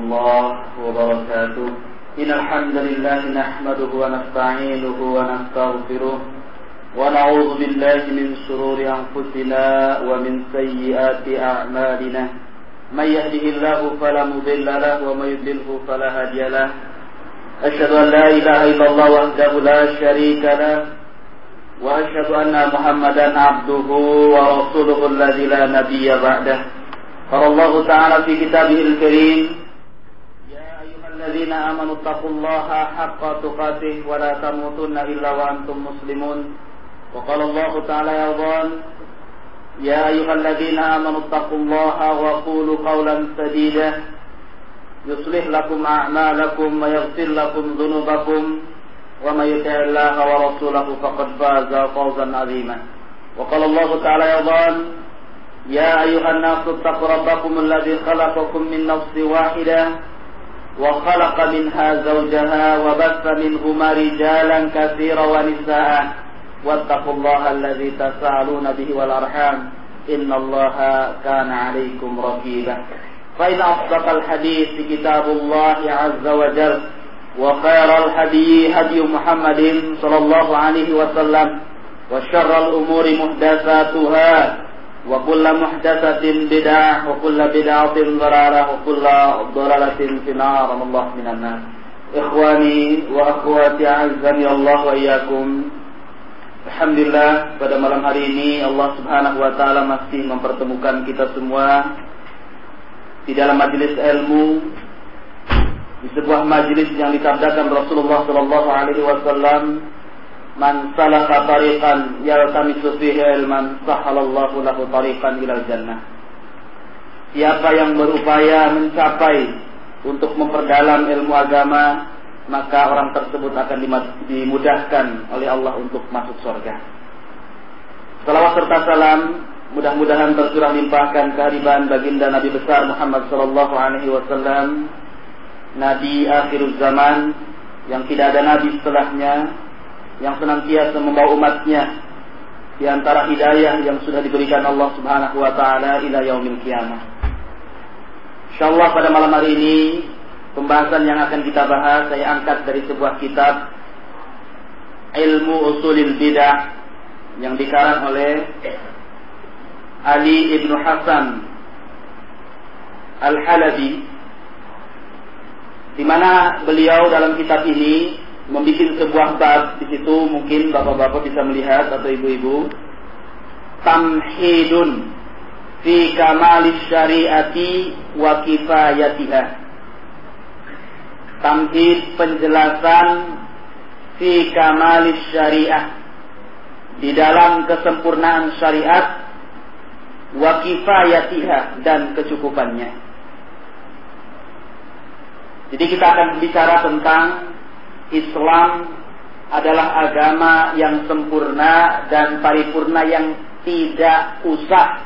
الله وبركاته. إن الحمد لله نحمده ونستعينه ونستغفره ونعوذ بالله من شرور أنفسنا ومن سيئات أعمالنا. من يهده الله فلا مضل له ومن يضلله فلا هادي له. أشهد أن لا إله إلا الله وحده لا شريك له. وأشهد أن محمدا عبده ورسوله الذي لا نبي بعده. قال الله تعالى في كتابه الكريم الذين آمنوا اتقوا الله حق تقاته ولا تموتن إلا وأنتم مسلمون وقال الله تعالى أيضا يا أيها الذين آمنوا اتقوا الله وقولوا قولا سديدا يصلح لكم أعمالكم ويغفر لكم ذنوبكم ومن يطع الله ورسوله فقد فاز فوزا عظيما وقال الله تعالى أيضا يا أيها الناس اتقوا ربكم الذي خلقكم من نفس واحدة وخلق منها زوجها وبث منهما رجالا كثيرا ونساء. واتقوا الله الذي تساءلون به والأرحام. إن الله كان عليكم رقيبا. فإن أصدق الحديث كتاب الله عز وجل وخير الهدي هدي محمد صلى الله عليه وسلم وشر الأمور محدثاتها وكل محدثة بدعة وكل بدعة ضلالة وكل ضلالة في النار الله من النار إخواني وأخواتي أعزني الله وإياكم Alhamdulillah pada malam hari ini Allah Subhanahu wa taala masih mempertemukan kita semua di dalam majelis ilmu di sebuah majelis yang ditabdakan Rasulullah sallallahu alaihi wasallam man salaka tariqan yaltamisu fihi ilman sahalallahu lahu tariqan ilal jannah siapa yang berupaya mencapai untuk memperdalam ilmu agama maka orang tersebut akan dimudahkan oleh Allah untuk masuk surga. Salawat serta salam mudah-mudahan tercurah limpahkan kehadiran baginda Nabi besar Muhammad sallallahu alaihi wasallam, nabi akhir zaman yang tidak ada nabi setelahnya, yang senantiasa membawa umatnya di antara hidayah yang sudah diberikan Allah Subhanahu wa taala ila yaumil qiyamah. Insyaallah pada malam hari ini Pembahasan yang akan kita bahas saya angkat dari sebuah kitab Ilmu Usulil Bidah yang dikarang oleh Ali Ibn Hasan Al-Halabi di mana beliau dalam kitab ini membuat sebuah bab di situ mungkin bapak-bapak bisa melihat atau ibu-ibu. Tamhidun fi kamalis syariati wa kifayatiha. Tamhid penjelasan fi kamalis syariah. Di dalam kesempurnaan syariat wa kifayatiha dan kecukupannya. Jadi kita akan bicara tentang Islam adalah agama yang sempurna dan paripurna yang tidak usah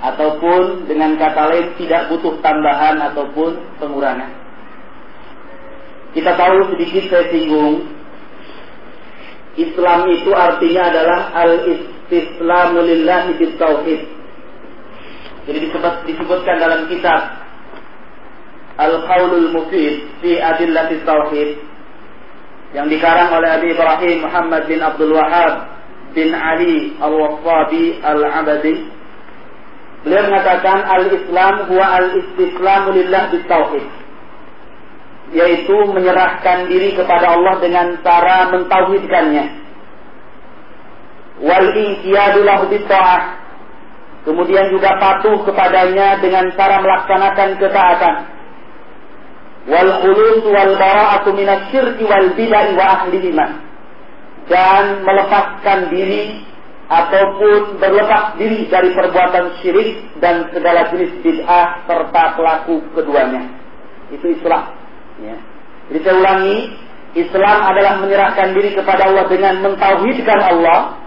ataupun dengan kata lain tidak butuh tambahan ataupun pengurangan. Kita tahu sedikit saya singgung Islam itu artinya adalah al-istislamu lillahi tauhid. Jadi disebut, disebutkan dalam kitab Al-Qaulul Mufid fi Adillati Tauhid yang dikarang oleh Abi Ibrahim Muhammad bin Abdul Wahab bin Ali Al-Wafabi Al-Abadi. Beliau mengatakan al-Islam huwa al-istislamu lillah bitauhid yaitu menyerahkan diri kepada Allah dengan cara mentauhidkannya. Wal inqiyadu lahu Kemudian juga patuh kepadanya dengan cara melaksanakan ketaatan. Wal khulus wal bara'atu wal wa. Dan melepaskan diri ataupun berlepas diri dari perbuatan syirik dan segala jenis bid'ah serta pelaku keduanya. Itu Islam. Ya. Jadi saya ulangi, Islam adalah menyerahkan diri kepada Allah dengan mentauhidkan Allah.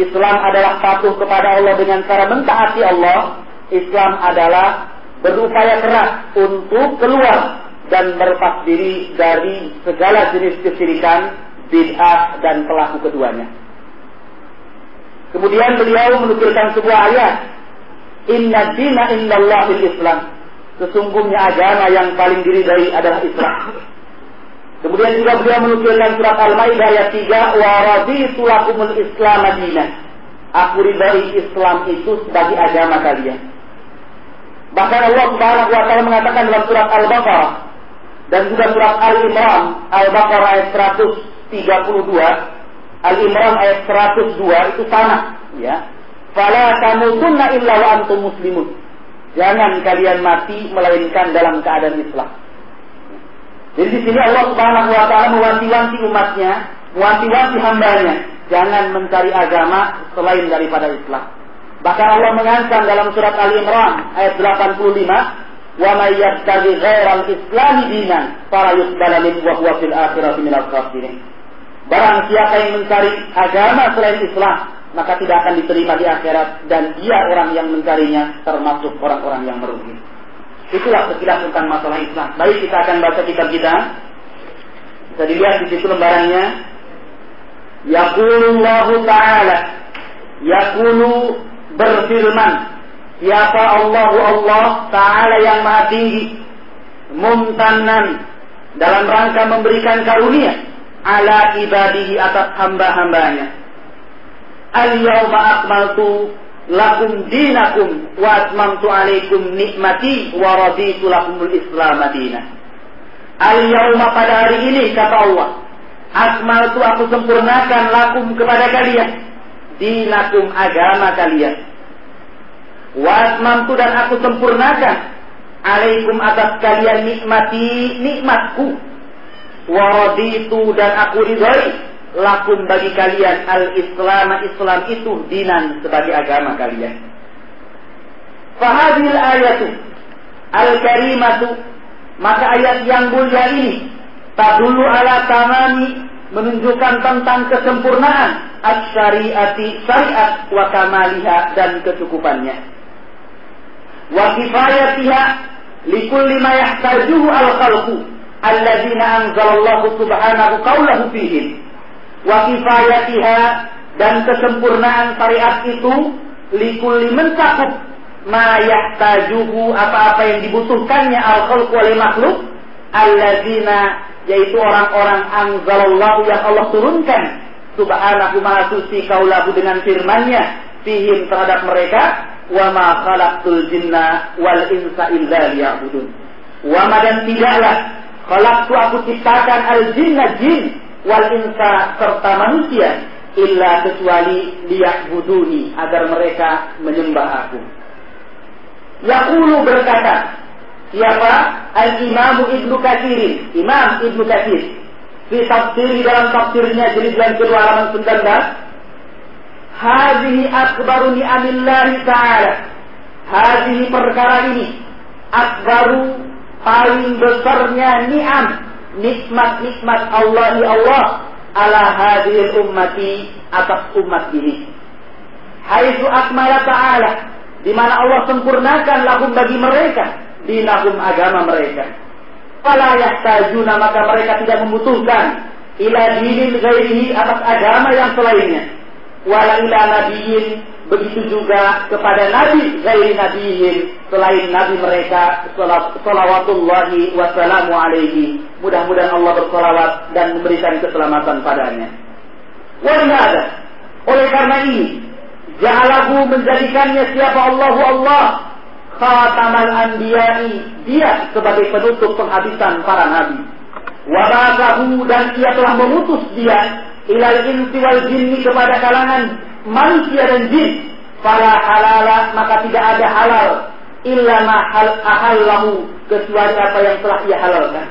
Islam adalah patuh kepada Allah dengan cara mentaati Allah. Islam adalah berupaya keras untuk keluar dan berlepas diri dari segala jenis kesyirikan, bid'ah dan pelaku keduanya. Kemudian beliau menukilkan sebuah ayat. Inna dina innallahil Islam. Sesungguhnya agama yang paling diridai adalah Islam. Kemudian juga beliau menukilkan surat Al-Maidah ayat 3, "Wa raditu lakumul Islam madinah." Aku ridai Islam itu sebagai agama kalian. Bahkan Allah Subhanahu wa taala mengatakan dalam surat Al-Baqarah dan juga surat Al-Imran, Al-Baqarah ayat 132, Al-Imran ayat 102 itu sama, ya. Fala tamutunna illa wa antum muslimun. Jangan kalian mati melainkan dalam keadaan Islam. Jadi di sini Allah Subhanahu wa taala mewanti-wanti umatnya, mewanti-wanti hambanya, jangan mencari agama selain daripada Islam. Bahkan Allah mengancam dalam surat Ali Imran ayat 85, "Wa may islami dinan, fala minhu wa huwa fil akhirati khasirin." Barang siapa yang mencari agama selain Islam, maka tidak akan diterima di akhirat dan dia orang yang mencarinya termasuk orang-orang yang merugi. Itulah sekilas tentang masalah Islam. Baik kita akan baca kitab kita. Bisa dilihat di situ lembarannya. Yaqulullahu ta'ala. Yaqulu berfirman. Siapa Allahu Allah Ta'ala yang maha tinggi. Mumtanan. Dalam rangka memberikan karunia. Ala ibadihi atas hamba-hambanya. Al-yawma akmaltu lakum dinakum wa atmamtu alaikum nikmati wa raditu lakumul islam madinah. Al yauma pada hari ini kata Allah, akmaltu aku sempurnakan lakum kepada kalian dinakum agama kalian. Wa atmamtu dan aku sempurnakan alaikum atas kalian nikmati nikmatku. Wa raditu dan aku ridhoi lakum bagi kalian al-Islam Islam itu dinan sebagai agama kalian. Fahadil ayatu al-karimatu maka ayat yang mulia ini tadulu ala tamami menunjukkan tentang kesempurnaan as-syariati syariat wa kamaliha dan kecukupannya. Wa kifayatiha likulli ma yahtajuhu al-khalqu alladzina anzalallahu subhanahu qawlahu fihim. Wa kifayatiha dan kesempurnaan syariat itu likulli mencakup ma yahtajuhu apa-apa yang dibutuhkannya al-khalqu oleh makhluk alladzina yaitu orang-orang anzalallahu yang Allah turunkan. Subhanahu maha suci kaulahu dengan firman-Nya fihim terhadap mereka wa ma khalaqtul jinna wal insa illa liya'budun wa ma dan tidaklah khalaqtu aku ciptakan al jinna jin wal insa serta manusia illa kecuali buduni agar mereka menyembah aku. Yaqulu berkata, siapa? Al-Imam Ibnu Katsir, Imam Ibnu Katsir. Di tafsir dalam tafsirnya jilid yang kedua halaman 19, Hadhihi akbaru ni'amillahi ta'ala. Hadhihi perkara ini akbaru paling besarnya ni'am nikmat-nikmat Allah di Allah ala hadir ummati atas umat ini. Haitsu akmala ta'ala di mana Allah sempurnakan lahum bagi mereka dinahum agama mereka. Fala yahtajuna maka mereka tidak membutuhkan ila dinin ghairihi atas agama yang selainnya. Wala ila nabiyyin Begitu juga kepada Nabi Zairi Nabihin selain Nabi mereka salawatullahi wassalamu alaihi. Mudah-mudahan Allah bersalawat dan memberikan keselamatan padanya. Walihada. Oleh karena ini, Ja'alahu menjadikannya siapa Allahu Allah khatamal anbiya'i dia sebagai penutup penghabisan para nabi wabakahu dan ia telah memutus dia ilal insi wal jinni kepada kalangan manusia dan jin. Fala halala maka tidak ada halal. Illa ma hal ahallahu kecuali apa yang telah ia halalkan.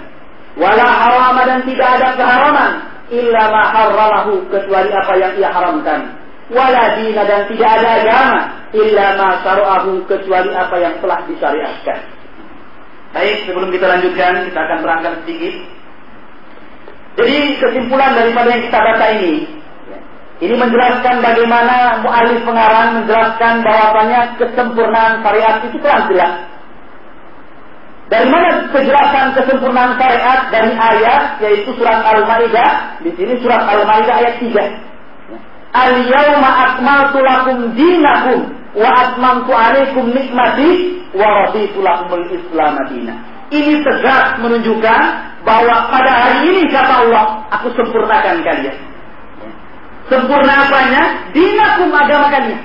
Wala harama dan tidak ada keharaman. Illa ma harralahu kecuali apa yang ia haramkan. Wala dina dan tidak ada agama. Illa ma syara'ahu kecuali apa yang telah disyariatkan. Baik sebelum kita lanjutkan kita akan berangkat sedikit jadi kesimpulan daripada yang kita baca ini ini menjelaskan bagaimana mu'alif pengarang menjelaskan bahwasanya kesempurnaan syariat itu telah jelas. Dari mana kejelasan kesempurnaan syariat dari ayat yaitu surat Al-Maidah, di sini surat Al-Maidah ayat 3. Al-yauma akmaltu lakum dinakum wa atmamtu alaikum nikmati wa raditu lakumul Islam Ini tegas menunjukkan bahwa pada hari ini kata Allah, aku sempurnakan kalian. Sempurna apanya? Dinakum agama kalian.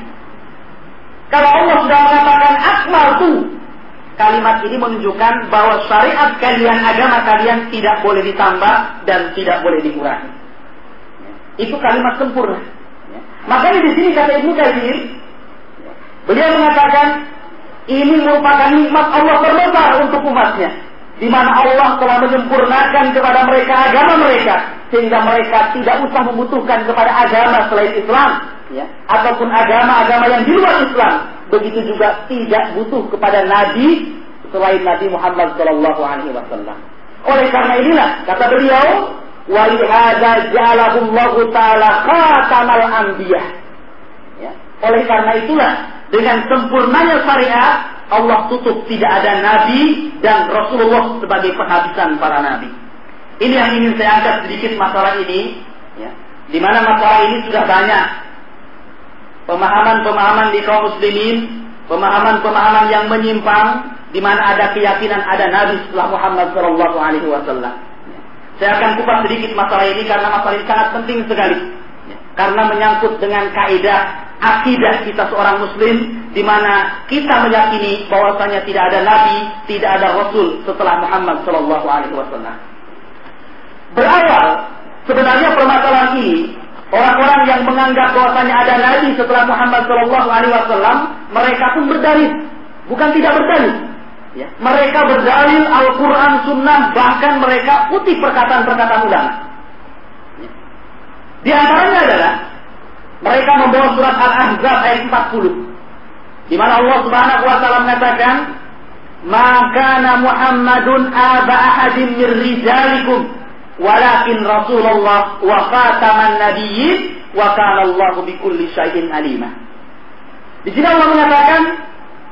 Kalau Allah sudah mengatakan akmal tuh, kalimat ini menunjukkan bahwa syariat kalian, agama kalian tidak boleh ditambah dan tidak boleh dikurangi. Itu kalimat sempurna. Makanya di sini kata Ibnu Katsir, beliau mengatakan ini merupakan nikmat Allah terbesar untuk umatnya. Di mana Allah telah menyempurnakan kepada mereka agama mereka sehingga mereka tidak usah membutuhkan kepada agama selain Islam ya ataupun agama-agama yang di luar Islam. Begitu juga tidak butuh kepada nabi selain Nabi Muhammad Shallallahu alaihi wasallam. Oleh karena inilah kata beliau walihada ja'alahullahu taala khatamal anbiya. Ya. Oleh karena itulah dengan sempurnanya syariat Allah tutup tidak ada nabi dan Rasulullah sebagai penghabisan para nabi. Ini yang ingin saya angkat sedikit masalah ini, ya. di mana masalah ini sudah banyak pemahaman-pemahaman di kaum muslimin, pemahaman-pemahaman yang menyimpang, di mana ada keyakinan ada nabi setelah Muhammad Shallallahu Alaihi Wasallam. Ya. Saya akan kupas sedikit masalah ini karena masalah ini sangat penting sekali. Karena menyangkut dengan kaidah akidah kita seorang muslim di mana kita meyakini bahwasanya tidak ada nabi, tidak ada rasul setelah Muhammad Shallallahu alaihi wasallam. Berawal sebenarnya permasalahan ini orang-orang yang menganggap bahwasanya ada nabi setelah Muhammad Shallallahu alaihi wasallam, mereka pun berdalil, bukan tidak berdalil. Ya. Mereka berdalil Al-Quran, Sunnah, bahkan mereka putih perkataan-perkataan ulama. Di antaranya adalah mereka membawa surat Al-Ahzab ayat 40 di mana Allah Subhanahu wa taala mengatakan, "Maka Muhammadun aba ahadin min rijalikum, walakin Rasulullah wa khataman nabiyyin wa kana Allah bikulli syai'in alima." Di sini Allah mengatakan,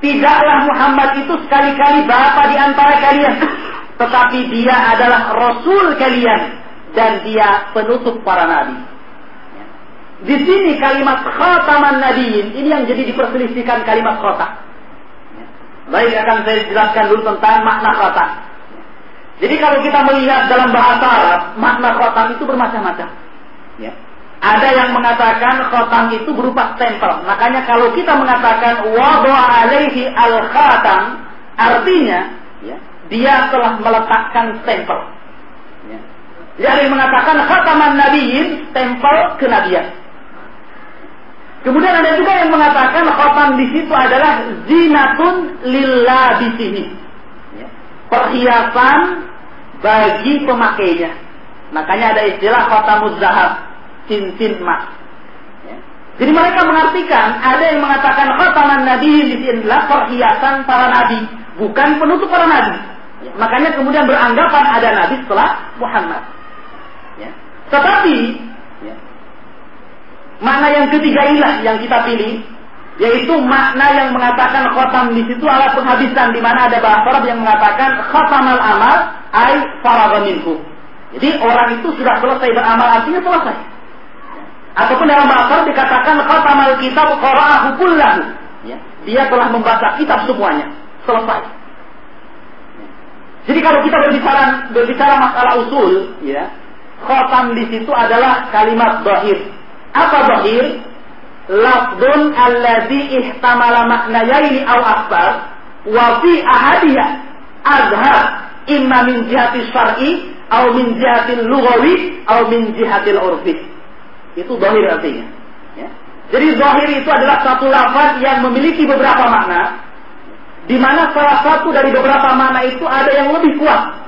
tidaklah Muhammad itu sekali-kali bapak di antara kalian, tetapi dia adalah rasul kalian dan dia penutup para nabi. Di sini kalimat khataman nabiyin ini yang jadi diperselisihkan kalimat khotam. Baik akan saya jelaskan dulu tentang makna khotam. Jadi kalau kita melihat dalam bahasa Arab, makna khotam itu bermacam-macam. Ya. Ada yang mengatakan khotam itu berupa stempel. Makanya kalau kita mengatakan wado alaihi al khatam, artinya ya, dia telah meletakkan stempel. Ya. Jadi mengatakan khataman nabiyin, stempel kenabian. Kemudian ada juga yang mengatakan khotam di situ adalah zinatun lillah di sini. Ya. Perhiasan bagi pemakainya. Makanya ada istilah khotamuz zahab, cincin emas. Ya. Jadi mereka mengartikan ada yang mengatakan khotaman nabi di sini adalah perhiasan para nabi, bukan penutup para nabi. Ya. Makanya kemudian beranggapan ada nabi setelah Muhammad. Tetapi Makna yang ketiga inilah yang kita pilih, yaitu makna yang mengatakan khotam di situ adalah penghabisan di mana ada bahasa Arab yang mengatakan khotam al amal ay faragaminku. Jadi orang itu sudah selesai beramal artinya selesai. Ataupun dalam bahasa Arab dikatakan khotam al kitab qara'ahu kullahu. Ya. Dia telah membaca kitab semuanya. Selesai. Jadi kalau kita berbicara berbicara masalah usul, ya, khotam di situ adalah kalimat zahir apa zahir? Lafdun alladhi ihtamala maknayaini aw akbar wa fi ahadiyah azhar imma min jihati syar'i aw min jihati lughawi aw min jihati urfi. Itu zahir artinya. Ya. Jadi zahir itu adalah satu lafaz yang memiliki beberapa makna di mana salah satu dari beberapa makna itu ada yang lebih kuat.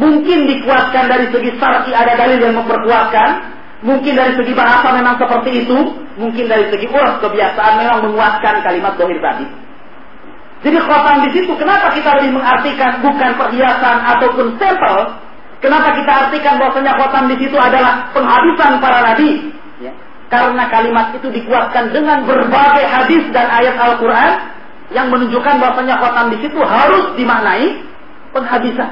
Mungkin dikuatkan dari segi syar'i ada dalil yang memperkuatkan, Mungkin dari segi bahasa memang seperti itu, mungkin dari segi urus kebiasaan memang menguatkan kalimat dohir tadi. Jadi khotam di situ, kenapa kita lebih mengartikan bukan perhiasan ataupun stempel? Kenapa kita artikan bahwasanya khotam di situ adalah penghabisan para nabi? Ya. Karena kalimat itu dikuatkan dengan berbagai hadis dan ayat Al-Quran yang menunjukkan bahwasanya khotam di situ harus dimaknai penghabisan.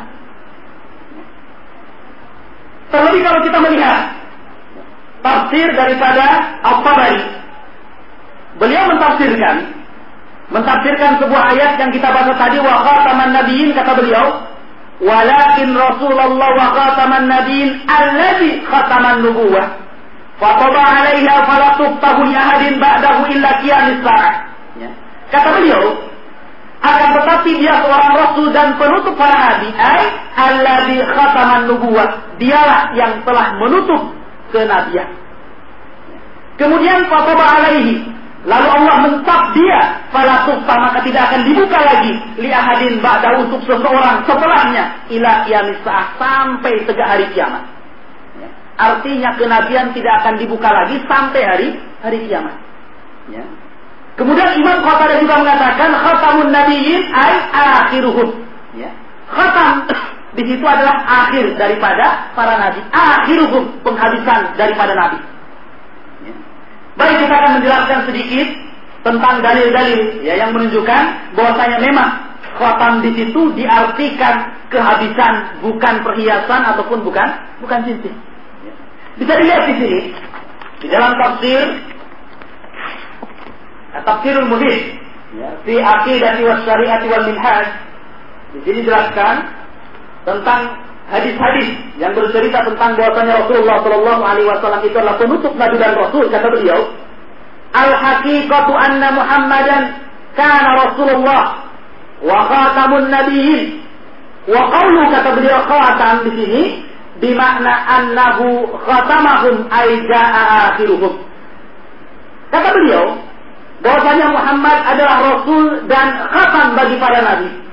Terlebih kalau kita melihat tafsir daripada Al-Tabari. Beliau mentafsirkan mentafsirkan sebuah ayat yang kita baca tadi wa khataman nabiyyin kata beliau walakin Rasulullah wa khataman nabiyyin alladhi khataman nubuwah fataba 'alaiha fala tuftahu li ba'dahu illa qiyamis ya. kata beliau akan tetapi dia seorang rasul dan penutup para nabi ay alladhi khataman nubuwah dialah yang telah menutup kenabian kemudian fataba 'alaihi Lalu Allah mentap dia, pada tuftah maka tidak akan dibuka lagi li ahadin ba'da untuk seseorang setelahnya ila kiamis sampai tegak hari kiamat. Ya. Artinya kenabian tidak akan dibuka lagi sampai hari hari kiamat. Ya. Kemudian Imam Qatada juga mengatakan khatamun nabiyyin ay akhiruhum. Ya. Khatam di situ adalah akhir daripada para nabi. Akhiruhum penghabisan daripada nabi. Baik kita akan menjelaskan sedikit tentang dalil-dalil ya yang menunjukkan bahwasanya memang khatam di situ diartikan kehabisan bukan perhiasan ataupun bukan bukan cincin. Bisa dilihat di sini di dalam tafsir tafsirul mubin ya, fi aqidati was syariati wal minhaj di sini jelaskan tentang hadis-hadis yang bercerita tentang bahwasanya Rasulullah Shallallahu Alaihi Wasallam itu adalah penutup nabi dan rasul kata beliau. Al haqiqatu anna Muhammadan kana Rasulullah wa khatamun nabiyyin. Wa qawlu kata beliau khatam di sini bimakna annahu khatamahum ay jaa akhiruhum. Kata beliau bahwasanya Muhammad adalah rasul dan khatam bagi para nabi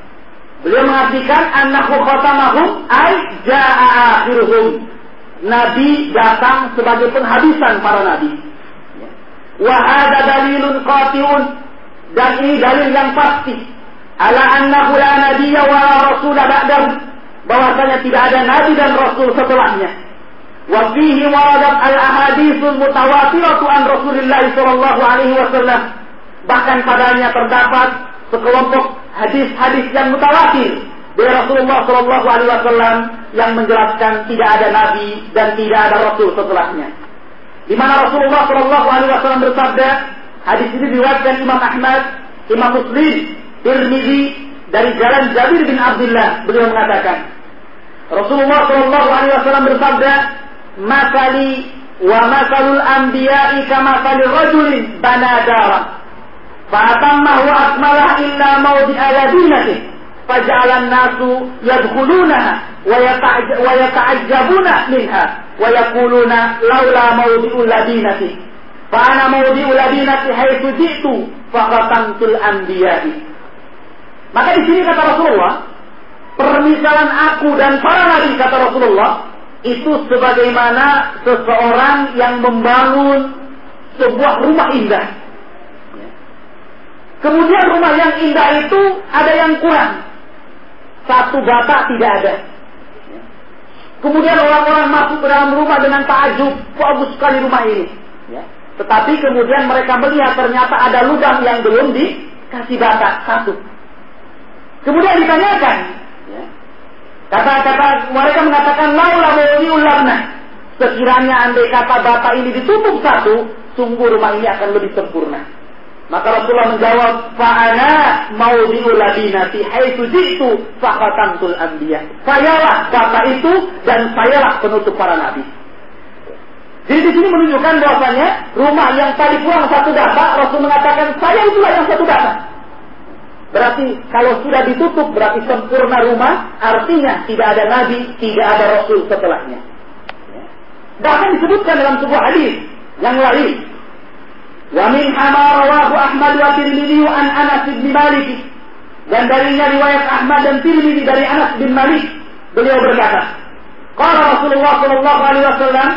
Beliau mengartikan annahu khatamahum ay jaa akhiruhum. Nabi datang sebagai penghabisan para nabi. Wa hadha dalilun qati'un dan ini dalil yang pasti ala annahu la nabiyya wa rasul ba'dahu bahwasanya tidak ada nabi dan rasul setelahnya. Wa fihi waradat al ahaditsul mutawatiratu an Rasulillah sallallahu alaihi wasallam. Bahkan padanya terdapat sekelompok hadis-hadis yang mutawatir dari Rasulullah Shallallahu Alaihi Wasallam yang menjelaskan tidak ada nabi dan tidak ada rasul setelahnya. Di mana Rasulullah Shallallahu Alaihi Wasallam bersabda, hadis ini diriwayatkan Imam Ahmad, Imam Muslim, Tirmizi dari jalan Jabir bin Abdullah. Beliau mengatakan, Rasulullah Shallallahu Alaihi Wasallam bersabda, "Masali wa masalul anbiya'i kama rajulin banadara." فأتمه وأكمله إلا موضع لبينته فجعل الناس يدخلونها ويتعجبون منها ويقولون لولا موضع لبينته فأنا موضع لبينة حيث جئت فختمت الأنبياء Maka di sini kata Rasulullah, permisalan aku dan para nabi kata Rasulullah itu sebagaimana seseorang yang membangun sebuah rumah indah Kemudian rumah yang indah itu ada yang kurang. Satu bata tidak ada. Kemudian orang-orang masuk ke dalam rumah dengan takjub, bagus sekali rumah ini. Ya. Tetapi kemudian mereka melihat ternyata ada lubang yang belum dikasih bata satu. Kemudian ditanyakan, ya. kata-kata mereka mengatakan laula ulabna. Sekiranya andai kata bata ini ditutup satu, sungguh rumah ini akan lebih sempurna. Maka Rasulullah menjawab, "Fa'ana maudhi'ul ladinati haitsu jitu faqatantul anbiya." Sayalah kata itu dan sayalah penutup para nabi. Jadi di sini menunjukkan bahwasanya rumah yang tadi kurang satu data, Rasul mengatakan saya itulah yang satu data. Berarti kalau sudah ditutup berarti sempurna rumah, artinya tidak ada nabi, tidak ada rasul setelahnya. Bahkan disebutkan dalam sebuah hadis yang lain Wa min ma rawahu Ahmad wa Tirmidzi an Anas bin Malik. Dan darinya riwayat Ahmad dan Tirmidzi dari Anas bin Malik, beliau berkata, Qala Rasulullah sallallahu alaihi wasallam,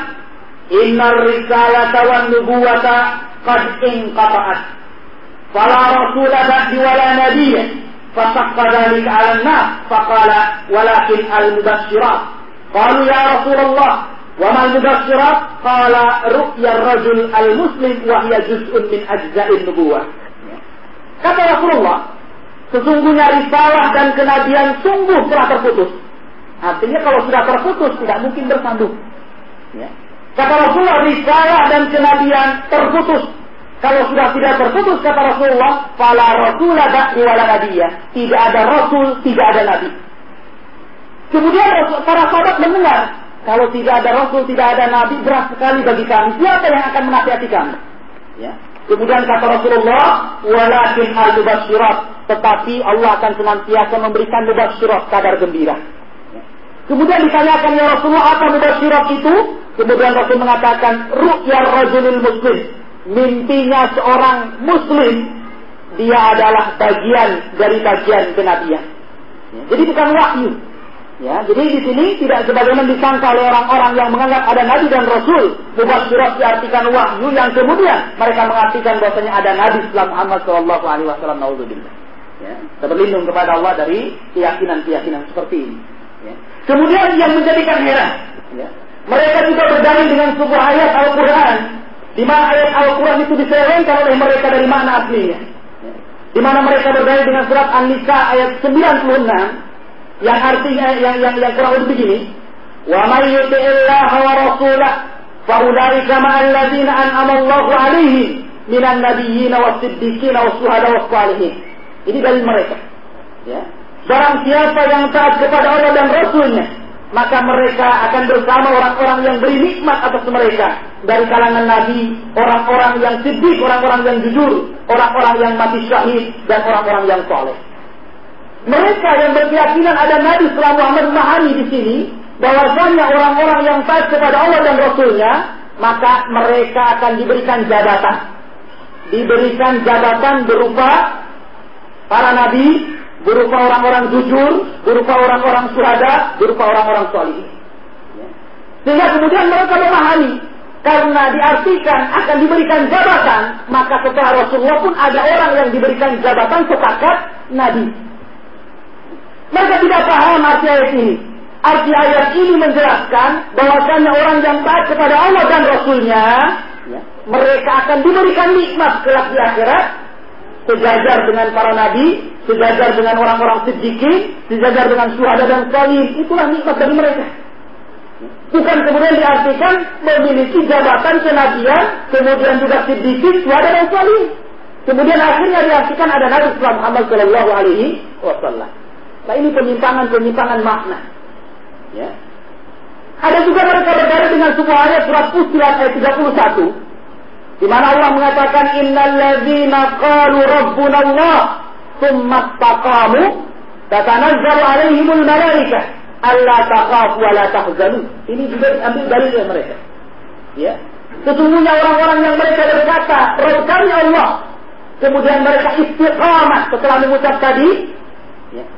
"Innar risalata wan nubuwata qad inqata'at." Fala rasula ba'di wala nabiyya. فصق ذلك على الناس فقال ولكن المبشرات قالوا يا رسول الله Mubasyirat qala ru'ya rajul al-muslim wa hiya juz'un min ajza'in nubuwah. Kata Rasulullah, sesungguhnya risalah dan kenabian sungguh telah terputus. Artinya kalau sudah terputus tidak mungkin bersambung. Ya. Kata Rasulullah, risalah dan kenabian terputus Kalau sudah tidak terputus kata Rasulullah, fala rasulah ba'di wala nabiyya. Tidak ada rasul, tidak ada nabi. Kemudian para sahabat mendengar, kalau tidak ada rasul, tidak ada nabi, berat sekali bagi kami. Siapa yang akan menasihati kami? Ya. Kemudian kata Rasulullah, walakin al surat, tetapi Allah akan senantiasa memberikan surat kadar gembira. Ya. Kemudian ditanyakan ya Rasulullah apa surat itu? Kemudian Rasul mengatakan ru'ya rajulil muslim mimpinya seorang muslim dia adalah bagian dari bagian kenabian. Ya, jadi bukan wahyu. Ya, jadi di sini tidak sebagaimana disangka oleh orang-orang yang menganggap ada nabi dan rasul. surat diartikan wahyu yang kemudian mereka mengartikan bahwasanya ada nabi setelah Muhammad Shallallahu alaihi wasallam Ya, kita berlindung kepada Allah dari keyakinan-keyakinan seperti ini. Ya. Kemudian yang menjadikan heran, ya, mereka juga berdalil dengan sebuah ayat Al-Quran di mana ayat Al-Quran itu diselewengkan oleh mereka dari mana aslinya. Di mana mereka berdalil dengan surat An-Nisa ayat 96 yang artinya yang yang yang kurang lebih begini. Wa may yuti'illah wa rasulah fa ulaika ma'al ladzina an'ama Allahu 'alaihim minan nabiyyin was-siddiqin was-syuhada was-salihin. Ini dari mereka. Ya. Barang siapa yang taat kepada Allah dan Rasulnya, maka mereka akan bersama orang-orang yang beri nikmat atas mereka dari kalangan nabi, orang-orang yang siddiq, orang-orang yang jujur, orang-orang yang mati syahid dan orang-orang yang soleh. Mereka yang berkeyakinan ada Nabi setelah Muhammad memahami di sini bahwasanya orang-orang yang taat kepada Allah dan Rasulnya maka mereka akan diberikan jabatan. Diberikan jabatan berupa para nabi, berupa orang-orang jujur, berupa orang-orang suhada, berupa orang-orang solih. Sehingga kemudian mereka memahami karena diartikan akan diberikan jabatan, maka setelah Rasulullah pun ada orang yang diberikan jabatan sepakat Nabi. Mereka tidak paham arti ayat ini. Arti ayat ini menjelaskan bahwasanya orang yang taat kepada Allah dan Rasulnya, ya, mereka akan diberikan nikmat kelak di akhirat sejajar dengan para nabi, sejajar dengan orang-orang sedikit, sejajar dengan suhada dan salih. Itulah nikmat dari mereka. Bukan kemudian diartikan memiliki jabatan kenabian, kemudian juga sedikit, suhada dan salih. Kemudian akhirnya diartikan ada Nabi Muhammad Shallallahu Alaihi Wasallam. Nah ini penyimpangan-penyimpangan makna. Ya. Ada juga mereka berdalil dengan sebuah ayat surat Fusilat ayat 31 di mana Allah mengatakan innalladzina qalu rabbuna Allah tsumma taqamu tatanazzalu alaihimul malaikah alla takhafu wa la tahzanu. Ini juga diambil dari mereka. Ya. Sesungguhnya orang-orang yang mereka berkata, Rabb kami Allah. Kemudian mereka istiqamah setelah mengucap tadi.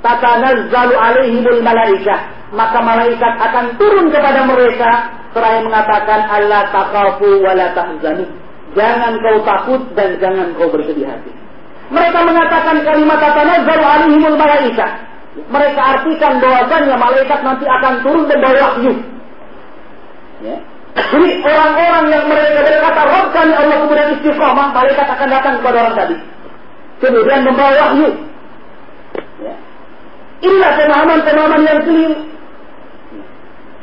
Tatanazzalu alaihimul malaikah. Maka malaikat akan turun kepada mereka seraya mengatakan Allah takhafu wa la tahzanu Jangan kau takut dan jangan kau bersedih hati. Mereka mengatakan kalimat tatanazzalu alaihimul malaika. Mereka artikan bahwasannya malaikat nanti akan turun dan bawa wahyu. Ya. Jadi orang-orang yang mereka berkata Rabb kami Allah kemudian istiqamah, malaikat akan datang kepada orang tadi. Kemudian membawa wahyu. Ya. Inilah pemahaman-pemahaman yang keliru.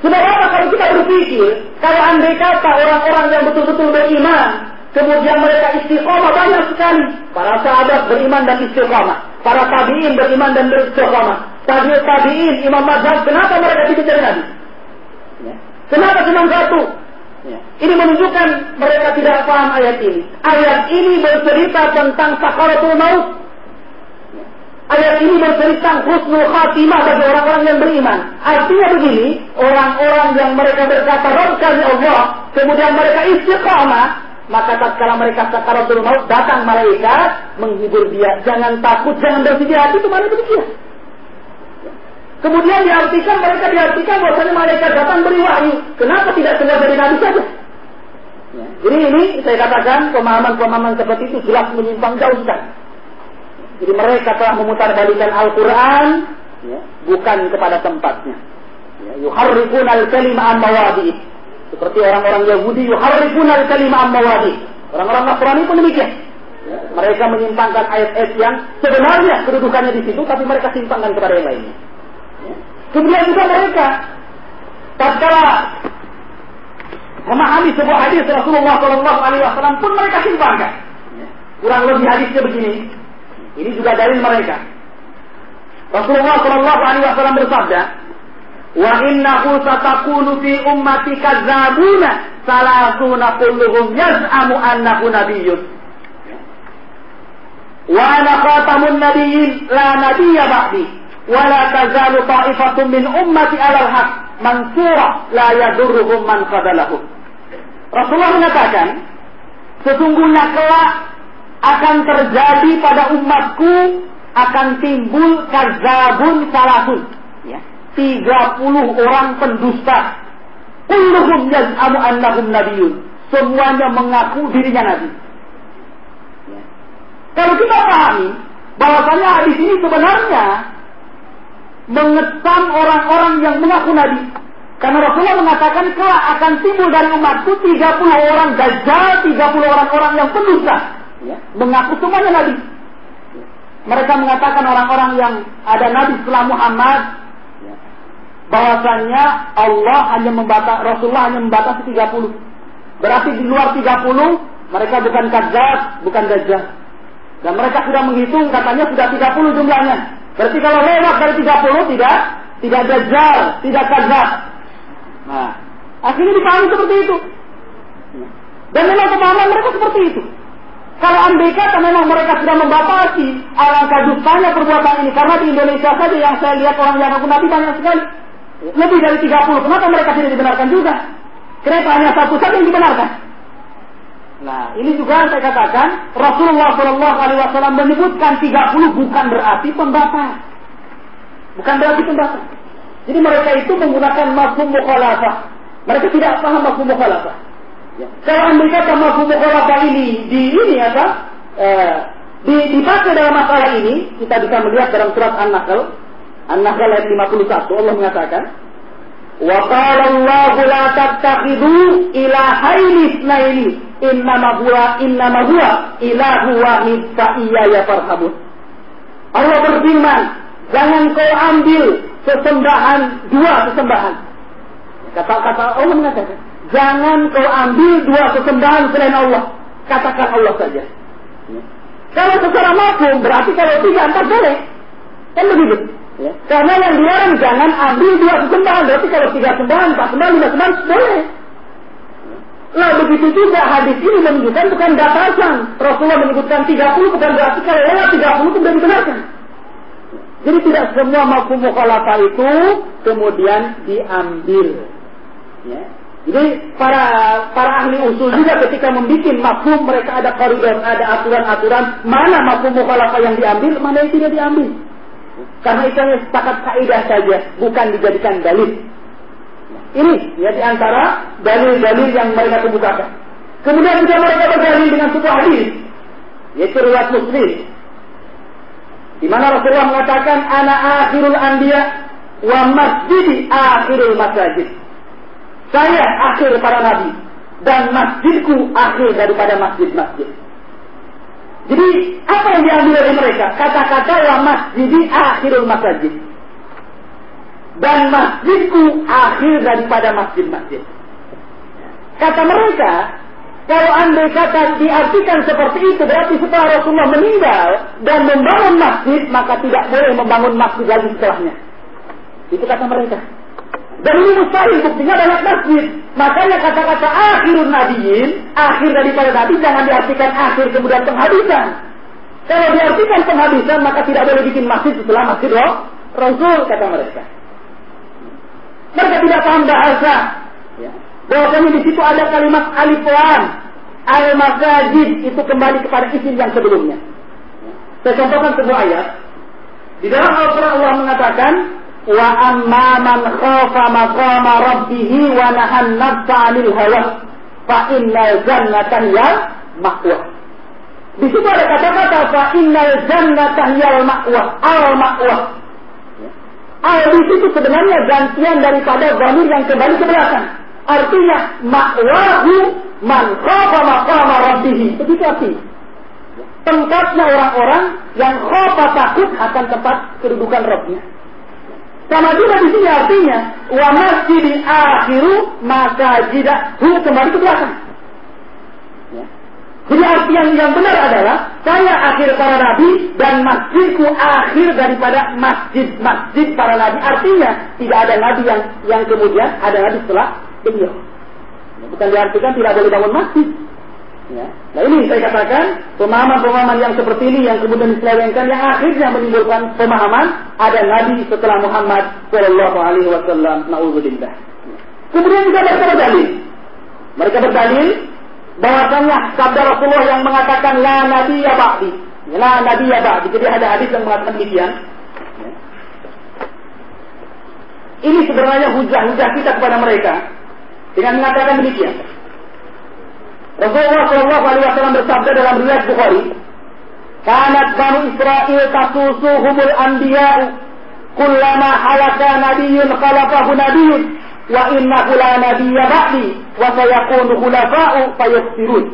Sebab apa kalau kita berpikir, kalau andai kata orang-orang yang betul-betul beriman, Kemudian mereka istiqomah banyak sekali. Para sahabat beriman dan istiqomah. Para tabi'in beriman dan beristiqomah. Tabi'in, tabi'in, imam mazhab, kenapa mereka tidak jadi nabi? Ya. Kenapa cuma satu? Ya. Ini menunjukkan mereka tidak paham ayat ini. Ayat ini bercerita tentang sakaratul maut. Ya. Ayat ini bercerita husnul khatimah bagi orang-orang yang beriman. Artinya begini, orang-orang yang mereka berkata, Rabb Allah, kemudian mereka istiqamah, maka tatkala mereka sakaratul maut datang malaikat menghibur dia, jangan takut, jangan bersedih hati itu mana demikian. Kemudian diartikan mereka diartikan bahwasanya malaikat datang beri wahyu. Kenapa tidak sekedar dari nabi saja? Ya. Jadi ini saya katakan pemahaman-pemahaman seperti itu jelas menyimpang jauh sekali. Jadi mereka telah memutarbalikan Al-Quran ya, bukan kepada tempatnya. Ya, yuharrifun al-kalimah mawadi seperti orang-orang Yahudi yuharrifuna kalimah ammawadi. Orang-orang Nasrani pun demikian. Ya, mereka menyimpangkan ayat-ayat yang sebenarnya kedudukannya di situ, tapi mereka simpangkan kepada yang lainnya. Ya. Kemudian juga mereka tatkala memahami sebuah hadis Rasulullah Shallallahu Alaihi Wasallam pun mereka simpangkan. Ya. Kurang lebih hadisnya begini. Ini juga dari mereka. Rasulullah Shallallahu Alaihi Wasallam bersabda, Wa innahu satakunu fi ummati kadzabuna salasuna kulluhum yaz'amu annahu nabiyyun. Wa ana khatamun nabiyyin la nabiyya ba'di. Wa la tazalu ta'ifatun min ummati 'alal haq mansura la yadurruhum man qadalahum. Rasulullah mengatakan, sesungguhnya kelak akan terjadi pada umatku akan timbul kazabun salasun. Ya. 30 orang pendusta. Kulluhum yaz'amu annahum nabiyun. Semuanya mengaku dirinya nabi. Ya. Kalau kita pahami bahwasanya hadis ini sebenarnya mengecam orang-orang yang mengaku nabi. Karena Rasulullah mengatakan kelak akan timbul dari umatku 30 orang dajjal, 30 orang-orang yang pendusta. Ya. Mengaku semuanya nabi. Mereka mengatakan orang-orang yang ada nabi setelah Muhammad bahwasanya Allah hanya membatas Rasulullah hanya membatasi 30. Berarti di luar 30 mereka bukan kadzab, bukan dajjal. Dan mereka sudah menghitung katanya sudah 30 jumlahnya. Berarti kalau lewat dari 30 tidak tidak dajjal, tidak kadzab. Nah, akhirnya dipahami seperti itu. Dan memang pemahaman mereka seperti itu. Kalau andai kata memang mereka sudah membatasi alangkah dustanya perbuatan ini. Karena di Indonesia saja yang saya lihat orang yang aku nabi banyak sekali. Lebih dari 30. Kenapa mereka tidak dibenarkan juga? Kenapa hanya satu saja yang dibenarkan? Nah, ini juga saya katakan Rasulullah Shallallahu Alaihi Wasallam menyebutkan 30 bukan berarti pembatas, bukan berarti pembatas. Jadi mereka itu menggunakan mafhum mukhalafah. Mereka tidak paham mafhum mukhalafah. Ya. Kalau anda kata mafhum mukhalafah ini di ini apa? Eh, dipakai dalam masalah ini, kita bisa melihat dalam surat An-Nahl An-Nahl ayat 51 Allah mengatakan Wa qala Allah la tattakhidu ilahaini itsnaini innama huwa innama huwa ilahu wahid fa iyaya farhabun Allah berfirman jangan kau ambil sesembahan dua sesembahan kata-kata Allah mengatakan jangan kau ambil dua sesembahan selain Allah katakan Allah saja kalau secara makhluk berarti kalau tiga empat boleh kan begitu Ya. Karena yang dilarang jangan ambil dua sembahan. Berarti kalau tiga sembahan, empat sembahan, lima sembahan, boleh. Nah begitu juga hadis ini menunjukkan bukan batasan. Rasulullah menyebutkan 30 bukan berarti kalau lewat 30 itu sudah dibenarkan. Jadi tidak semua mafhum mukhalafah itu kemudian diambil. Ya. Jadi para para ahli usul juga ketika membuat mafhum mereka ada koridor, ada aturan-aturan mana mafhum mukhalafah yang diambil, mana yang tidak diambil. Karena itu hanya sepakat kaidah saja, bukan dijadikan dalil. Ini ya di antara dalil-dalil yang mereka kemukakan. Kemudian juga mereka berdalil dengan sebuah hadis, yaitu riwayat Muslim. Di mana Rasulullah mengatakan ana akhirul anbiya wa masjidi akhirul masajid. Saya akhir para nabi dan masjidku akhir daripada masjid-masjid. Jadi apa yang diambil dari mereka? Kata-kata wa masjidi akhirul masjid. Dan masjidku akhir daripada masjid-masjid. Kata mereka, kalau andai kata diartikan seperti itu, berarti setelah Rasulullah meninggal dan membangun masjid, maka tidak boleh membangun masjid lagi setelahnya. Itu kata mereka. Dan ini mustahil, buktinya banyak masjid. Makanya kata-kata akhirun nabiin, akhir daripada nabi jangan diartikan akhir kemudian penghabisan. Kalau diartikan penghabisan maka tidak boleh bikin masjid setelah masjid roh, Rasul kata mereka. Mereka tidak paham bahasa. Ya. Bahwasanya di situ ada kalimat alif lam. Al masajid itu kembali kepada isim yang sebelumnya. Saya contohkan sebuah ayat. Di dalam Al-Quran Allah mengatakan, wa amma man khafa maqama rabbih wa nahan nafsa 'anil hawa fa innal jannata hiyal ma'wa. Di situ ada kata-kata fa innal jannata hiyal ma'wa, al ma'wa. Al di situ sebenarnya gantian daripada zamir yang kembali ke belakang. Artinya ma'wahu man khafa maqama rabbih. Begitu artinya. Tempatnya orang-orang yang khafa takut akan tempat kedudukan Rabbnya. Sama juga di sini artinya wa masjid akhiru maka hu kembali ke belakang. Ya. Jadi arti yang, yang benar adalah saya akhir para nabi dan masjidku akhir daripada masjid-masjid para nabi. Artinya tidak ada nabi yang yang kemudian ada nabi setelah beliau. Bukan diartikan tidak boleh bangun masjid. Ya. Nah ini saya katakan pemahaman-pemahaman yang seperti ini yang kemudian diselewengkan yang akhirnya menimbulkan pemahaman ada nabi setelah Muhammad Shallallahu Alaihi Wasallam. Nauzubillah. Kemudian juga mereka berdalil. Mereka berdalil bahwasanya sabda Rasulullah yang mengatakan la nabi ya ba'di. La nabi ya ba'di. Jadi ada hadis yang mengatakan demikian. Ini sebenarnya hujah-hujah kita kepada mereka dengan mengatakan demikian. Rasulullah Shallallahu Alaihi Wasallam bersabda dalam riwayat Bukhari, "Kanat banu Israel tasusuhumul anbiya'u kullama halaka nabiyyun khalafahu nabiyyun wa innahu la nabiyya ba'di wa sayakunu khulafa'u fayasirun."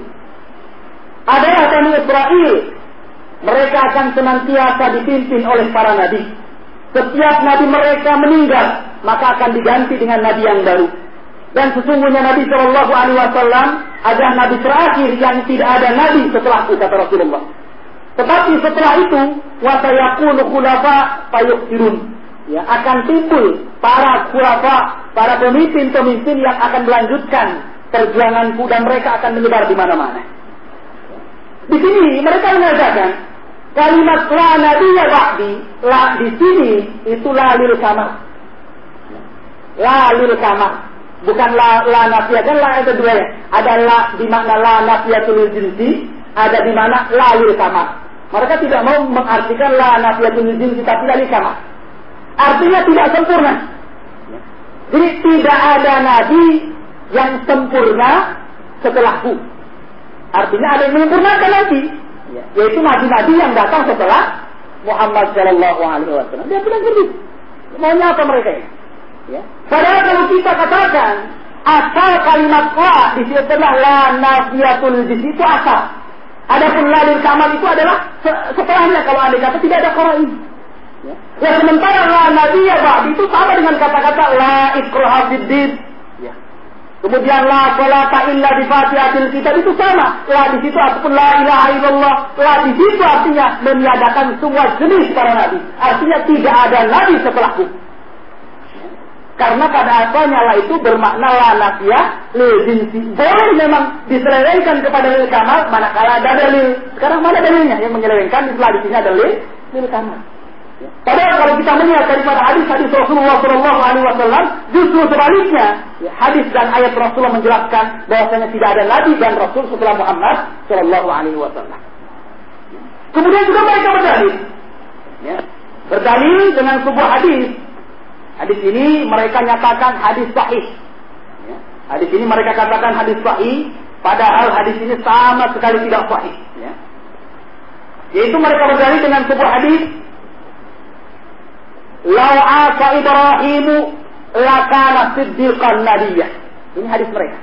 Adalah Bani Israel mereka akan senantiasa dipimpin oleh para nabi. Setiap nabi mereka meninggal, maka akan diganti dengan nabi yang baru. Dan sesungguhnya Nabi Shallallahu Alaihi Wasallam adalah Nabi terakhir yang tidak ada Nabi setelahku kata Rasulullah. Tetapi setelah itu wasayakunu khulafa fayukhirun. Ya, akan timbul para khulafa, para pemimpin-pemimpin yang akan melanjutkan perjuanganku dan mereka akan menyebar di mana-mana. Di sini mereka mengatakan kalimat la nabiyya ba'di, la di sini itu la lil kamar. La lil kamar Bukan la, la nafiyah, kan la ada dua ya. Ada la di makna la nafiyatul jinsi, ada di mana la lil sama. Mereka tidak mau mengartikan la nafiyatul jinsi tapi la sama. Artinya tidak sempurna. Jadi tidak ada nabi yang sempurna setelahku. Artinya ada yang menyempurnakan nanti. Yaitu nabi-nabi yang datang setelah Muhammad Shallallahu Alaihi Wasallam. Dia bilang gitu. Maunya apa mereka ya? Ya. Padahal kalau kita katakan asal kalimat la di situ adalah la nafiyatul di situ asal. Adapun la lil kamal itu adalah setelahnya kalau ada kata tidak ada kora ini. Ya. ya sementara la nabiyya ba'd itu sama dengan kata-kata la ikraha fiddin. Ya. Kemudian la salata illa di fatihatil kitab itu sama. La di situ ataupun la ilaha illallah. La di situ artinya meniadakan semua jenis para nabi. Artinya tidak ada nabi setelahku. Karena pada asalnya la itu bermakna la nafiyah lil jinsi. Boleh memang diselewengkan kepada lil kamal manakala ada dalil. Sekarang mana dalilnya yang menyelewengkan setelah di sini ada lil, lil kamal. Padahal kalau kita melihat daripada hadis-hadis Rasulullah Shallallahu Alaihi Wasallam, justru sebaliknya ya, hadis dan ayat Rasulullah menjelaskan bahwasanya tidak ada nabi dan Rasul setelah Muhammad Shallallahu Alaihi Wasallam. Kemudian juga mereka berdalil, ya, berdalil dengan sebuah hadis Hadis ini mereka nyatakan hadis sahih. Ya. Hadis ini mereka katakan hadis sahih, padahal hadis ini sama sekali tidak sahih. Ya. Yaitu mereka berdalil dengan sebuah hadis Lau asa Ibrahimu lakana siddiqan nabiyah. Ini hadis mereka.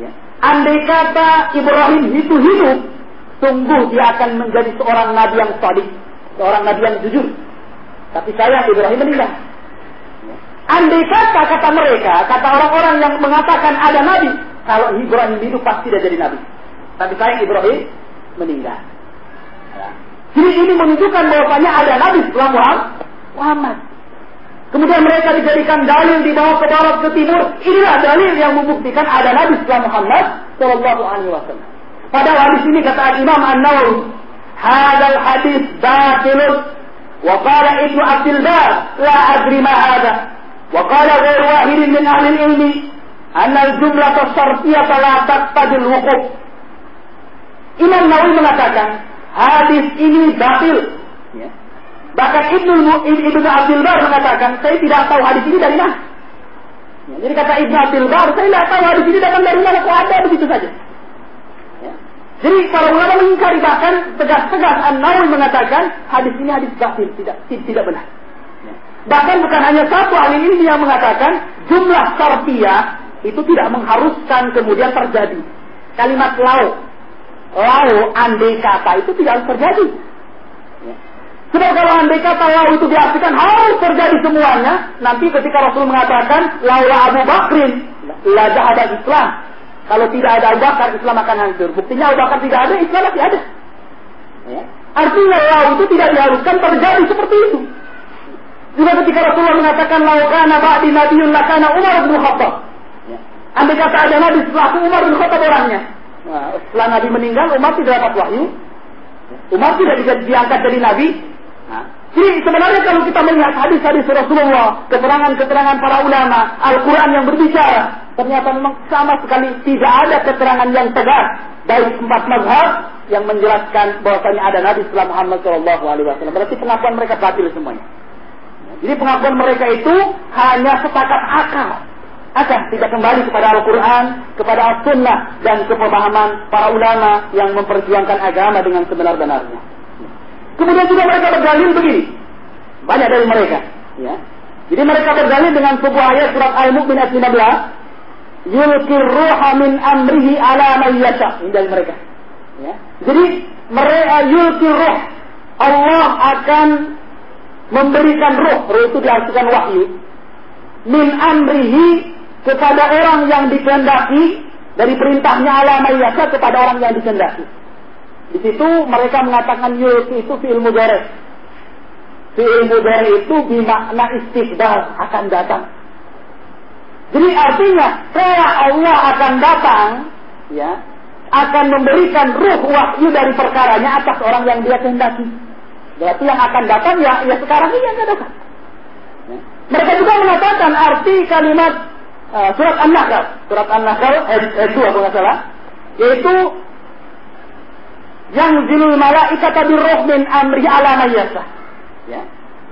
Ya. Andai kata Ibrahim itu hidup, sungguh dia akan menjadi seorang nabi yang sadik, seorang nabi yang jujur. Tapi saya Ibrahim meninggal. Andai kata kata mereka, kata orang-orang yang mengatakan ada nabi, kalau Ibrahim hidup pasti dia jadi nabi. Tapi saya Ibrahim meninggal. Jadi ini menunjukkan bahwasanya ada nabi setelah Muhammad. Kemudian mereka dijadikan dalil di bawah ke barat ke timur. Inilah dalil yang membuktikan ada nabi setelah Muhammad Shallallahu Alaihi Wasallam. Pada hadis ini kata Imam An Nawawi, hadal hadis batilun. Wa qala Ibnu Abdul la adri ma hada. وقال غير واحد من أهل العلم أن الجملة الصرفية لا تقتضي الوقوف Imam Nawawi mengatakan hadis ini batil. Ya. Bahkan Ibnu Ibnu Abdul Bar mengatakan saya tidak tahu hadis ini dari mana. Ya, jadi kata Ibnu Abdul Bar saya tidak tahu hadis ini datang dari mana kok ada begitu saja. Ya. Jadi para ulama mengingkari bahkan tegas-tegas An Nawawi mengatakan hadis ini hadis batil tidak tidak benar. Bahkan bukan hanya satu ahli ini yang mengatakan jumlah sarfiyah itu tidak mengharuskan kemudian terjadi. Kalimat lau, lau andai kata itu tidak harus terjadi. Ya. Sebab kalau andai kata lau itu diartikan harus terjadi semuanya, nanti ketika Rasul mengatakan laula Abu Bakrin la ada Islam. Kalau tidak ada Abu Bakar, Islam akan hancur. Buktinya Abu Bakar tidak ada, Islam masih ada. Ya. Artinya law itu tidak diharuskan terjadi seperti itu. Juga ketika Rasulullah mengatakan laukana ba'di nabiyun lakana Umar bin Khattab. Ya. Andai kata ada nabi setelah Umar bin Khattab orangnya. Nah, setelah Nabi meninggal, Umar tidak dapat wahyu. Umar tidak bisa diangkat jadi nabi. Nah, jadi sebenarnya kalau kita melihat hadis-hadis Rasulullah, keterangan-keterangan para ulama, Al-Quran yang berbicara, ternyata memang sama sekali tidak ada keterangan yang tegas dari empat mazhab yang menjelaskan bahwasanya ada Nabi setelah Muhammad Shallallahu Alaihi Wasallam. Berarti pengakuan mereka batil semuanya. Jadi pengakuan mereka itu hanya sepakat akal. Akan tidak kembali kepada Al-Quran, kepada As-Sunnah, dan kepemahaman para ulama yang memperjuangkan agama dengan sebenar-benarnya. Kemudian juga mereka berdalil begini. Banyak dari mereka. Ya. Jadi mereka berdalil dengan sebuah ayat surat Al-Mu'min ayat 15. Yulkir ruha min amrihi ala man. Ini dari mereka. Ya. Jadi mereka yulkir ruh. Allah akan memberikan ruh. Ruh itu diartikan wahyu. Min amrihi kepada orang yang dikehendaki dari perintahnya ala man yasha kepada orang yang dikehendaki. Di situ mereka mengatakan yulki itu fi'il mudhari. Fi'il mudhari itu bermakna istiqbal akan datang. Jadi artinya saya Allah akan datang ya akan memberikan ruh wahyu dari perkaranya atas orang yang dia kehendaki. Berarti yang akan datang ya ya sekarang ini yang akan datang. Ya. Mereka juga mengatakan arti kalimat uh, surat An-Nahl, surat An-Nahl ayat, ayat 2 kalau nggak salah, yaitu yang zilul malaikat birroh min amri ala mayyasah. Ya.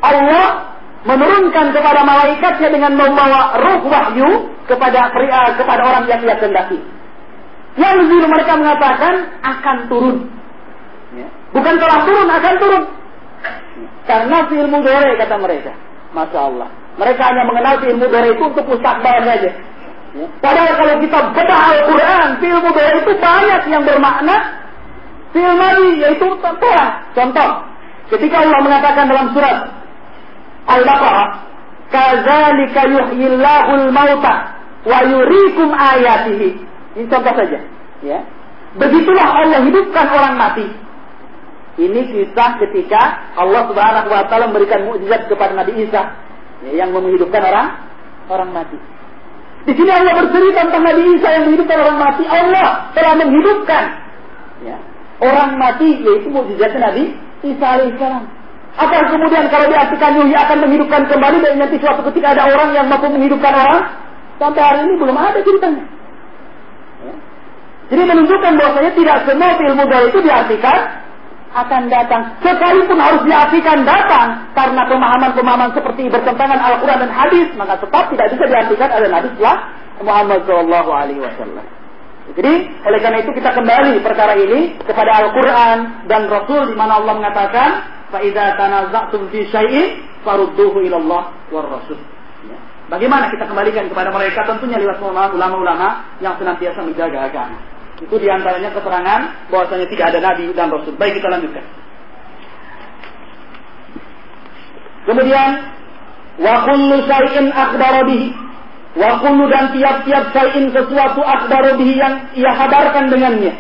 Allah menurunkan kepada malaikatnya dengan membawa ruh wahyu kepada pria, kepada orang yang ia kehendaki. Yang zil mereka mengatakan akan turun. Ya. Bukan telah turun, akan turun. Karena ilmu dore kata mereka. Masya Allah. Mereka hanya mengenal ilmu dore itu untuk mustakbal saja. Padahal kalau kita bedah Al-Quran, ilmu dore itu banyak yang bermakna Fi'il madi yaitu telah. Contoh, ketika Allah mengatakan dalam surat Al-Baqarah, "Kadzalika yuhyillahul mauta wa yuriikum ayatihi." Ini contoh saja, ya. Begitulah Allah hidupkan orang mati. Ini kisah ketika Allah Subhanahu wa taala memberikan mukjizat kepada Nabi Isa ya, yang menghidupkan orang orang mati. Di sini Allah bercerita tentang Nabi Isa yang menghidupkan orang mati. Allah telah menghidupkan ya, orang mati yaitu mukjizat Nabi Isa alaihissalam. Apa kemudian kalau diartikan Yuhi akan menghidupkan kembali dan nanti suatu ketika ada orang yang mampu menghidupkan orang? Sampai hari ini belum ada ceritanya. Ya. Jadi menunjukkan bahwasanya tidak semua ilmu dari itu diartikan akan datang. Sekalipun harus diartikan datang karena pemahaman-pemahaman seperti bertentangan Al-Quran dan hadis, maka tetap tidak bisa diartikan ada Nabi setelah Muhammad Shallallahu Alaihi Wasallam. Jadi oleh karena itu kita kembali perkara ini kepada Al-Quran dan Rasul di mana Allah mengatakan faida tanaza'tum fi syai'in farudduhu ila Allah war Rasul. Ya. Bagaimana kita kembalikan kepada mereka tentunya lewat ulama-ulama yang senantiasa menjaga agama. Itu di antaranya keterangan bahwasanya tidak ada nabi dan rasul. Baik kita lanjutkan. Kemudian wa kullu syai'in akhbara bihi Wa kullu dan tiap-tiap syai'in sesuatu akbaru bihi yang ia kabarkan dengannya.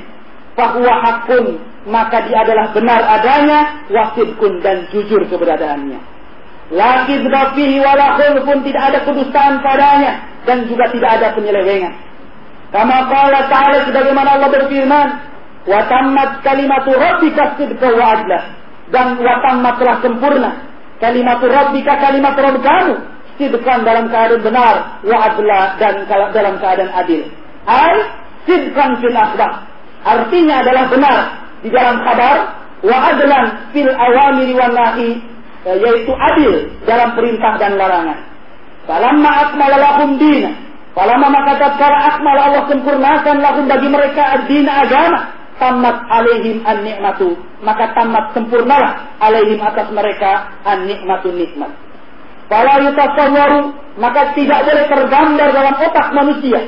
Fahuwa hakun, maka dia adalah benar adanya, wasidkun dan jujur keberadaannya. Laki fihi wala pun tidak ada kedustaan padanya dan juga tidak ada penyelewengan. Kama qala ta'ala sebagaimana Allah berfirman, wa tammat kalimatu rabbika sidqa wa adla. Dan wa tammat telah sempurna kalimatu rabbika kalimat Rabb kamu sidqan dalam keadaan benar, wa adla dan dalam keadaan adil. Al sidqan fil akhbar. Artinya adalah benar di dalam kabar, wa adlan fil awamiri wa nahi, yaitu adil dalam perintah dan larangan. Falamma akmala lahum dina. Falamma maka tatkala akmal Allah sempurnakan lahum bagi mereka dina agama, tamat alaihim an nikmatu maka tamat sempurnalah alaihim atas mereka an nikmatu nikmat Fala yutasawwaru, maka tidak boleh tergambar dalam otak manusia.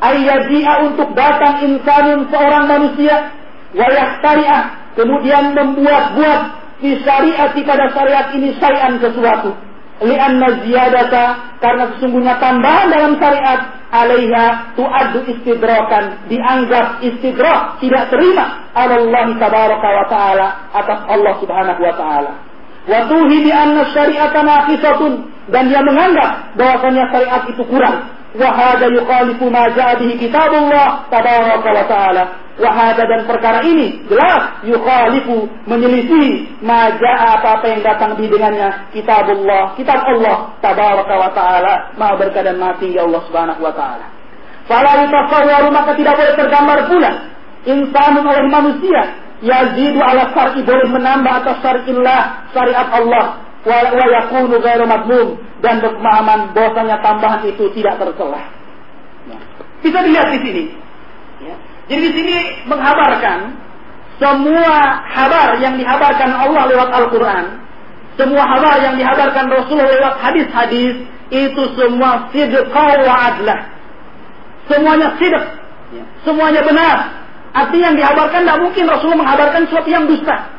Ayyadi'a untuk datang insanun seorang manusia, wayahtari'ah, kemudian membuat-buat di syariat pada syariat ini syai'an sesuatu. Li'anna ziyadata karena sesungguhnya tambahan dalam syariat alaiha tu'addu istidrakan dianggap istidrak tidak terima Allah tabaraka wa taala atas Allah subhanahu wa taala. Wa tuhi bi anna syari'ata naqisatun dan dia menganggap bahwasanya syariat itu kurang wahada yukhalifu ma bihi kitabullah tabaraka wa ta'ala wahada dan perkara ini jelas yukhalifu menyelisih ma ja'a apa-apa yang datang di dengannya kitabullah kitab Allah tabaraka wa ta'ala ma berkah dan maha tinggi Allah subhanahu wa ta'ala. fala yutasawwaru maka tidak boleh tergambar pula. insanun oleh manusia. yazidu ala syar'i boleh menambah atas syari'illah syariat Allah wa yakunu ghairu dan berpemahaman bahwasanya tambahan itu tidak tercela. Ya. Bisa dilihat di sini. Ya. Jadi di sini menghabarkan semua kabar yang dihabarkan Allah lewat Al-Quran, semua kabar yang dihabarkan Rasulullah lewat hadis-hadis, itu semua sidqah wa adlah. Semuanya sidq. Ya. Semuanya benar. Artinya yang dihabarkan tidak mungkin Rasulullah menghabarkan sesuatu yang dusta.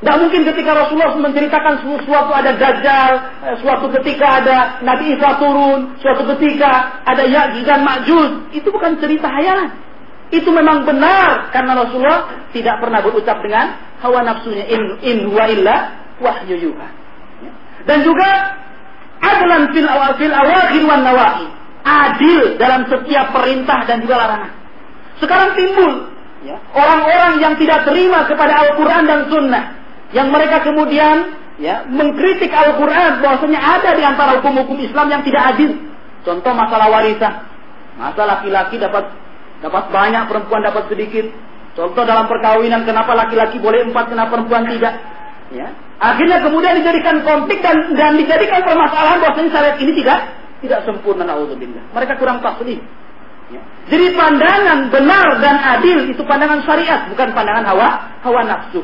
Tidak mungkin ketika Rasulullah menceritakan sesuatu ada Dajjal, eh, suatu ketika ada Nabi Isa turun, suatu ketika ada Ya'juj dan Ma'juj. Itu bukan cerita hayalan. Itu memang benar karena Rasulullah tidak pernah berucap dengan hawa nafsunya in, in huwa illa wahyu yuha. Dan juga adlan fil awal fil awakhir wan nawahi. Adil dalam setiap perintah dan juga larangan. Sekarang timbul ya, orang-orang yang tidak terima kepada Al-Quran dan Sunnah yang mereka kemudian ya mengkritik Al-Quran bahwasanya ada di antara hukum-hukum Islam yang tidak adil. Contoh masalah warisan, masa laki-laki dapat dapat banyak, perempuan dapat sedikit. Contoh dalam perkawinan, kenapa laki-laki boleh empat, kenapa perempuan tidak? Ya. Akhirnya kemudian dijadikan konflik dan dan dijadikan permasalahan bahwasanya syariat ini tidak tidak sempurna naudzubillah. Mereka kurang taslim. Ya. Jadi pandangan benar dan adil itu pandangan syariat, bukan pandangan hawa hawa nafsu.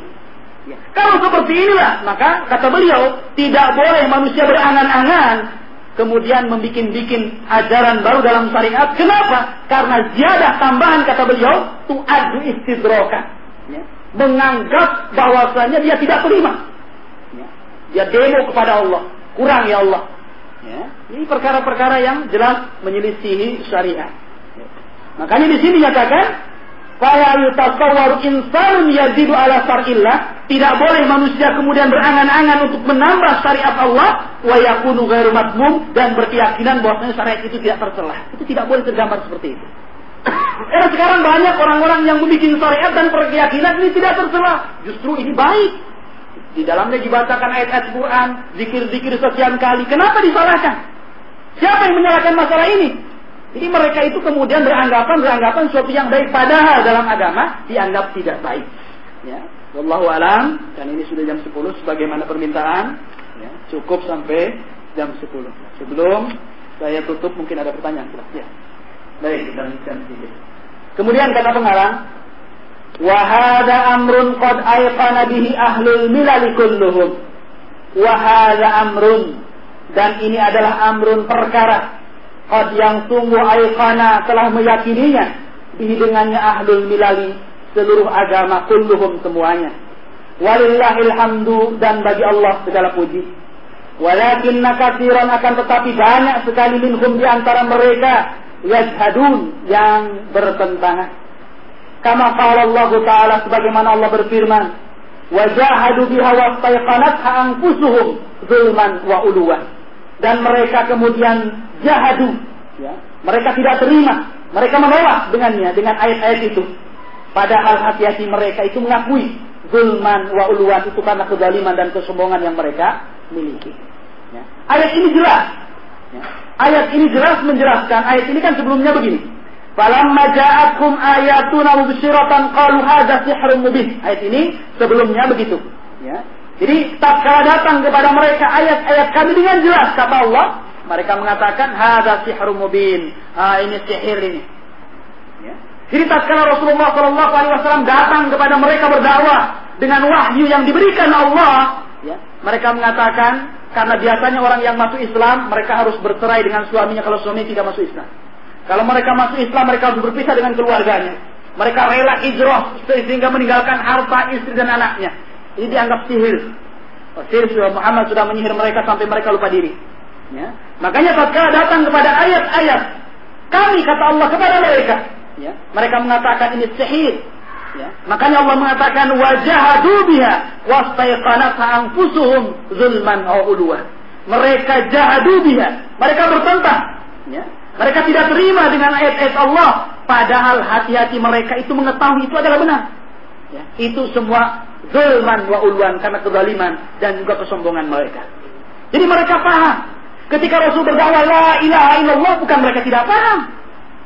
Kalau seperti inilah, maka kata beliau, tidak boleh manusia berangan-angan kemudian membikin-bikin ajaran baru dalam syariat. Kenapa? Karena ziyadah tambahan kata beliau, tu adu istidrokan. Ya. Menganggap bahwasanya dia tidak terima. Ya. Dia demo kepada Allah. Kurang ya Allah. Ya. Ini perkara-perkara yang jelas menyelisihi syariat. Ya. Makanya di sini nyatakan Fala insanun yazidu ala syar'illah. Tidak boleh manusia kemudian berangan-angan untuk menambah syariat Allah wa matmum dan berkeyakinan bahwasanya syariat itu tidak tercelah. Itu tidak boleh tergambar seperti itu. Karena sekarang banyak orang-orang yang membuat syariat dan berkeyakinan ini tidak tercelah. Justru ini baik. Di dalamnya dibacakan ayat-ayat Quran, zikir-zikir sekian kali. Kenapa disalahkan? Siapa yang menyalahkan masalah ini? Jadi mereka itu kemudian beranggapan beranggapan sesuatu yang baik padahal dalam agama dianggap tidak baik. Ya. Wallahu alam dan ini sudah jam 10 sebagaimana permintaan ya, cukup sampai jam 10. Sebelum saya tutup mungkin ada pertanyaan. Ya. Baik, kita lanjutkan sedikit. Kemudian kata pengarang, wa hadza amrun qad ayqana bihi ahlul milal kulluhum. Wa hadza amrun dan ini adalah amrun perkara Qad yang sungguh aikana telah meyakininya bihi dengannya ahlul milali seluruh agama kulluhum semuanya. Walillahil hamdu dan bagi Allah segala puji. Walakin nakasiran akan tetapi banyak sekali minhum di antara mereka yajhadun yang bertentangan. Kama qala Allah Ta'ala sebagaimana Allah berfirman, "Wajahadu biha wastaiqanatha anfusuhum zulman wa uluwan." Dan mereka kemudian jahadu. Ya. Mereka tidak terima. Mereka menolak dengannya, dengan ayat-ayat itu. Padahal hati-hati mereka itu mengakui zulman wa uluan itu karena kezaliman dan kesombongan yang mereka miliki. Ya. Ayat ini jelas. Ya. Ayat ini jelas menjelaskan. Ayat ini kan sebelumnya begini. Falamma ja'atkum ayatuna mubsyiratan qalu hadza sihrun mubin. Ayat ini sebelumnya begitu. Ya. Jadi tak kala datang kepada mereka ayat-ayat kami dengan jelas kata Allah, mereka mengatakan hada sihru mubin. Ah ini sihir ini. Ya. Jadi tatkala Rasulullah Shallallahu Alaihi Wasallam datang kepada mereka berdakwah dengan wahyu yang diberikan Allah, ya, mereka mengatakan karena biasanya orang yang masuk Islam mereka harus bercerai dengan suaminya kalau suami tidak masuk Islam. Kalau mereka masuk Islam mereka harus berpisah dengan keluarganya. Mereka rela hijrah sehingga meninggalkan harta istri dan anaknya. Ini dianggap sihir. Pasir sudah Muhammad sudah menyihir mereka sampai mereka lupa diri. Ya. Makanya tatkala datang kepada ayat-ayat kami kata Allah kepada mereka, ya. mereka mengatakan ini sihir. Ya. Makanya Allah mengatakan wajahadu biha wastaiqanat anfusuhum zulman aw Mereka jahadu biha, mereka bertentang. Ya. Mereka tidak terima dengan ayat-ayat Allah, padahal hati-hati mereka itu mengetahui itu adalah benar. Ya. Itu semua zulman wa ulwan karena kezaliman dan juga kesombongan mereka. Jadi mereka paham. Ketika Rasul berdakwah la ilaha illallah bukan mereka tidak paham.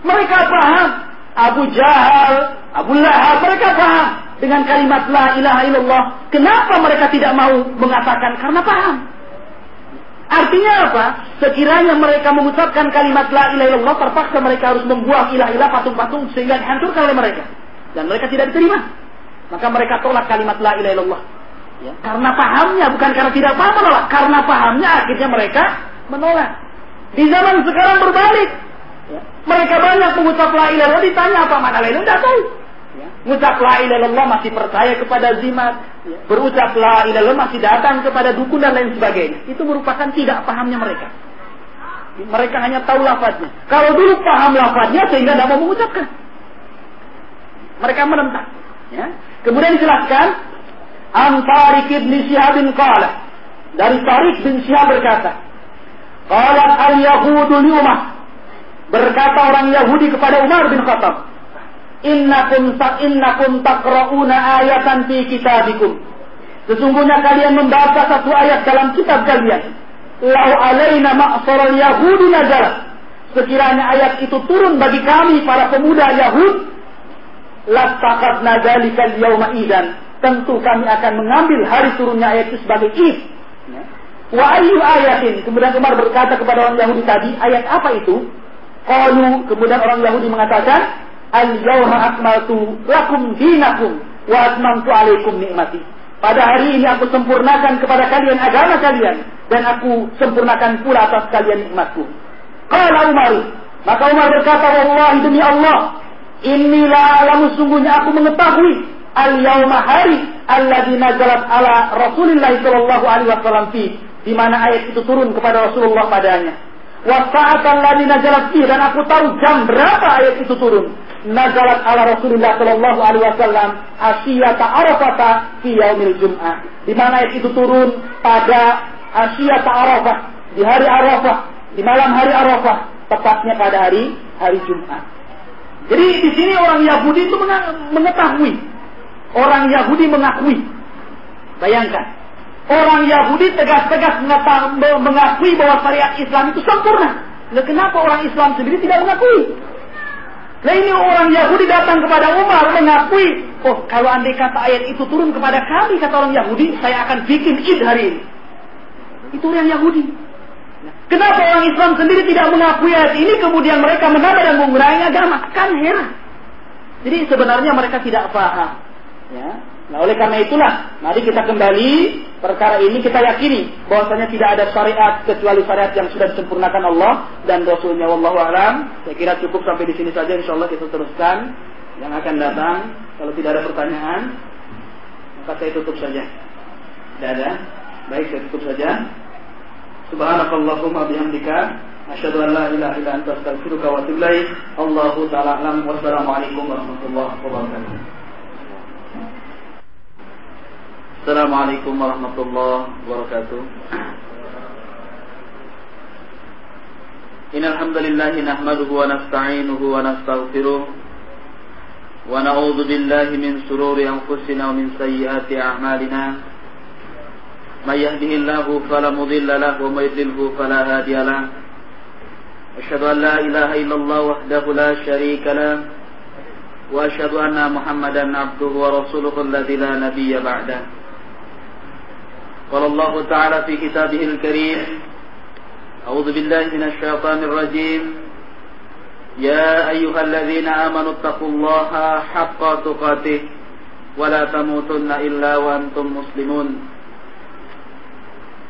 Mereka paham. Abu Jahal, Abu Lahab, mereka paham dengan kalimat la ilaha illallah. Kenapa mereka tidak mau mengatakan? Karena paham. Artinya apa? Sekiranya mereka mengucapkan kalimat la ilaha illallah, terpaksa mereka harus membuang ilah-ilah patung-patung sehingga dihancurkan oleh mereka. Dan mereka tidak diterima. Maka mereka tolak kalimat la ilaha illallah. Ya. Karena pahamnya, bukan karena tidak paham menolak. Karena pahamnya akhirnya mereka menolak. Di zaman sekarang berbalik. Ya. Mereka banyak mengucap la ilaha illallah, ditanya apa mana la ilaha tidak tahu. Ya. Mengucap la ilaha illallah masih percaya kepada zimat. Ya. Berucap la ilaha illallah masih datang kepada dukun dan lain sebagainya. Itu merupakan tidak pahamnya mereka. Mereka hanya tahu lafaznya. Kalau dulu paham lafaznya sehingga tidak mau mengucapkan. Mereka menentang. Ya. Kemudian dijelaskan An Tariq bin Syihab bin qala. Dari Tariq bin Syihab berkata Qala al-Yahudu Umar berkata orang Yahudi kepada Umar bin Khattab Innakum ta innakum taqra'una ayatan fi kitabikum. Sesungguhnya kalian membaca satu ayat dalam kitab kalian. Lau alaina ma'saral Yahudi nazar. Sekiranya ayat itu turun bagi kami para pemuda Yahud Lastakat nadzalikal yauma idan. Tentu kami akan mengambil hari turunnya ayat itu sebagai. Ya. Wa ayyu ayatin? Kemudian Umar berkata kepada orang Yahudi tadi, ayat apa itu? Qalu, kemudian orang Yahudi mengatakan, Al-yawma akmaltu lakum dinakum wa atmamtu alaikum nikmati. Pada hari ini aku sempurnakan kepada kalian agama kalian dan aku sempurnakan pula atas kalian nikmatku. Qala Umar, maka Umar berkata, "Wallahi demi Allah, Inilah alamu sungguhnya aku mengetahui al yauma hari alladzi nazalat ala Rasulillah sallallahu alaihi wasallam fi di mana ayat itu turun kepada Rasulullah padanya. Wa sa'atan ladzi nazalat fi dan aku tahu jam berapa ayat itu turun. Nazalat ala Rasulillah sallallahu alaihi wasallam asyiyata Arafah fi yaumil Jum'ah. Di mana ayat itu turun pada asyiyata Arafah, di hari Arafah, di malam hari Arafah, tepatnya pada hari hari Jumat. Jadi di sini orang Yahudi itu mengetahui. Orang Yahudi mengakui. Bayangkan. Orang Yahudi tegas-tegas mengakui bahwa syariat Islam itu sempurna. Nah, kenapa orang Islam sendiri tidak mengakui? Nah ini orang Yahudi datang kepada Umar mengakui, oh kalau andai kata ayat itu turun kepada kami, kata orang Yahudi, saya akan bikin id hari ini. Itu orang Yahudi. Kenapa orang Islam sendiri tidak mengakui ayat ini kemudian mereka menambah dan mengurangi agama? Kan heran. Jadi sebenarnya mereka tidak paham. Ya. Nah oleh karena itulah, mari kita kembali perkara ini kita yakini bahwasanya tidak ada syariat kecuali syariat yang sudah disempurnakan Allah dan Rasulnya. Wallahu alam. Saya kira cukup sampai di sini saja. Insya Allah kita teruskan yang akan datang. Kalau tidak ada pertanyaan, maka saya tutup saja. Tidak ada. Baik, saya tutup saja. سبحانك اللهم وبحمدك أشهد أن لا إله إلا أنت أستغفرك وأتوب إليك الله تعالى أعلم والسلام عليكم ورحمة الله وبركاته السلام عليكم ورحمة الله وبركاته إن الحمد لله نحمده ونستعينه ونستغفره ونعوذ بالله من شرور أنفسنا ومن سيئات أعمالنا من يهده الله فلا مضل له ومن يضلله فلا هادي له. أشهد أن لا إله إلا الله وحده لا شريك له وأشهد أن محمدا عبده ورسوله الذي لا نبي بعده. قال الله تعالى في كتابه الكريم أعوذ بالله من الشيطان الرجيم. يا أيها الذين آمنوا اتقوا الله حق تقاته ولا تموتن إلا وأنتم مسلمون.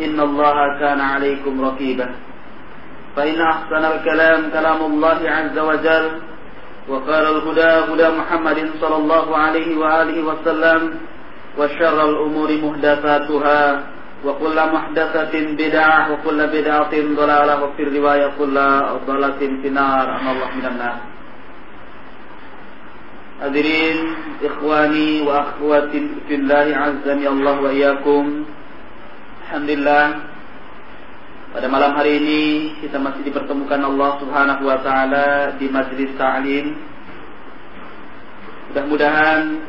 إن الله كان عليكم رقيبا فإن أحسن الكلام كلام الله عز وجل وقال الهدى هدى محمد صلى الله عليه وآله وسلم وشر الأمور مهدفاتها وكل محدثة بدعة وكل بدعة ضلالة وفي الرواية كل ضلالة في النار أما الله من النار ikhwani wa akhwati fillah azami Allah wa iyyakum. Alhamdulillah pada malam hari ini kita masih dipertemukan Allah Subhanahu wa taala di majlis ta'lim. Mudah-mudahan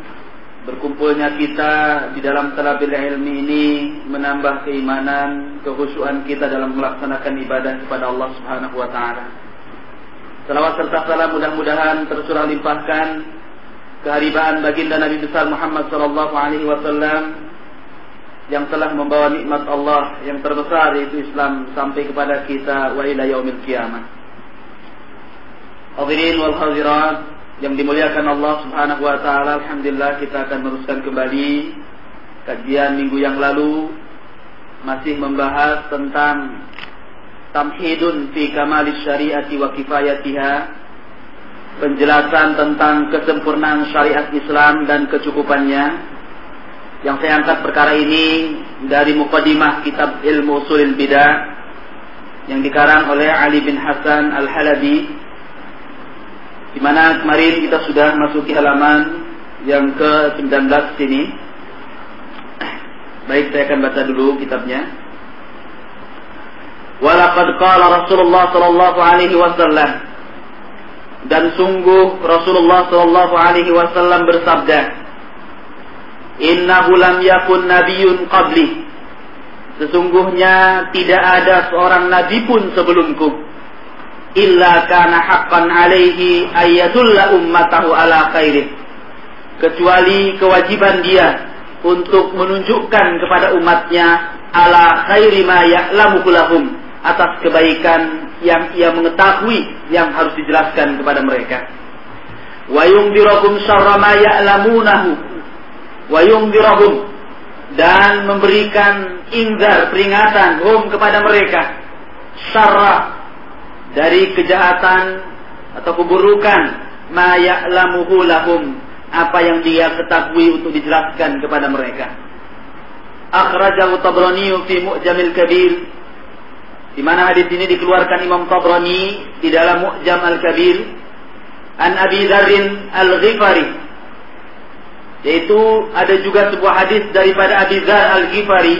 Berkumpulnya kita di dalam talabil ilmi ini menambah keimanan, kehusuan kita dalam melaksanakan ibadah kepada Allah Subhanahu wa taala. Salawat serta salam mudah-mudahan tercurah limpahkan keharibaan baginda Nabi besar Muhammad sallallahu alaihi wasallam yang telah membawa nikmat Allah yang terbesar yaitu Islam sampai kepada kita wa ila yaumil qiyamah. Hadirin wal hadirat yang dimuliakan Allah Subhanahu wa taala, alhamdulillah kita akan meneruskan kembali kajian minggu yang lalu masih membahas tentang tamhidun fi kamalis syariati wa kifayatiha penjelasan tentang kesempurnaan syariat Islam dan kecukupannya yang saya angkat perkara ini dari mukadimah kitab ilmu usulil bidah yang dikarang oleh Ali bin Hasan Al-Halabi di mana kemarin kita sudah masuki halaman yang ke-19 sini. Baik, saya akan baca dulu kitabnya. Walaqad qala Rasulullah sallallahu alaihi wasallam dan sungguh Rasulullah sallallahu alaihi wasallam bersabda Innahu lam yakun nabiyyun qabli. Sesungguhnya tidak ada seorang nabi pun sebelumku. Illa kana haqqan alaihi ayadulla ummatahu ala khairih kecuali kewajiban dia untuk menunjukkan kepada umatnya ala khairi ma ya'lamu lahum atas kebaikan yang ia mengetahui yang harus dijelaskan kepada mereka. Wa yungdirakum syarra ma ya'lamunahu wa dan memberikan ingzar peringatan hum kepada mereka. Syarra dari kejahatan atau keburukan. Ma ya'lamuhu lahum apa yang dia ketahui untuk dijelaskan kepada mereka. Akhrajahu Tabrani fi Mu'jamil Kabir di mana hadis ini dikeluarkan Imam Tabrani di dalam Mu'jam Al-Kabir. An Abi Dzarrin Al-Ghifari yaitu ada juga sebuah hadis daripada Abi Dzar Al-Ghifari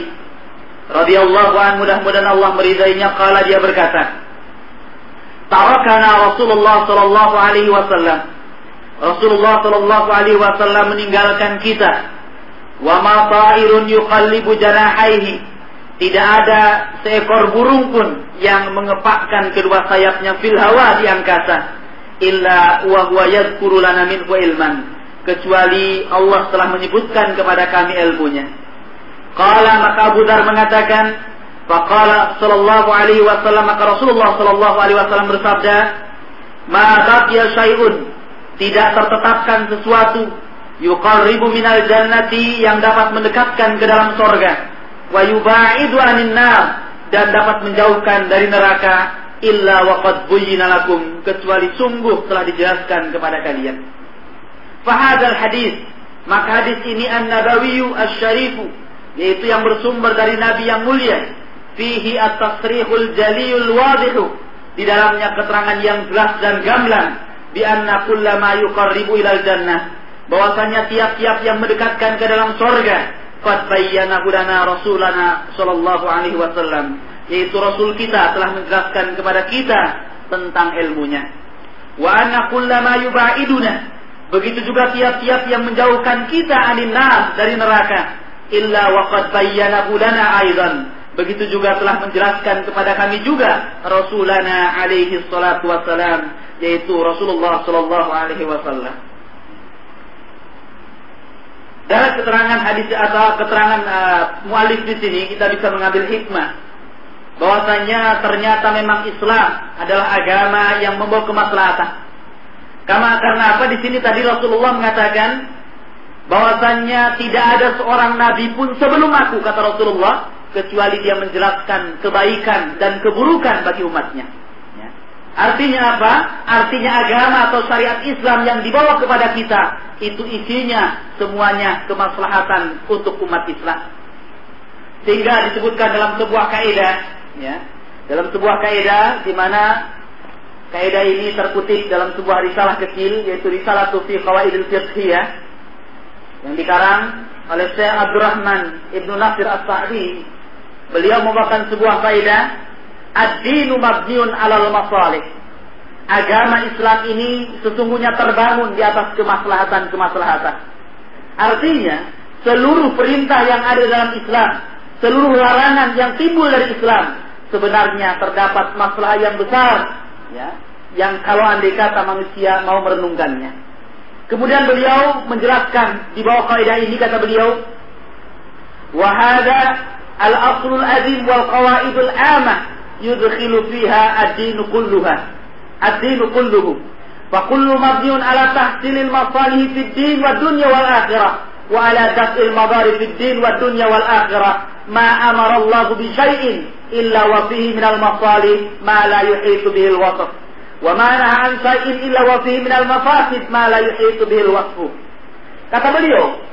radhiyallahu anhu mudah-mudahan Allah meridainya kala dia berkata tarakana Rasulullah sallallahu alaihi wasallam. Rasulullah sallallahu alaihi wasallam meninggalkan kita. Wa ma ta'irun yuqallibu janahaihi. Tidak ada seekor burung pun yang mengepakkan kedua sayapnya fil hawa di angkasa. Illa wa huwa yadhkuru lana minhu ilman. Kecuali Allah telah menyebutkan kepada kami ilmunya. Qala maka Abu Dar mengatakan, Faqala sallallahu alaihi wasallam maka Rasulullah sallallahu alaihi wasallam bersabda, "Ma baqiya syai'un" tidak tertetapkan sesuatu yuqarribu minal jannati yang dapat mendekatkan ke dalam sorga wa yubaidu anin nar dan dapat menjauhkan dari neraka illa waqad buyyina lakum kecuali sungguh telah dijelaskan kepada kalian. Fahadal hadis. Maka hadis ini an-nabawiyyu asy-syarifu yaitu yang bersumber dari nabi yang mulia. Fihi at-tasrihul jaliyul wadihu. Di dalamnya keterangan yang jelas dan gamblang. Bi anna kullama yuqarribu ilal jannah. Bahwasanya tiap-tiap yang mendekatkan ke dalam sorga. Qad bayyana hudana rasulana sallallahu alaihi wasallam. Yaitu rasul kita telah menjelaskan kepada kita tentang ilmunya. Wa anna kullama yubaiduna begitu juga tiap-tiap yang menjauhkan kita anin nar dari neraka illa waqad bayyana hudana aidan Begitu juga telah menjelaskan kepada kami juga Rasulana alaihi salatu wassalam yaitu Rasulullah sallallahu alaihi wasallam. Dari keterangan hadis atau keterangan uh, mualif di sini kita bisa mengambil hikmah bahwasanya ternyata memang Islam adalah agama yang membawa kemaslahatan. Karena karena apa di sini tadi Rasulullah mengatakan bahwasanya tidak ada seorang nabi pun sebelum aku kata Rasulullah kecuali dia menjelaskan kebaikan dan keburukan bagi umatnya. Ya. Artinya apa? Artinya agama atau syariat Islam yang dibawa kepada kita itu isinya semuanya kemaslahatan untuk umat Islam. Sehingga disebutkan dalam sebuah kaidah, ya, dalam sebuah kaidah di mana kaidah ini terkutip dalam sebuah risalah kecil yaitu risalah fi qawaidil fiqhiyah yang dikarang oleh Syekh Abdurrahman Ibnu Nasir As-Sa'di Beliau membawakan sebuah kaidah, ad-dinu mabniun 'alal masalih. Agama Islam ini sesungguhnya terbangun di atas kemaslahatan-kemaslahatan. Artinya, seluruh perintah yang ada dalam Islam, seluruh larangan yang timbul dari Islam, sebenarnya terdapat masalah yang besar, ya, yang kalau andai kata manusia mau merenungkannya. Kemudian beliau menjelaskan di bawah kaidah ini kata beliau, wahada al-aslul azim wal qawaidul amah yudkhilu fiha ad-din kulluha. Ad-din kulluhu. Fa kullu mabniun ala tahsilil masalih fid din wa dunya wal akhirah amara Allah bi syai'in illa wa fihi min al masalih ma la yuhitu bihi al wasf. Wa ma naha an syai'in illa wa fihi min al mafasid ma la yuhitu bihi al wasf. Kata beliau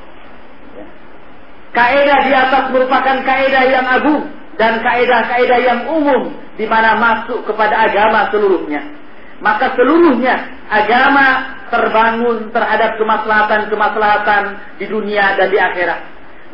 Kaedah di atas merupakan kaedah yang agung dan kaedah-kaedah yang umum di mana masuk kepada agama seluruhnya. Maka seluruhnya agama terbangun terhadap kemaslahatan-kemaslahatan di dunia dan di akhirat.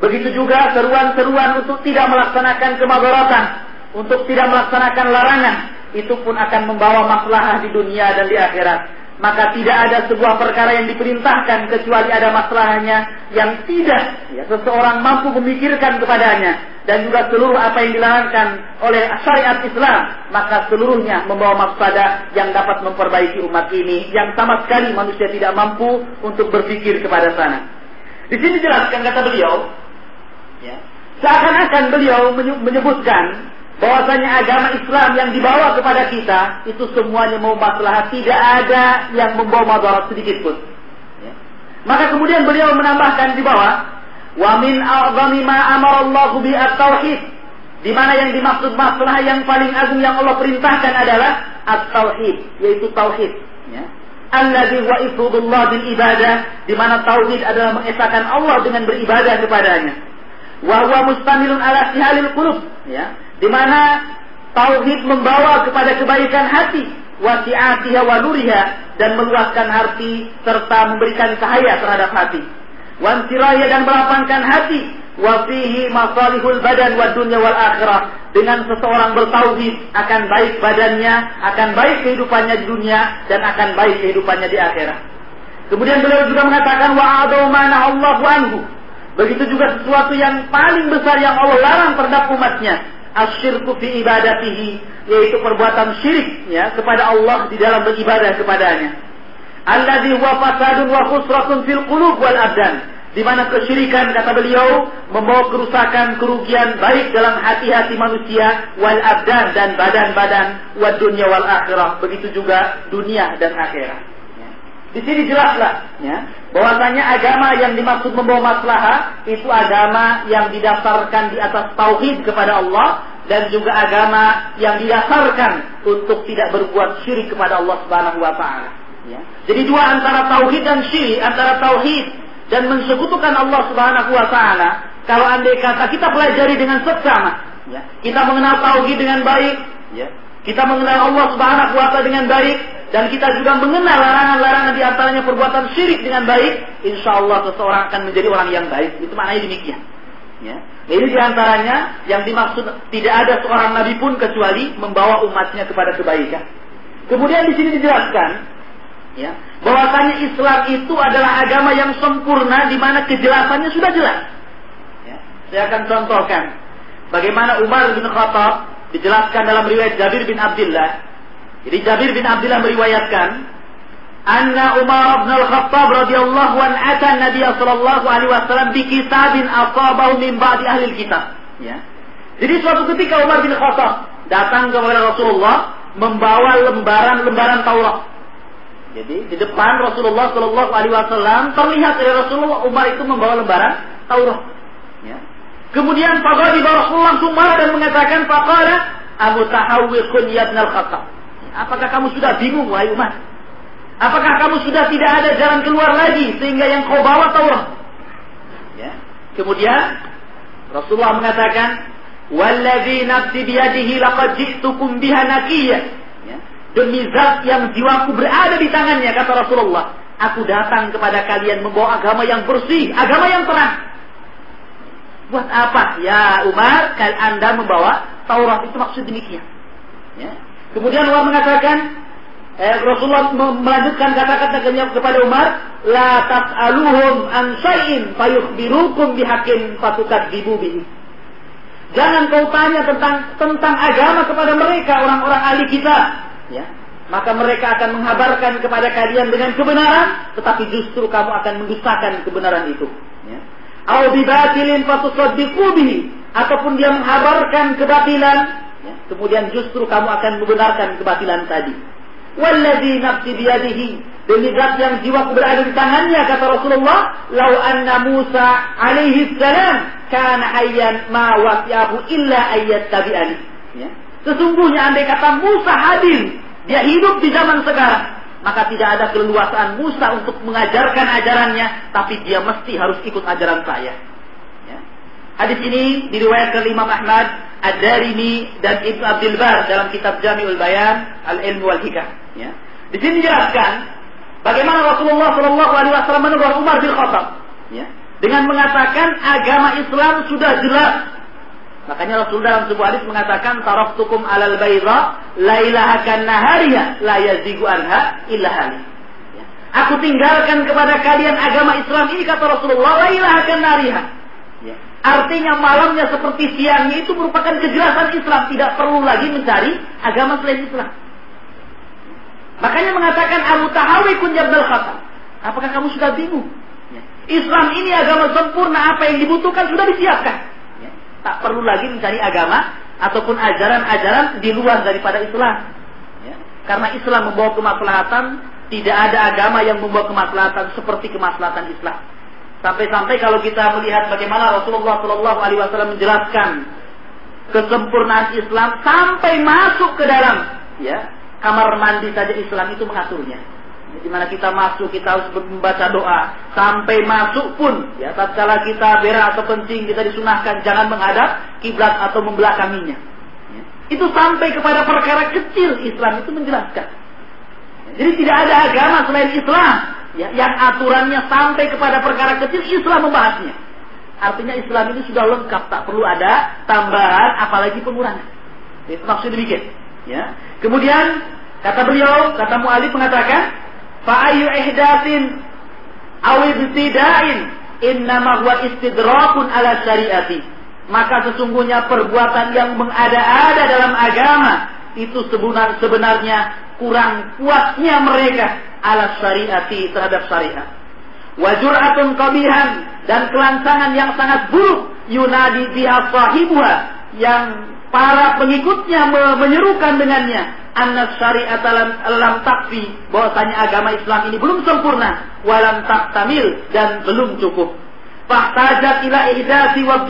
Begitu juga seruan-seruan untuk tidak melaksanakan kemadaratan, untuk tidak melaksanakan larangan, itu pun akan membawa maslahah di dunia dan di akhirat maka tidak ada sebuah perkara yang diperintahkan kecuali ada masalahnya yang tidak ya, seseorang mampu memikirkan kepadanya dan juga seluruh apa yang dilarangkan oleh syariat Islam maka seluruhnya membawa mafsadah yang dapat memperbaiki umat ini yang sama sekali manusia tidak mampu untuk berpikir kepada sana. Di sini jelaskan kata beliau ya, seakan-akan beliau menyebutkan bahwasanya agama Islam yang dibawa kepada kita itu semuanya mau masalah tidak ada yang membawa madarat sedikit pun. Ya. Maka kemudian beliau menambahkan di bawah wa min a'zami ma amara Allah bi at-tauhid di mana yang dimaksud masalah yang paling agung yang Allah perintahkan adalah at-tauhid yaitu tauhid ya. Alladhi wa ifrudullah bil ibadah di mana tauhid adalah mengesahkan Allah dengan beribadah kepadanya. Wa huwa mustamilun ala sihalil qulub ya di mana tauhid membawa kepada kebaikan hati, wasi'atiha wa nuriha dan meluaskan hati serta memberikan cahaya terhadap hati. Wansiraya dan melapangkan hati, wa fihi masalihul badan wa dunya wal akhirah. Dengan seseorang bertauhid akan baik badannya, akan baik kehidupannya di dunia dan akan baik kehidupannya di akhirat. Kemudian beliau juga mengatakan wa mana Allahu anhu. Begitu juga sesuatu yang paling besar yang Allah larang terhadap umatnya asyirku fi ibadatihi yaitu perbuatan syirik ya kepada Allah di dalam beribadah kepadanya. Alladzi huwa fasadun wa khusratun fil qulub wal abdan. Di mana kesyirikan kata beliau membawa kerusakan, kerugian baik dalam hati-hati manusia wal abdan dan badan-badan wa dunya wal akhirah. Begitu juga dunia dan akhirat. Di sini jelaslah ya, bahwasanya agama yang dimaksud membawa maslahat itu agama yang didasarkan di atas tauhid kepada Allah dan juga agama yang didasarkan untuk tidak berbuat syirik kepada Allah Subhanahu wa taala. Ya. Jadi dua antara tauhid dan syirik, antara tauhid dan mensekutukan Allah Subhanahu wa taala, kalau andai kata kita pelajari dengan seksama, ya. Kita mengenal tauhid dengan baik, ya. Kita mengenal Allah Subhanahu wa taala dengan baik dan kita juga mengenal larangan-larangan di antaranya perbuatan syirik dengan baik, insya Allah seseorang akan menjadi orang yang baik. Itu maknanya demikian. Ya. Ini di antaranya yang dimaksud tidak ada seorang nabi pun kecuali membawa umatnya kepada kebaikan. Kemudian di sini dijelaskan, ya, bahwasanya Islam itu adalah agama yang sempurna di mana kejelasannya sudah jelas. Ya. Saya akan contohkan bagaimana Umar bin Khattab dijelaskan dalam riwayat Jabir bin Abdullah. Jadi Jabir bin Abdullah meriwayatkan anna Umar bin Al-Khattab radhiyallahu an ata Nabi sallallahu alaihi wasallam bi kitabin asabahu min ba'di ahli kitab ya Jadi suatu ketika Umar bin Khattab datang kepada Rasulullah membawa lembaran-lembaran Taurat. Jadi di depan Rasulullah Shallallahu Alaihi Wasallam terlihat dari Rasulullah Umar itu membawa lembaran Taurat. Kemudian Fagadi Rasulullah langsung marah dan mengatakan Fakara Abu Tahawwiqun ya Khattab. Apakah kamu sudah bingung wahai Umar? Apakah kamu sudah tidak ada jalan keluar lagi sehingga yang kau bawa Taurat? Ya. Kemudian Rasulullah mengatakan, "Wallazi nafsi biyadihi laqad ji'tukum biha nakiyah." Ya. Demi zat yang jiwaku berada di tangannya kata Rasulullah, aku datang kepada kalian membawa agama yang bersih, agama yang terang. Buat apa? Ya Umar, kalian Anda membawa Taurat itu maksud demikian. Ya. Kemudian Umar mengatakan, eh, Rasulullah melanjutkan kata-kata kepada Umar, la tas'aluhum an syai'in fayukhbirukum bihaqqin fatukadzibu bihi. Jangan kau tanya tentang tentang agama kepada mereka orang-orang ahli kita, ya. Maka mereka akan menghabarkan kepada kalian dengan kebenaran, tetapi justru kamu akan mendustakan kebenaran itu. Au fatusaddiqu bihi, ataupun dia menghabarkan kebatilan, ya. kemudian justru kamu akan membenarkan kebatilan tadi. Walladzi nafsi biyadihi. Demi zat yang jiwa berada di tangannya kata Rasulullah, "Lau anna Musa alaihi salam kana hayyan ma wasi'ahu illa ayat tabi'ani." Ya. Sesungguhnya andai kata Musa hadir, dia hidup di zaman sekarang, maka tidak ada keleluasaan Musa untuk mengajarkan ajarannya, tapi dia mesti harus ikut ajaran saya. Ya. Hadis ini diriwayatkan Imam Ahmad, Ad-Darimi dan Ibnu Abdul Bar dalam kitab Jami'ul Bayan, Al-Ilmu wal Hikam. Ya. Di sini dijelaskan bagaimana Rasulullah Shallallahu Alaihi Wasallam menegur Umar bin Khattab, ya, dengan mengatakan agama Islam sudah jelas. Makanya Rasul dalam sebuah hadis mengatakan tukum alal bayra la ilaha nahariya la yazigu anha illa. Ya. Aku tinggalkan kepada kalian agama Islam ini kata Rasulullah la ilaha nahariha. Ya. Artinya malamnya seperti siangnya itu merupakan kejelasan Islam. Tidak perlu lagi mencari agama selain Islam. Makanya mengatakan Abu Tahawi kunyabdal khatam. Apakah kamu sudah bingung? Ya. Islam ini agama sempurna, apa yang dibutuhkan sudah disiapkan. Tak perlu lagi mencari agama ataupun ajaran-ajaran di luar daripada Islam. Ya. Karena Islam membawa kemaslahatan, tidak ada agama yang membawa kemaslahatan seperti kemaslahatan Islam. Sampai-sampai kalau kita melihat bagaimana Rasulullah Shallallahu Alaihi Wasallam menjelaskan kesempurnaan Islam sampai masuk ke dalam ya kamar mandi saja Islam itu mengaturnya. Di mana kita masuk kita harus membaca doa sampai masuk pun ya tatkala kita berak atau penting kita disunahkan jangan menghadap kiblat atau membelakanginya. Ya. Itu sampai kepada perkara kecil Islam itu menjelaskan. Jadi tidak ada agama selain Islam ya, yang aturannya sampai kepada perkara kecil Islam membahasnya. Artinya Islam ini sudah lengkap tak perlu ada tambahan apalagi pengurangan. Itu maksud demikian. Ya. Kemudian kata beliau, kata Mu'alif mengatakan, fa'ayu ihdatin awibtidain innama huwa istidrakun ala syariati. Maka sesungguhnya perbuatan yang mengada-ada dalam agama itu sebenar, sebenarnya kurang kuatnya mereka ala syariati terhadap syariat. Wajur'atun qabihan dan kelancangan yang sangat buruk yunadi biha sahibuha yang para pengikutnya menyerukan dengannya. Anna syariat alam, takfi. Bahwasanya agama Islam ini belum sempurna. Walam taktamil. Dan belum cukup. Fahtajat ila ihdasi wa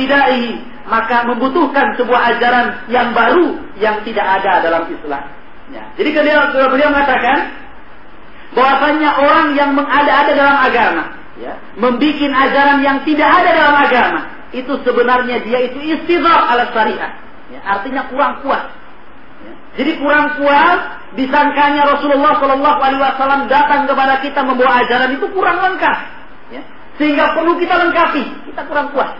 maka membutuhkan sebuah ajaran yang baru yang tidak ada dalam Islam. Ya. jadi beliau, beliau mengatakan bahwasanya orang yang mengada-ada dalam agama ya, membuat ajaran yang tidak ada dalam agama itu sebenarnya dia itu istidrak ala syariat Ya, artinya kurang kuat. Ya. Jadi kurang kuat disangkanya Rasulullah Shallallahu Alaihi Wasallam datang kepada kita membawa ajaran itu kurang lengkap. Ya. Sehingga perlu kita lengkapi. Kita kurang kuat.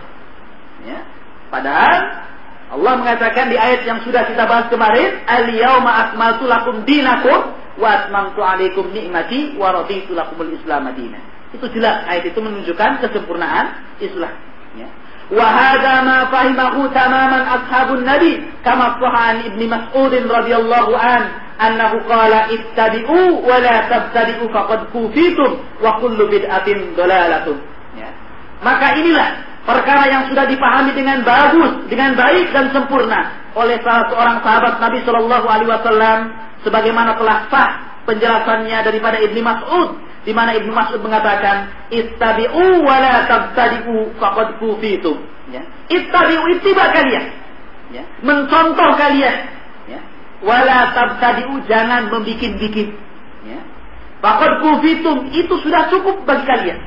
Ya. Padahal Allah mengatakan di ayat yang sudah kita bahas kemarin, "Al-yauma akmaltu lakum dinakum wa atmamtu alaikum ni'mati wa raditu lakumul Islam madinah." Itu jelas ayat itu menunjukkan kesempurnaan Islam. Ya. وهذا ما فهمه تماما أصحاب النبي كما صح عن ابن مسعود رضي الله عنه أنه قال اتبعوا ولا تبتدئوا فقد كوفيتم وكل بدعة ضلالة ya. maka inilah perkara yang sudah dipahami dengan bagus, dengan baik dan sempurna oleh salah seorang sahabat Nabi Shallallahu Alaihi Wasallam, sebagaimana telah sah penjelasannya daripada Ibnu Mas'ud, di mana Ibnu Mas'ud mengatakan, "Ittabi'u wa la tabtadi'u faqad kufitum." Ya. Ittabi'u ittiba kalian. Ya. Mencontoh kalian. Ya. Wala tabtadi'u jangan membikin-bikin. Ya. Faqad kufitum itu sudah cukup bagi kalian.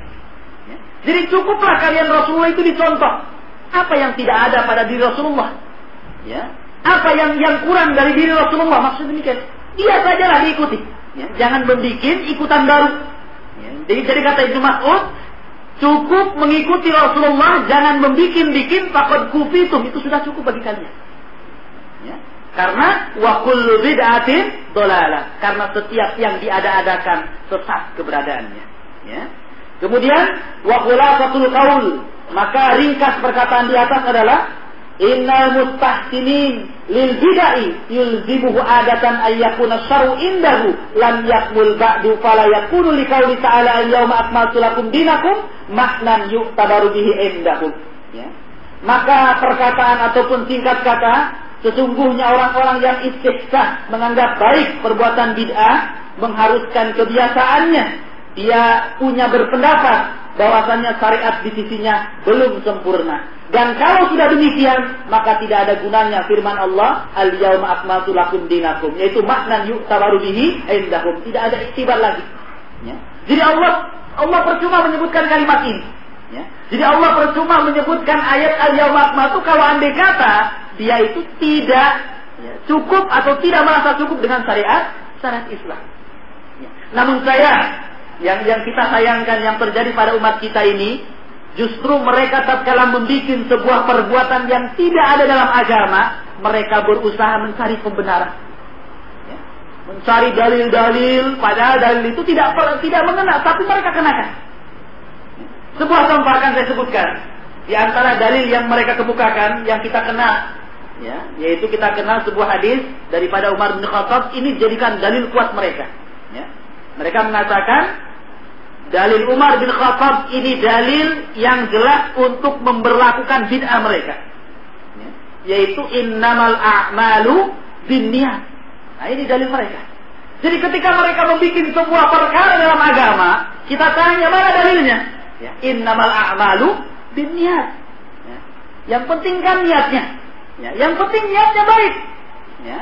Jadi cukuplah kalian Rasulullah itu dicontoh. Apa yang tidak ada pada diri Rasulullah? Ya. Apa yang yang kurang dari diri Rasulullah? Maksud demikian. Dia sajalah diikuti. Ya. Jangan membuat ikutan baru. Ya. Jadi, jadi kata Ibnu Mas'ud, cukup mengikuti Rasulullah, jangan membikin-bikin takut kufitum. Itu sudah cukup bagi kalian. Ya. Karena wa kullu bid'atin dolalah. Karena setiap yang diada-adakan sesat keberadaannya. Ya. Kemudian khulasatul qaul, maka ringkas perkataan di atas adalah innal mustahsinin lil bidai yulzimuhu adatan ayyakuna syar'u indahu lam yakmul ba'du fala yakunu liqauli ta'ala al-yawma akmaltu lakum dinakum maknan yu'tabaru bihi indahum ya. maka perkataan ataupun singkat kata sesungguhnya orang-orang yang istihsah menganggap baik perbuatan bid'ah mengharuskan kebiasaannya dia punya berpendapat bahwasannya syariat di sisinya belum sempurna. Dan kalau sudah demikian, maka tidak ada gunanya firman Allah, "Al-yauma akmaltu lakum dinakum," yaitu makna yu'tabaru bihi indahum. Tidak ada iktibar lagi. Ya. Jadi Allah Allah percuma menyebutkan kalimat ini. Ya. Jadi Allah percuma menyebutkan ayat al-yauma akmaltu kalau andai kata dia itu tidak ya, cukup atau tidak merasa cukup dengan syariat syariat Islam. Ya. Namun saya yang yang kita sayangkan yang terjadi pada umat kita ini justru mereka tatkala membuat sebuah perbuatan yang tidak ada dalam agama mereka berusaha mencari pembenaran. Ya. mencari dalil-dalil padahal dalil itu tidak tidak mengenal tapi mereka kenakan. Sebuah contoh akan saya sebutkan. Di antara dalil yang mereka kemukakan yang kita kenal ya yaitu kita kenal sebuah hadis daripada Umar bin Khattab ini jadikan dalil kuat mereka. Ya. Mereka mengatakan Dalil Umar bin Khattab ini dalil yang jelas untuk memberlakukan bid'ah mereka. Ya. Yaitu innamal a'malu binniyat. Nah ini dalil mereka. Jadi ketika mereka membuat sebuah perkara dalam agama, kita tanya mana dalilnya? Ya. Innamal a'malu binniyat. Ya. Yang penting kan niatnya. Ya. Yang penting niatnya baik. Ya.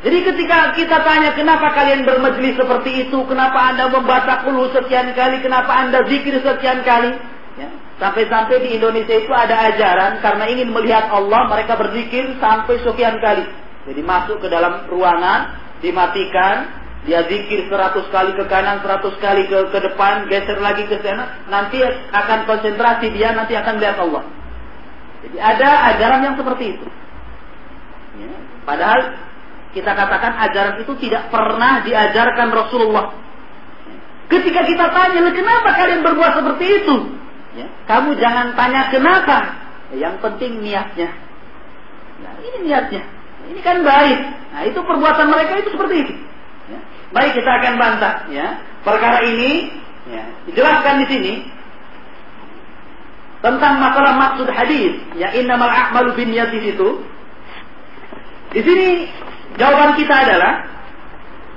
Jadi ketika kita tanya kenapa kalian bermajlis seperti itu, kenapa anda membaca kulu sekian kali, kenapa anda zikir sekian kali, ya. sampai-sampai di Indonesia itu ada ajaran karena ingin melihat Allah mereka berzikir sampai sekian kali. Jadi masuk ke dalam ruangan, dimatikan, dia zikir seratus kali ke kanan, seratus kali ke, ke depan, geser lagi ke sana, nanti akan konsentrasi dia, nanti akan lihat Allah. Jadi ada ajaran yang seperti itu. Ya. Padahal kita katakan ajaran itu tidak pernah diajarkan Rasulullah. Ketika kita tanya, kenapa kalian berbuat seperti itu? Ya, kamu jangan tanya kenapa. Yang penting niatnya. Nah, ini niatnya. Ini kan baik. Nah, itu perbuatan mereka itu seperti itu. Ya. Baik, kita akan bantah. Ya. Perkara ini ya, dijelaskan di sini tentang masalah maksud hadis. Ya, innamal a'malu bin itu. Di sini Jawaban kita adalah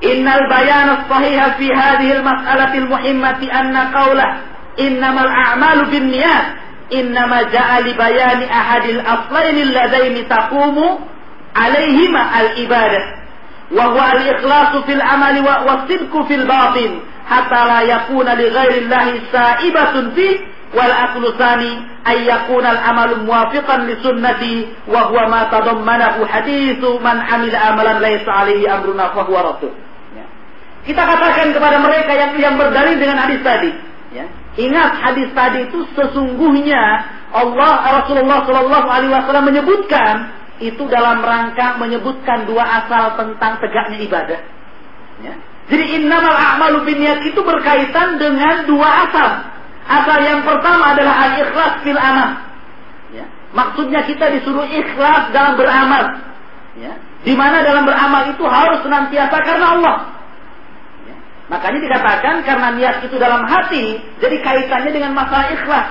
Innal bayan as-sahih fi hadhihi al-mas'alati al-muhimmati anna qawlah innamal a'malu binniyat innama ja'a li bayani ahadil aslain alladaini taqumu alaihima al-ibadah wa huwa al-ikhlasu fil amali wa wasidqu fil batin hatta la yakuna li ghairi llahi sa'ibatun fi wal aslu tsani ay yakuna al amal muwafiqan li sunnati wa huwa ma tadammanahu haditsu man amila amalan laysa alaihi amruna fa huwa rasul ya. kita katakan kepada mereka yang yang berdalil dengan hadis tadi ya. ingat hadis tadi itu sesungguhnya Allah Rasulullah Shallallahu alaihi wasallam menyebutkan itu dalam rangka menyebutkan dua asal tentang tegaknya ibadah ya. jadi innamal a'malu binniyat itu berkaitan dengan dua asal Asal yang pertama adalah al-ikhlas fil amal. Ya. Maksudnya kita disuruh ikhlas dalam beramal. Ya. Di mana dalam beramal itu harus senantiasa karena Allah. Ya. Makanya dikatakan karena niat itu dalam hati, jadi kaitannya dengan masalah ikhlas.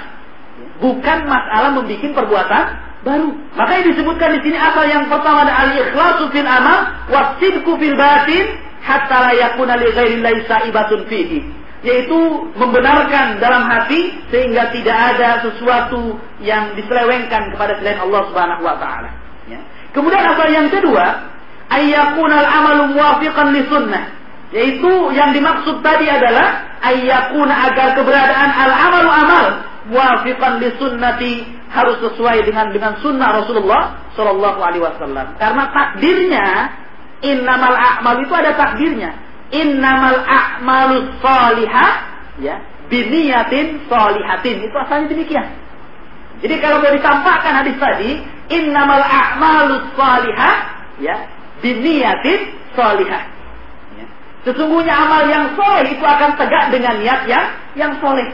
Bukan masalah membuat perbuatan baru. Makanya disebutkan di sini asal yang pertama ada al-ikhlasu fil amal wasidku fil batin hatta la yakuna ghairillahi sa'ibatun fihi. Yaitu membenarkan dalam hati sehingga tidak ada sesuatu yang diselewengkan kepada selain Allah Subhanahu wa taala. Ya. Kemudian asal yang kedua, ayyakunal amalu muwafiqan li sunnah. Yaitu yang dimaksud tadi adalah ayyakuna agar keberadaan al-amalu amal muwafiqan li sunnati harus sesuai dengan dengan sunnah Rasulullah Shallallahu Alaihi Wasallam. Karena takdirnya innamal a'mal itu ada takdirnya. Innamal a'malu salihah ya biniyatin salihatin itu asalnya demikian. Jadi kalau mau ditampakkan hadis tadi innamal a'malu salihah ya biniyatin salihah. Ya. Sesungguhnya amal yang soleh itu akan tegak dengan niat yang yang soleh.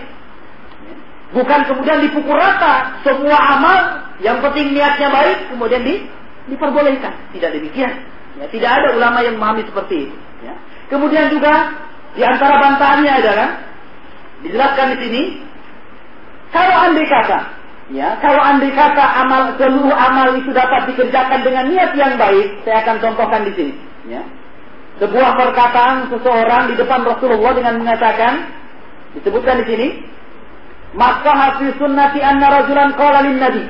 Bukan kemudian dipukul rata semua amal yang penting niatnya baik kemudian di, diperbolehkan. Tidak demikian. Ya, tidak ada ulama yang memahami seperti itu. Ya. Kemudian juga di antara bantahannya adalah dijelaskan di sini. Kalau andai kata ya kalau andai kata amal seluruh amal itu dapat dikerjakan dengan niat yang baik saya akan contohkan di sini ya. Sebuah perkataan seseorang di depan Rasulullah dengan mengatakan disebutkan di sini maka hafi sunnati anna rajulan qala lin nabi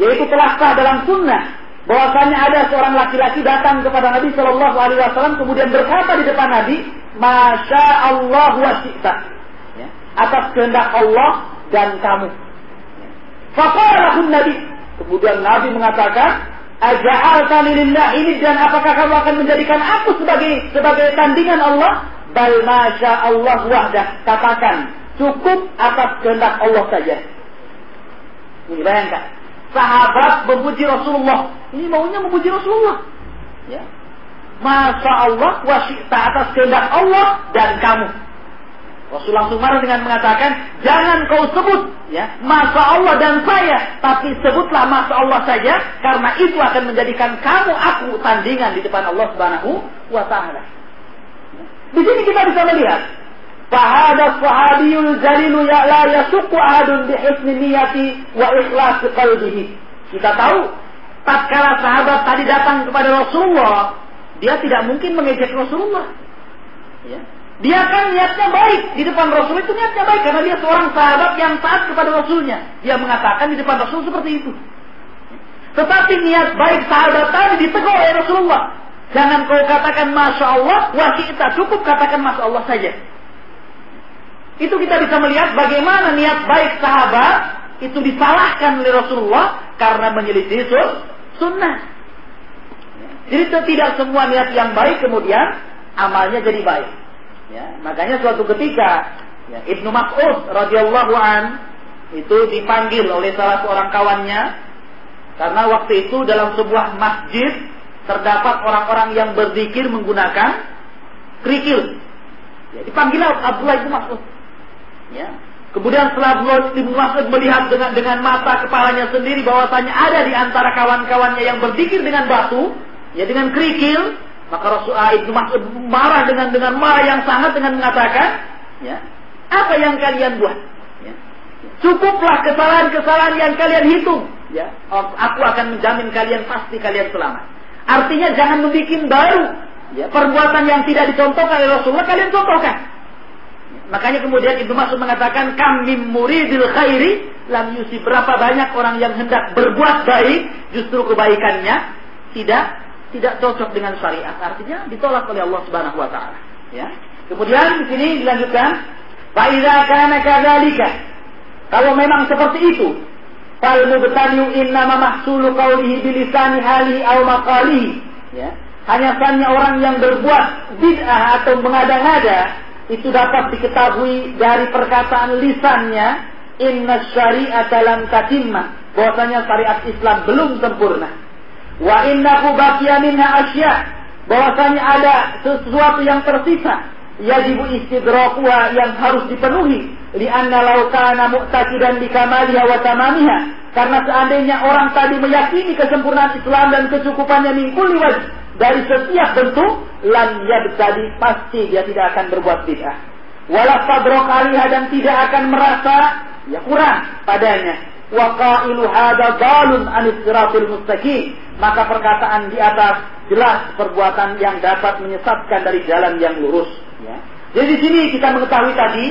yaitu telah sah dalam sunnah bahwasanya ada seorang laki-laki datang kepada Nabi Shallallahu Alaihi Wasallam kemudian berkata di depan Nabi, Masya Allah wa ya, atas kehendak Allah dan kamu. Ya. Nabi. Kemudian Nabi mengatakan, Aja'al lillah ini dan apakah kamu akan menjadikan aku sebagai sebagai tandingan Allah? Bal masya Allah wahdah. Katakan, Cukup atas kehendak Allah saja. Ini bayangkan. Sahabat memuji Rasulullah. Ini maunya memuji Rasulullah. Ya. Masya Allah wasyikta atas kehendak Allah dan kamu. Rasul langsung marah dengan mengatakan, jangan kau sebut ya, masa Allah dan saya, tapi sebutlah masa Allah saja, karena itu akan menjadikan kamu aku tandingan di depan Allah Subhanahu wa taala. Di sini kita bisa melihat Ya la yasuku ahadun bi husni niyati wa ikhlas qalbihi. Kita tahu tatkala sahabat tadi datang kepada Rasulullah, dia tidak mungkin mengejek Rasulullah. Ya. Dia kan niatnya baik di depan Rasul itu niatnya baik karena dia seorang sahabat yang taat kepada Rasulnya. Dia mengatakan di depan Rasul seperti itu. Tetapi niat baik sahabat tadi ditegur oleh Rasulullah. Jangan kau katakan Masya Allah, kita cukup katakan Masya Allah saja. Itu kita bisa melihat bagaimana niat baik sahabat itu disalahkan oleh Rasulullah karena menyelisih sunnah. Jadi tidak semua niat yang baik kemudian amalnya jadi baik. Ya, makanya suatu ketika ya, Ibnu Mas'ud radhiyallahu an itu dipanggil oleh salah seorang kawannya karena waktu itu dalam sebuah masjid terdapat orang-orang yang berzikir menggunakan kerikil. Ya, dipanggil Abdullah bin Mas'ud. Ya. Kemudian setelah Ibnu Mas'ud melihat dengan dengan mata kepalanya sendiri bahwasanya ada di antara kawan-kawannya yang berzikir dengan batu, ya dengan kerikil, maka Rasulullah Ibnu Mas'ud marah dengan dengan marah yang sangat dengan mengatakan, ya, apa yang kalian buat? Ya. Cukuplah kesalahan-kesalahan yang kalian hitung, ya. Aku akan menjamin kalian pasti kalian selamat. Artinya jangan membuat baru, ya, perbuatan yang tidak dicontohkan oleh Rasulullah kalian contohkan. Makanya kemudian Ibnu Mas'ud mengatakan kami muridil khairi lam yusi berapa banyak orang yang hendak berbuat baik justru kebaikannya tidak tidak cocok dengan syariat. Artinya ditolak oleh Allah Subhanahu wa taala, ya. Kemudian di sini dilanjutkan fa idza kana kadzalika kalau memang seperti itu fal mubtaniu innama mahsulu qawlihi bilisani hali aw maqalihi ya. Hanya orang yang berbuat bid'ah atau mengada-ngada itu dapat diketahui dari perkataan lisannya inna syariat dalam tatimma. Bahwasanya syariat Islam belum sempurna. Wa innahu baqiya minha asya. Bahwasanya ada sesuatu yang tersisa yajibu istidrakuha yang harus dipenuhi. Lianna law kana mu'taqidan bi kamaliha wa tamamiha. Karena seandainya orang tadi meyakini kesempurnaan Islam dan kecukupannya min kulli dari setiap bentuk lam yabtadi pasti dia tidak akan berbuat bid'ah. Wala fadrok dan tidak akan merasa Ya kurang padanya. Wa qailu hadza dalun anis siratil mustaqim. Maka perkataan di atas jelas perbuatan yang dapat menyesatkan dari jalan yang lurus. Ya. Jadi di sini kita mengetahui tadi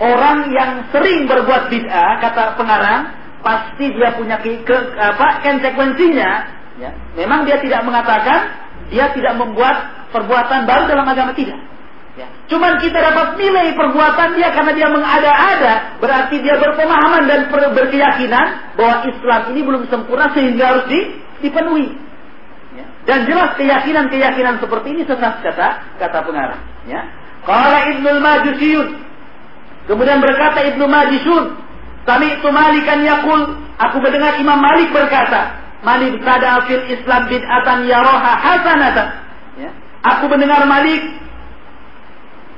orang yang sering berbuat bid'ah kata pengarang pasti dia punya ke, ke apa konsekuensinya ya memang dia tidak mengatakan dia tidak membuat perbuatan baru dalam agama tidak. Ya. Cuman kita dapat nilai perbuatan dia karena dia mengada-ada berarti dia berpemahaman dan ber, berkeyakinan bahwa Islam ini belum sempurna sehingga harus di, dipenuhi. Ya. dan jelas keyakinan-keyakinan seperti ini sesat kata kata pengarang. Ya. Qala Ibnu Majusiyun. Kemudian berkata Ibnu Majusun itu Malikan yakul, aku mendengar Imam Malik berkata, Man ibtada fil Islam bid'atan yaroha hasanatan. Ya. Aku mendengar Malik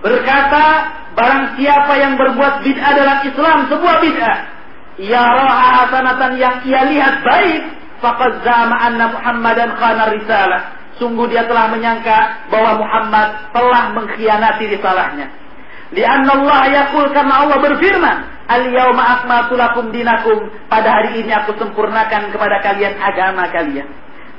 berkata, barang siapa yang berbuat bid'ah dalam Islam, sebuah bid'ah, yaroha hasanatan yang ia lihat baik, faqad zama anna Muhammadan khana risalah. Sungguh dia telah menyangka bahwa Muhammad telah mengkhianati risalahnya. Lianna Allah yakul karena Allah berfirman, Al-yawma akmaltu lakum dinakum. Pada hari ini aku sempurnakan kepada kalian agama kalian.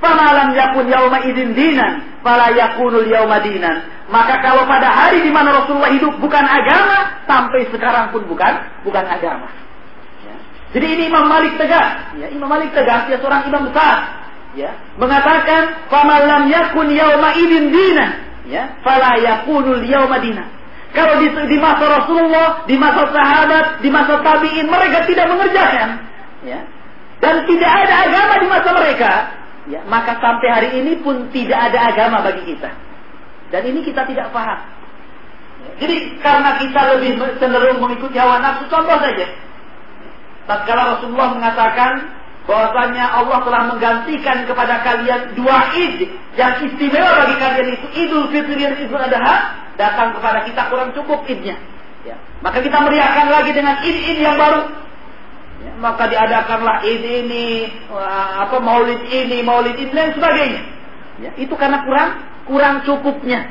Famalam yakun yauma idin dinan, fala yakunul yauma dinan. Maka kalau pada hari di mana Rasulullah hidup bukan agama, sampai sekarang pun bukan bukan agama. Ya. Jadi ini Imam Malik tegas, ya, Imam Malik tegas, dia seorang imam besar, ya, mengatakan famalam yakun yauma idin dinan, ya, fala yakunul yauma dinan. Kalau di, di masa Rasulullah, di masa sahabat, di masa tabiin mereka tidak mengerjakan, ya, dan tidak ada agama di masa mereka, ya, maka sampai hari ini pun tidak ada agama bagi kita. Dan ini kita tidak paham. Jadi karena kita lebih cenderung mengikuti hawa nafsu, contoh saja. Tatkala Rasulullah mengatakan bahwasanya Allah telah menggantikan kepada kalian dua id yang istimewa bagi kalian itu Idul Fitri dan Idul Adha datang kepada kita kurang cukup idnya. Ya. Maka kita meriahkan lagi dengan id-id yang baru. Ya. Maka diadakanlah id ini, apa maulid ini, maulid ini dan sebagainya. Ya. Itu karena kurang kurang cukupnya.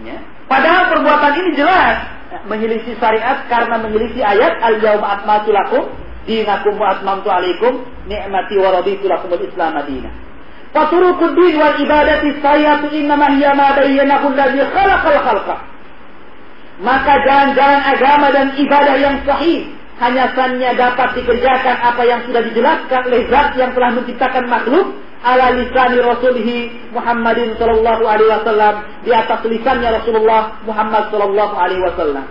Ya. Padahal perbuatan ini jelas ya, menyelisih syariat karena menyelisih ayat al yauma akmaltu lakum dinakum wa atmamtu alaikum ni'mati wa raditu lakum al-islam madinah. Wal ibadati sayatu innama hiya ma bayyanahu alladhi khalaqal khalqa. Maka jalan-jalan agama dan ibadah yang sahih hanya sanya dapat dikerjakan apa yang sudah dijelaskan oleh zat yang telah menciptakan makhluk ala lisani rasulihi Muhammadin sallallahu alaihi wasallam di atas lisannya Rasulullah Muhammad sallallahu alaihi wasallam.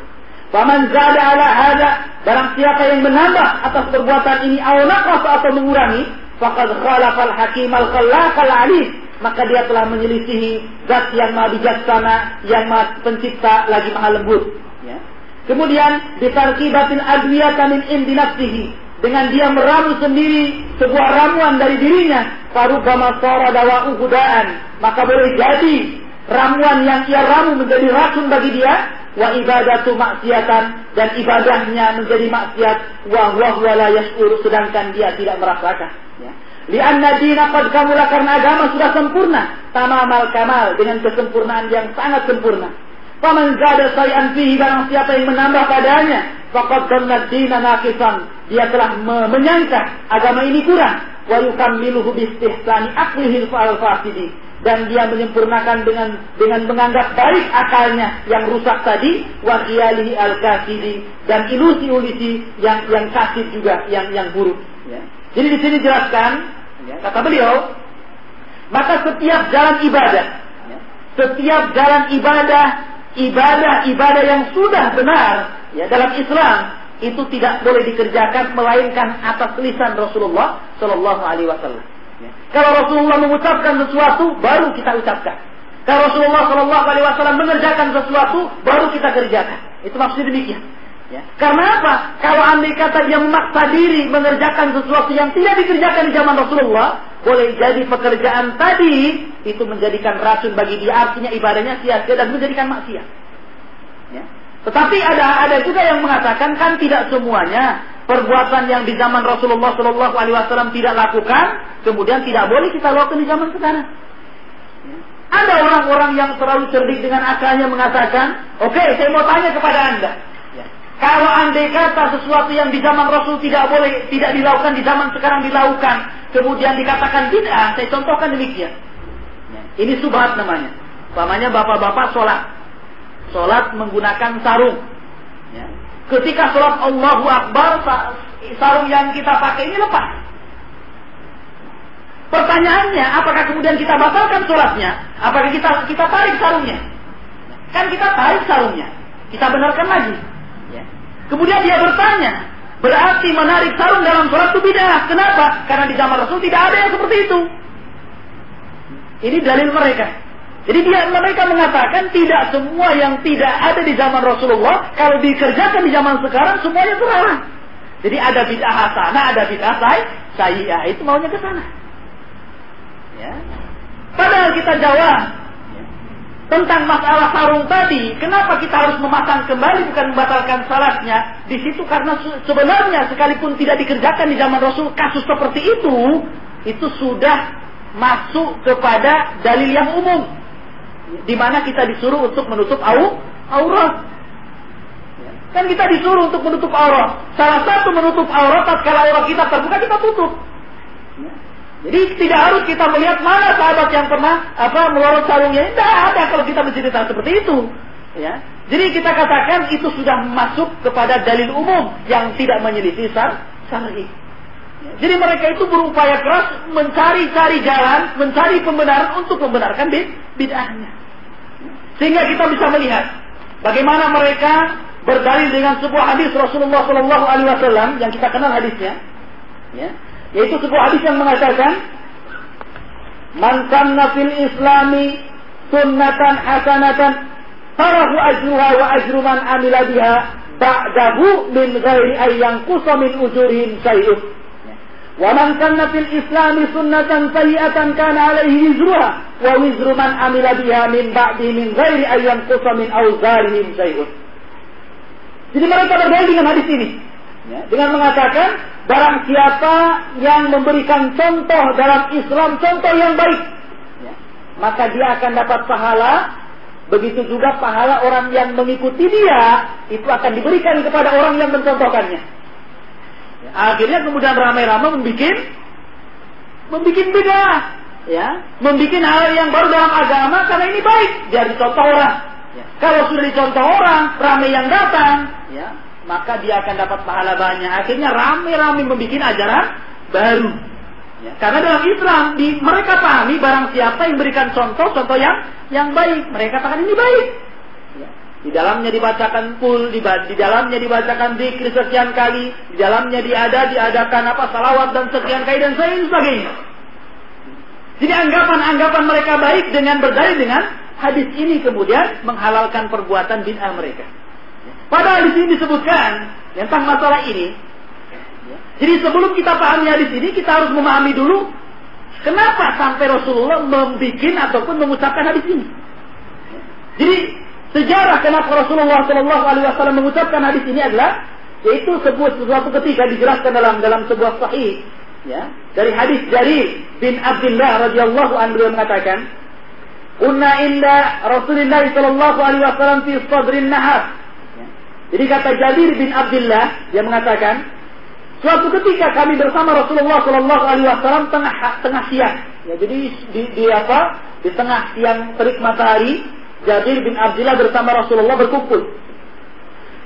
Faman zada ala hada barang siapa yang menambah atas perbuatan ini atau atau mengurangi faqad khalaqal hakim al khallaqal alim maka dia telah menyelisihi zat yang maha bijaksana yang maha pencipta lagi maha lembut. Ya. kemudian ditarkibatin adwiyatan min indi dengan dia meramu sendiri sebuah ramuan dari dirinya. Farubama sara dawa uhudaan maka boleh jadi ramuan yang ia ramu menjadi racun bagi dia wa ibadatu maksiatan dan ibadahnya menjadi maksiat wa huwa la yashur sedangkan dia tidak merasakan Lianna dina qad kamula karena agama sudah sempurna. Tamamal kamal dengan kesempurnaan yang sangat sempurna. Faman zada say'an fihi barang siapa yang menambah padanya. Faqad dhanna dina naqisan. Dia telah me menyangka agama ini kurang. Wa yukammiluhu bistihsani aqlihi al-fasidi. Dan dia menyempurnakan dengan dengan menganggap baik akalnya yang rusak tadi. Wa qiyalihi al-kasidi. Dan ilusi-ilusi yang yang kasih juga, yang yang buruk. Ya. Jadi di sini jelaskan, ya, kata beliau, maka setiap jalan ibadah, ya, setiap jalan ibadah, ibadah-ibadah yang sudah benar ya dalam Islam itu tidak boleh dikerjakan melainkan atas lisan Rasulullah Shallallahu Alaihi Wasallam. Kalau Rasulullah mengucapkan sesuatu, baru kita ucapkan. Kalau Rasulullah Shallallahu Alaihi Wasallam mengerjakan sesuatu, baru kita kerjakan. Itu maksudnya demikian. Ya. Karena apa? Kalau andai kata dia memaksa diri mengerjakan sesuatu yang tidak dikerjakan di zaman Rasulullah, boleh jadi pekerjaan tadi itu menjadikan racun bagi dia, artinya ibadahnya sia-sia dan menjadikan maksiat. Ya. Tetapi ada ada juga yang mengatakan kan tidak semuanya perbuatan yang di zaman Rasulullah Shallallahu Alaihi Wasallam tidak lakukan, kemudian tidak boleh kita lakukan di zaman sekarang. Ya. Ada orang-orang yang terlalu cerdik dengan akalnya mengatakan, oke, okay, saya mau tanya kepada anda, Kalau andai kata sesuatu yang di zaman Rasul tidak boleh, tidak dilakukan di zaman sekarang dilakukan, kemudian dikatakan bid'ah, saya contohkan demikian. Ya, ini subhat namanya. Pamannya bapak-bapak sholat. Sholat menggunakan sarung. Ya. Ketika sholat Allahu Akbar, sarung yang kita pakai ini lepas. Pertanyaannya, apakah kemudian kita batalkan sholatnya? Apakah kita kita tarik sarungnya? Kan kita tarik sarungnya. Kita benarkan lagi. Kemudian dia bertanya, berarti menarik sarung dalam sholat itu bid'ah. Kenapa? Karena di zaman Rasul tidak ada yang seperti itu. Ini dalil mereka. Jadi dia mereka mengatakan tidak semua yang tidak ada di zaman Rasulullah kalau dikerjakan di zaman sekarang semuanya terlarang. Jadi ada bid'ah hasanah, ada bid'ah saya itu maunya ke sana. Ya. Padahal kita jawab, tentang masalah sarung tadi, kenapa kita harus memasang kembali bukan membatalkan salatnya? Di situ karena sebenarnya sekalipun tidak dikerjakan di zaman Rasul kasus seperti itu, itu sudah masuk kepada dalil yang umum. Di mana kita disuruh untuk menutup aurat. Kan kita disuruh untuk menutup aurat. Salah satu menutup aurat tatkala aurat kita terbuka kita tutup. Jadi tidak harus kita melihat mana sahabat yang pernah apa melorot sarungnya. Tidak ada kalau kita menceritakan seperti itu. Ya. Jadi kita katakan itu sudah masuk kepada dalil umum yang tidak menyelisih sar syar'i. Ya. Jadi mereka itu berupaya keras mencari-cari jalan, mencari pembenaran untuk membenarkan bid bid'ahnya. Sehingga kita bisa melihat bagaimana mereka berdalil dengan sebuah hadis Rasulullah Shallallahu Alaihi Wasallam yang kita kenal hadisnya. Ya yaitu sebuah hadis yang mengatakan Man fil islami sunnatan hasanatan farahu ajruha wa ajru man amila biha ba'dahu min ghairi ay yanqusa min ujurihim syai'un jadi mereka berdalil dengan hadis ini ya, dengan mengatakan Barang siapa yang memberikan contoh dalam Islam, contoh yang baik, ya, maka dia akan dapat pahala. Begitu juga pahala orang yang mengikuti dia, itu akan diberikan kepada orang yang mencontohkannya. Ya, akhirnya kemudian ramai-ramai membuat membuat beda, ya, membuat hal yang baru dalam agama karena ini baik, dia dicontoh orang. Ya. Kalau sudah dicontoh orang, ramai yang datang, ya, maka dia akan dapat pahala banyak. Akhirnya rame-rame membuat ajaran baru. Ya, karena dalam Islam di mereka pahami barang siapa yang berikan contoh-contoh yang yang baik, mereka katakan ini baik. Di dalamnya dibacakan pul, di, di dalamnya dibacakan zikir sekian kali, di dalamnya diada diadakan apa salawat dan sekian kali dan sebagainya. Jadi anggapan-anggapan mereka baik dengan berdalil dengan hadis ini kemudian menghalalkan perbuatan bid'ah mereka. Padahal di sini disebutkan tentang masalah ini. Jadi sebelum kita pahami hadis ini, kita harus memahami dulu kenapa sampai Rasulullah membuat ataupun mengucapkan hadis ini. Jadi sejarah kenapa Rasulullah Shallallahu Alaihi Wasallam mengucapkan hadis ini adalah yaitu sebuah sesuatu ketika dijelaskan dalam dalam sebuah sahih ya dari hadis dari bin Abdullah radhiyallahu anhu mengatakan Unna inda Rasulullah sallallahu alaihi wasallam fi sadrin nahar jadi kata Jabir bin Abdullah dia mengatakan, suatu ketika kami bersama Rasulullah Shallallahu Alaihi Wasallam tengah tengah siang. Ya, jadi di, di apa? Di tengah siang terik matahari, Jabir bin Abdullah bersama Rasulullah berkumpul.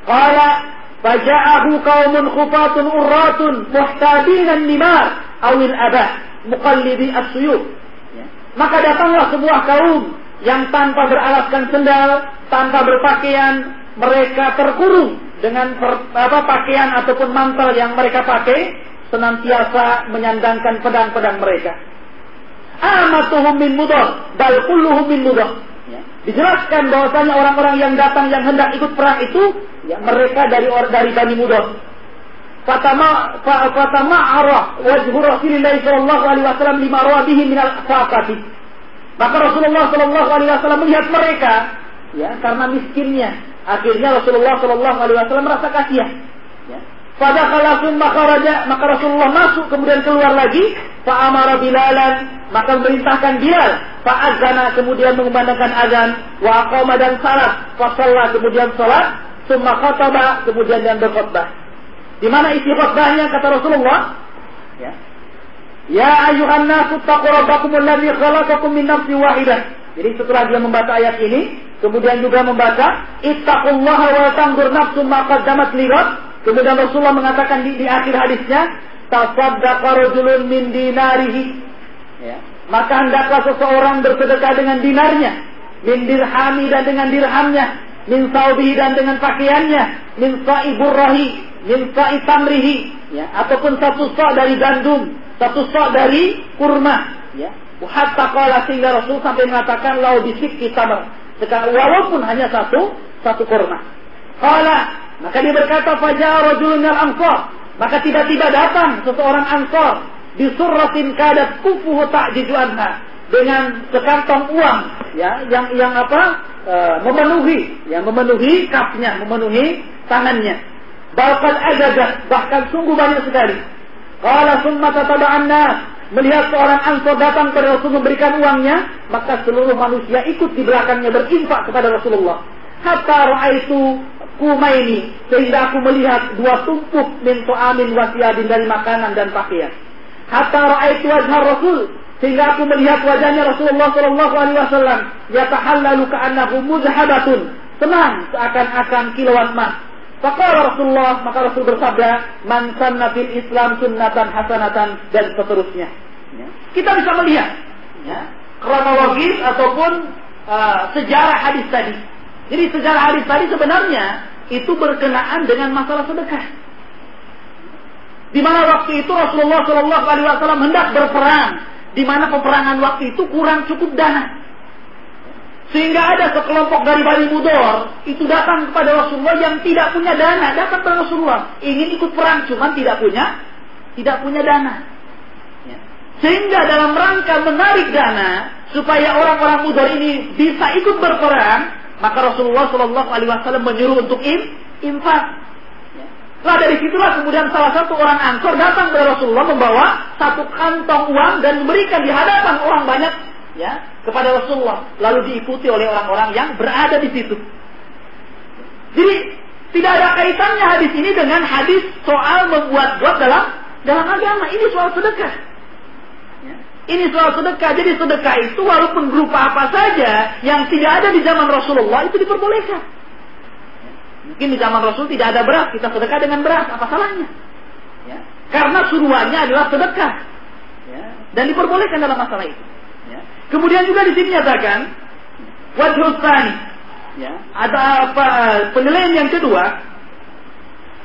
Qala faja'ahu qaumun khufatun urratun muhtadin nimar awil abah muqallidi as-suyub. Ya. Maka datanglah sebuah kaum yang tanpa beralaskan sendal, tanpa berpakaian, mereka terkurung dengan per, apa pakaian ataupun mantel yang mereka pakai senantiasa menyandangkan pedang-pedang mereka. Amatuhum min mudah, bal min mudah. Dijelaskan bahwasanya orang-orang yang datang yang hendak ikut perang itu ya mereka dari dari Bani Mudah. Fatama fatama arah wajhu Rasulullah sallallahu alaihi wasallam lima rawihi min al-faqati. Maka Rasulullah sallallahu alaihi wasallam melihat mereka ya karena miskinnya Akhirnya Rasulullah Shallallahu Alaihi Wasallam merasa kasihan. Pada kalasun maka raja maka Rasulullah masuk kemudian keluar lagi. Pak Amara Bilalan maka memerintahkan Bilal. Pak Azana kemudian mengumandangkan azan. Wa dan salat. Fasallah kemudian salat. summa khataba, kemudian dia berkhutbah. Di mana isi khutbahnya kata Rasulullah? Ya. Ya ayuhan nasu taqu rabbakum alladhi khalaqakum min nafsin wahidah. Jadi setelah dia membaca ayat ini, kemudian juga membaca ittaqullaha wa tanzur nafsum ma qaddamat. Kemudian Rasulullah mengatakan di, di akhir hadisnya, tasaddaqa rajulun min dinarihi. Ya. Maka hendaklah seseorang bersedekah dengan dinarnya, min dirhami dan dengan dirhamnya, min saubihi dan dengan pakaiannya, min sa'i burrahi, min sa'i tamrihi, ya, ataupun satu sok dari gandum, satu sok dari kurma, ya. Hatta qala sehingga Rasul sampai mengatakan lau bisik kita walaupun hanya satu satu kurma. Qala maka dia berkata fajar rajulun al-ansar maka tiba-tiba datang seseorang ansor di surratin kadat kufuhu ta'jiju anha. Dengan sekantong uang ya yang yang apa e, memenuhi yang memenuhi kapnya memenuhi tangannya. Bahkan ada bahkan sungguh banyak sekali. Kalau summa nas melihat seorang ansor datang kepada Rasul memberikan uangnya maka seluruh manusia ikut di belakangnya berinfak kepada Rasulullah. Hatta ra'aitu kumaini sehingga aku melihat dua tumpuk min amin wasiadin dari makanan dan pakaian. Hatta ra'aitu wajah Rasul sehingga aku melihat wajahnya Rasulullah sallallahu alaihi wasallam yatahallalu ka'annahu muzhabatun senang seakan-akan kilauan emas. Faqala Rasulullah maka Rasul bersabda man sanna fil Islam sunnatan hasanatan dan seterusnya. Ya. Kita bisa melihat ya, kronologis ataupun uh, sejarah hadis tadi. Jadi sejarah hadis tadi sebenarnya itu berkenaan dengan masalah sedekah. Di mana waktu itu Rasulullah Shallallahu Alaihi Wasallam hendak berperang, di mana peperangan waktu itu kurang cukup dana. Sehingga ada sekelompok dari Bani Mudor itu datang kepada Rasulullah yang tidak punya dana, datang kepada Rasulullah ingin ikut perang, cuman tidak punya tidak punya dana. Ya. Sehingga dalam rangka menarik dana supaya orang-orang Mudor ini bisa ikut berperang, maka Rasulullah Shallallahu Alaihi Wasallam menyuruh untuk im, infak. Lah dari situlah kemudian salah satu orang angkor datang kepada Rasulullah membawa satu kantong uang dan memberikan di hadapan orang banyak ya kepada Rasulullah. Lalu diikuti oleh orang-orang yang berada di situ. Jadi tidak ada kaitannya hadis ini dengan hadis soal membuat buat dalam dalam agama. Ini soal sedekah. Ini soal sedekah. Jadi sedekah itu walaupun berupa apa saja yang tidak ada di zaman Rasulullah itu diperbolehkan. Mungkin di zaman Rasul tidak ada beras, kita sedekah dengan beras, apa salahnya? Ya. Karena suruhannya adalah sedekah. Ya. Dan diperbolehkan dalam masalah itu. Ya. Kemudian juga di sini nyatakan wajhul Ya. Ada apa penilaian yang kedua,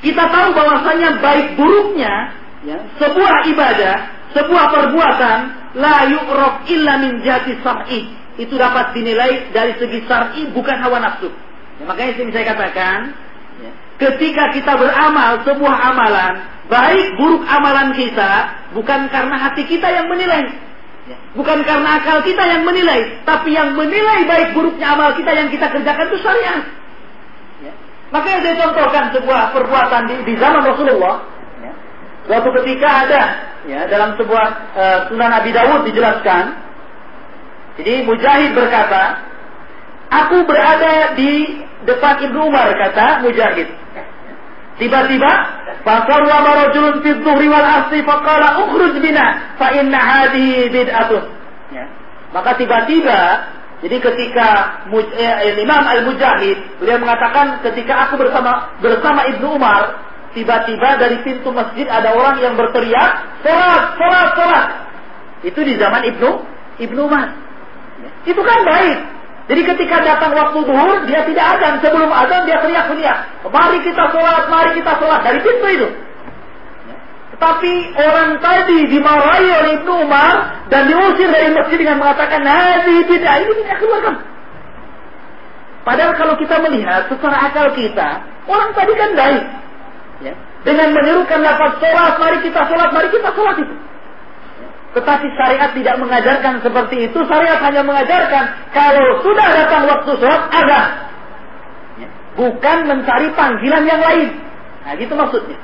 kita tahu bahwasanya baik buruknya ya, sebuah ibadah, sebuah perbuatan la yu'raf illa min jati sar'i. Itu dapat dinilai dari segi sar'i bukan hawa nafsu. Ya, makanya sini saya katakan, ya, ketika kita beramal sebuah amalan, baik buruk amalan kita, bukan karena hati kita yang menilai. Ya, bukan karena akal kita yang menilai, tapi yang menilai baik buruknya amal kita yang kita kerjakan itu syariat. Ya. Makanya saya contohkan sebuah perbuatan di, di zaman Rasulullah. Suatu ketika ada ya dalam sebuah uh, Sunan Abi Dawud dijelaskan. Jadi Mujahid berkata, aku berada di depan Ibnu Umar kata Mujahid. Tiba-tiba fasawwa rajulun fi dhuhri wal asri faqala ukhruj bina fa inna hadhihi bid'atun. Ya. Maka tiba-tiba jadi ketika eh, Imam Al-Mujahid beliau mengatakan ketika aku bersama bersama Ibnu Umar tiba-tiba dari pintu masjid ada orang yang berteriak, sholat, sholat, sholat. Itu di zaman Ibnu Ibnu Umar. Itu kan baik. Jadi ketika datang waktu duhur, dia tidak ada. Sebelum ada dia teriak-teriak. Mari kita sholat, mari kita sholat. Dari pintu itu. Tapi orang tadi dimarahi oleh Ibnu Umar dan diusir dari masjid dengan mengatakan, Nabi tidak, ini tidak keluarkan. Padahal kalau kita melihat secara akal kita, orang tadi kan baik. Ya. Dengan menyerukan lafaz sholat, mari kita sholat, mari kita sholat itu. Tetapi syariat tidak mengajarkan seperti itu. Syariat hanya mengajarkan kalau sudah datang waktu sholat, ada. Ya. Bukan mencari panggilan yang lain. Nah, gitu maksudnya.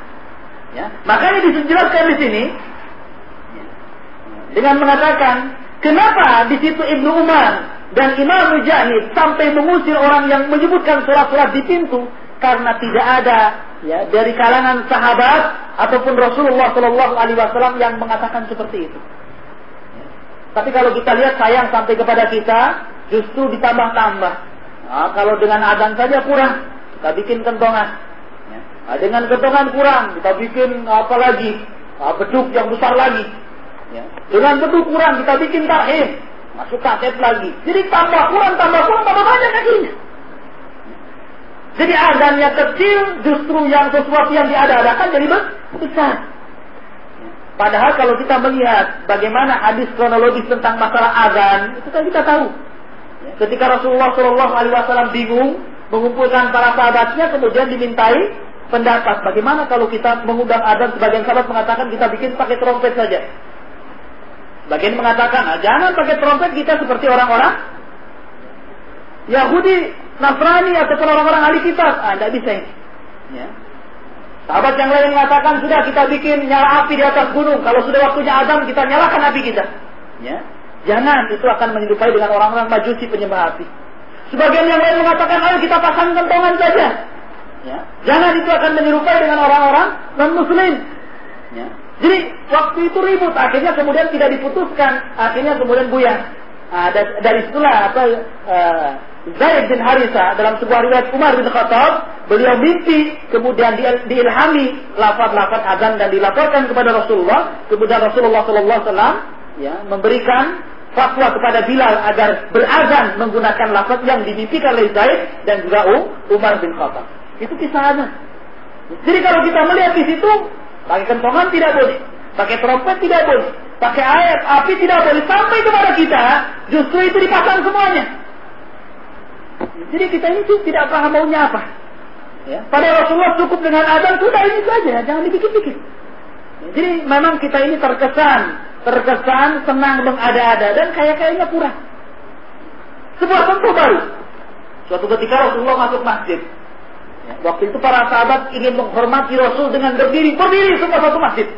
Ya. Makanya dijelaskan di sini ya. dengan mengatakan kenapa di situ Ibnu Umar dan Imam Mujahid sampai mengusir orang yang menyebutkan sholat-sholat di pintu karena tidak ada ya dari kalangan sahabat ataupun Rasulullah Shallallahu Alaihi Wasallam yang mengatakan seperti itu. Tapi kalau kita lihat sayang sampai kepada kita justru ditambah-tambah. Nah, kalau dengan adan saja kurang, kita bikin kentongan. Ya. Nah, dengan kentongan kurang, kita bikin apa lagi? Nah, beduk yang besar lagi. Ya. Dengan beduk kurang, kita bikin tahim. Masuk kaset lagi. Jadi tambah kurang, tambah kurang, tambah banyak kakinya. Jadi adanya kecil, justru yang sesuatu yang diada-adakan jadi besar. Padahal kalau kita melihat bagaimana hadis kronologis tentang masalah azan, itu kan kita tahu. Ketika Rasulullah Shallallahu Alaihi Wasallam bingung mengumpulkan para sahabatnya, kemudian dimintai pendapat. Bagaimana kalau kita mengundang azan? Sebagian sahabat mengatakan kita bikin pakai trompet saja. Bagian mengatakan, ah, jangan pakai trompet kita seperti orang-orang Yahudi Nasrani ataupun orang-orang ahli kitab. Ah, tidak bisa ini. Ya. Sahabat yang lain mengatakan sudah kita bikin nyala api di atas gunung. Kalau sudah waktunya azam kita nyalakan api kita. Ya. Jangan itu akan menyerupai dengan orang-orang majusi penyembah api. Sebagian yang lain mengatakan ayo kita pasang kentongan saja. Ya. Jangan itu akan menyerupai dengan orang-orang non muslim. Ya. Jadi waktu itu ribut, akhirnya kemudian tidak diputuskan, akhirnya kemudian buyar. Nah, dari itulah apa uh, Zaid bin Harisa dalam sebuah riwayat Umar bin Khattab, beliau mimpi, kemudian diilhami lafaz-lafaz azan dan dilaporkan kepada Rasulullah, kemudian Rasulullah Sallallahu Alaihi Wasallam ya memberikan fatwa kepada Bilal agar berazan menggunakan lafaz yang dimimpikan oleh Zaid dan juga Umar bin Khattab. Itu kisah azan. Jadi kalau kita melihat di situ, pakai kentongan tidak boleh, pakai trompet tidak boleh, pakai ayat api tidak boleh sampai kepada kita, justru itu dipasang semuanya. Jadi kita ini tidak paham maunya apa. Ya. Pada Rasulullah cukup dengan azan sudah ini saja, jangan dipikir-pikir. Jadi memang kita ini terkesan, terkesan senang mengada-ada dan kayak-kayaknya kurang. Sebuah contoh baru. Suatu ketika Rasulullah masuk masjid. Ya, waktu itu para sahabat ingin menghormati Rasul dengan berdiri, berdiri semua satu masjid.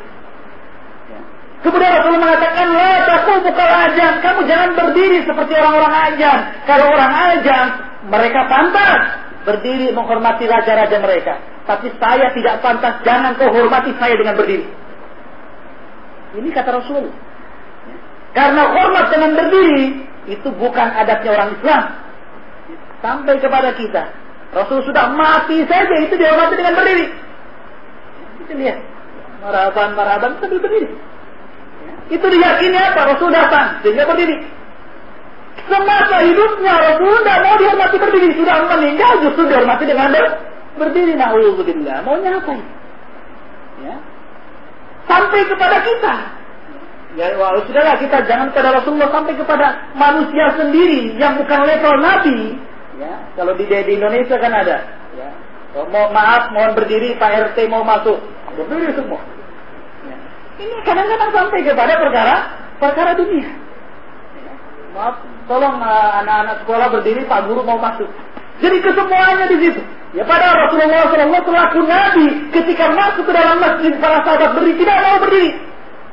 Ya. Kemudian Rasulullah mengatakan, La takut bukan ajan, kamu jangan berdiri seperti orang-orang ajan. Kalau orang ajan, mereka pantas berdiri menghormati raja-raja mereka. Tapi saya tidak pantas, jangan kau hormati saya dengan berdiri. Ini kata Rasul. Karena hormat dengan berdiri, itu bukan adatnya orang Islam. Sampai kepada kita. Rasul sudah mati saja, itu dihormati dengan berdiri. Kita lihat. Maraban, maraban, sambil berdiri. Itu diyakini apa? Rasul datang, sehingga berdiri. Semasa hidupnya Rasul tidak mau dihormati berdiri. Sudah meninggal justru dihormati dengan ber berdiri. Na'udzubillah. Maunya apa ini? Ya. Sampai kepada kita. Ya, walau sudahlah kita jangan kepada Rasulullah sampai kepada manusia sendiri yang bukan level Nabi. Ya, kalau di, di Indonesia kan ada. Ya. Oh, mau maaf, mohon berdiri, Pak RT mau masuk, berdiri semua. Ya. Ini kadang-kadang sampai kepada perkara perkara dunia. Ya. Maaf, tolong uh, anak-anak sekolah berdiri, Pak Guru mau masuk. Jadi kesemuanya di situ. Ya pada Rasulullah SAW selaku Nabi ketika masuk ke dalam masjid para sahabat berdiri tidak mau berdiri.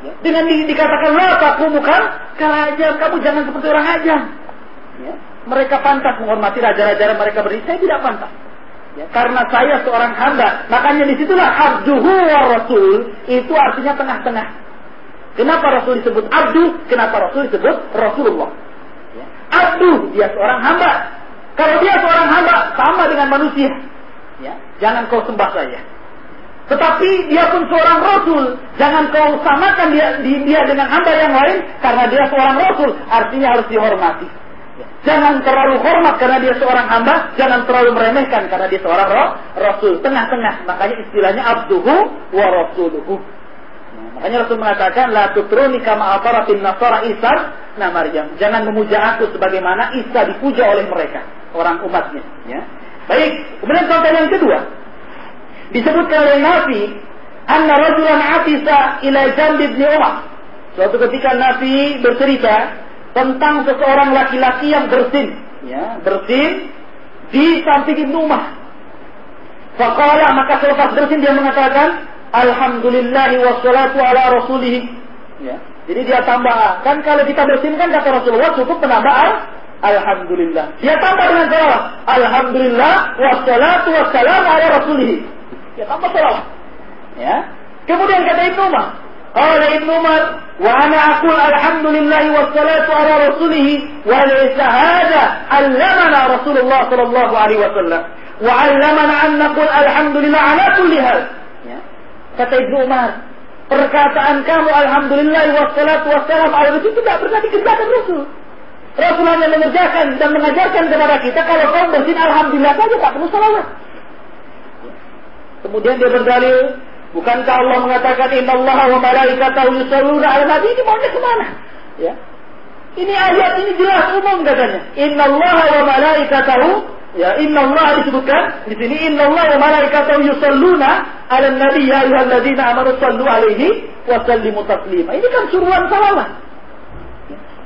Ya. Dengan di, dikatakan lah kamu bukan kerajaan kamu jangan seperti orang aja. Ya. Mereka pantas menghormati raja-raja mereka berdiri. Saya tidak pantas. Ya, karena saya seorang hamba, makanya di situlah abduhu wa rasul itu artinya tengah-tengah. Kenapa Rasul disebut abdu? Kenapa Rasul disebut Rasulullah? Abdu, dia seorang hamba. Kalau dia seorang hamba, sama dengan manusia. Ya, jangan kau sembah saya. Tetapi dia pun seorang rasul. Jangan kau samakan dia, dia dengan hamba yang lain karena dia seorang rasul. Artinya harus dihormati. Ya. Jangan terlalu hormat karena dia seorang hamba, jangan terlalu meremehkan karena dia seorang rasul. Tengah-tengah. Makanya istilahnya abduhu wa rasuluhu. Makanya Rasul mengatakan la tutruni kama ataratin nasara Isa nah Maryam. Jangan memuja aku sebagaimana Isa dipuja oleh mereka, orang umatnya, ya. Baik, kemudian contoh yang kedua. Disebutkan oleh Nabi anna rajulan atisa ila jambi ibn Umar. Suatu ketika Nabi bercerita tentang seseorang laki-laki yang bersin, ya, bersin di samping Ibnu Umar. Faqala maka selepas bersin dia mengatakan, Alhamdulillah wassalatu ala rasulih. Ya. Jadi dia tambah. Kan kalau kita bersin kan kata Rasulullah cukup menambah Alhamdulillah. Dia tambah dengan salawat. Alhamdulillah wassalatu wassalamu ala rasulih. Dia tambah salawat. Ya. Kemudian kata Ibnu Umar, Qala Ibnu Umar, wa ana aqul alhamdulillah wassalatu ala rasulih wa laysa hadha allamana Rasulullah sallallahu alaihi wasallam wa 'allamana an naqul alhamdulillah ala kulli hal. Kata Ibnu Umar, perkataan kamu alhamdulillah wassalatu wassalam ala rasul tidak berarti kerjakan Rasul. Rasul hanya mengerjakan dan mengajarkan kepada kita kalau kau bersin alhamdulillah saja tak perlu salawat. Kemudian dia berdalil, bukankah Allah mengatakan Inna Allah wa malaikatahu yusalluna ala nabi ini maunya ke mana? Ya. Ini ayat ini jelas umum katanya. Inna Allah wa malaikatahu Ya, inna Allah disebutkan di sini inna Allah wa malaikatahu yusalluna ala nabi ya ayyuhalladzina amanu sallu alaihi wa sallimu taslima. Ini kan suruhan salawat.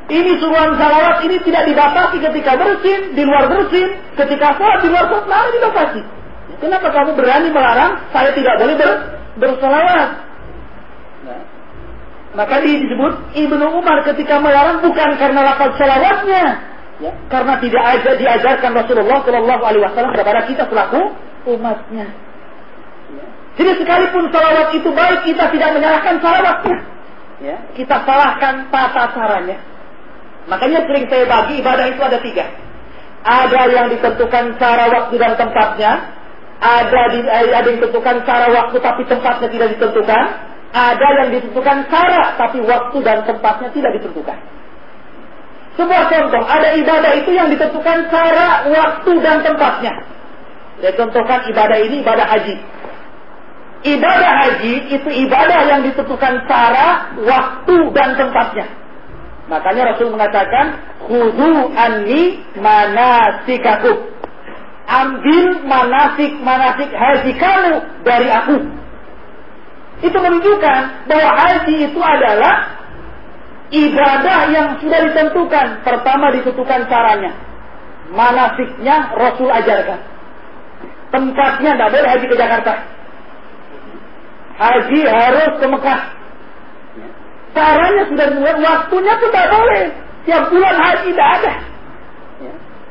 Ini suruhan salawat ini tidak dibatasi ketika bersin, di luar bersin, ketika sholat, di luar sholat, mana dibatasi. Kenapa kamu berani melarang saya tidak boleh ber, bersalawat? Nah, maka disebut Ibnu Umar ketika melarang bukan karena lafaz salawatnya, ya, karena tidak ada diajarkan Rasulullah Shallallahu Alaihi Wasallam kepada kita selaku umatnya. Ya. Jadi sekalipun salawat itu baik, kita tidak menyalahkan salawatnya. Ya, kita salahkan tata caranya. Makanya sering saya bagi ibadah itu ada tiga. Ada yang ditentukan cara waktu dan tempatnya. Ada, di, eh, ada yang ditentukan cara waktu tapi tempatnya tidak ditentukan. Ada yang ditentukan cara tapi waktu dan tempatnya tidak ditentukan. Sebuah contoh, ada ibadah itu yang ditentukan cara, waktu, dan tempatnya. Saya contohkan ibadah ini ibadah haji. Ibadah haji itu ibadah yang ditentukan cara, waktu, dan tempatnya. Makanya Rasul mengatakan, Khudu anni manasikakum. Ambil manasik-manasik haji kamu dari aku. Itu menunjukkan bahwa haji itu adalah ibadah yang sudah ditentukan. Pertama ditentukan caranya. Manasiknya Rasul ajarkan. Tempatnya tidak boleh haji ke Jakarta. Haji harus ke Mekah. Caranya sudah mulai, waktunya pun tidak boleh. Tiap bulan haji tidak ada.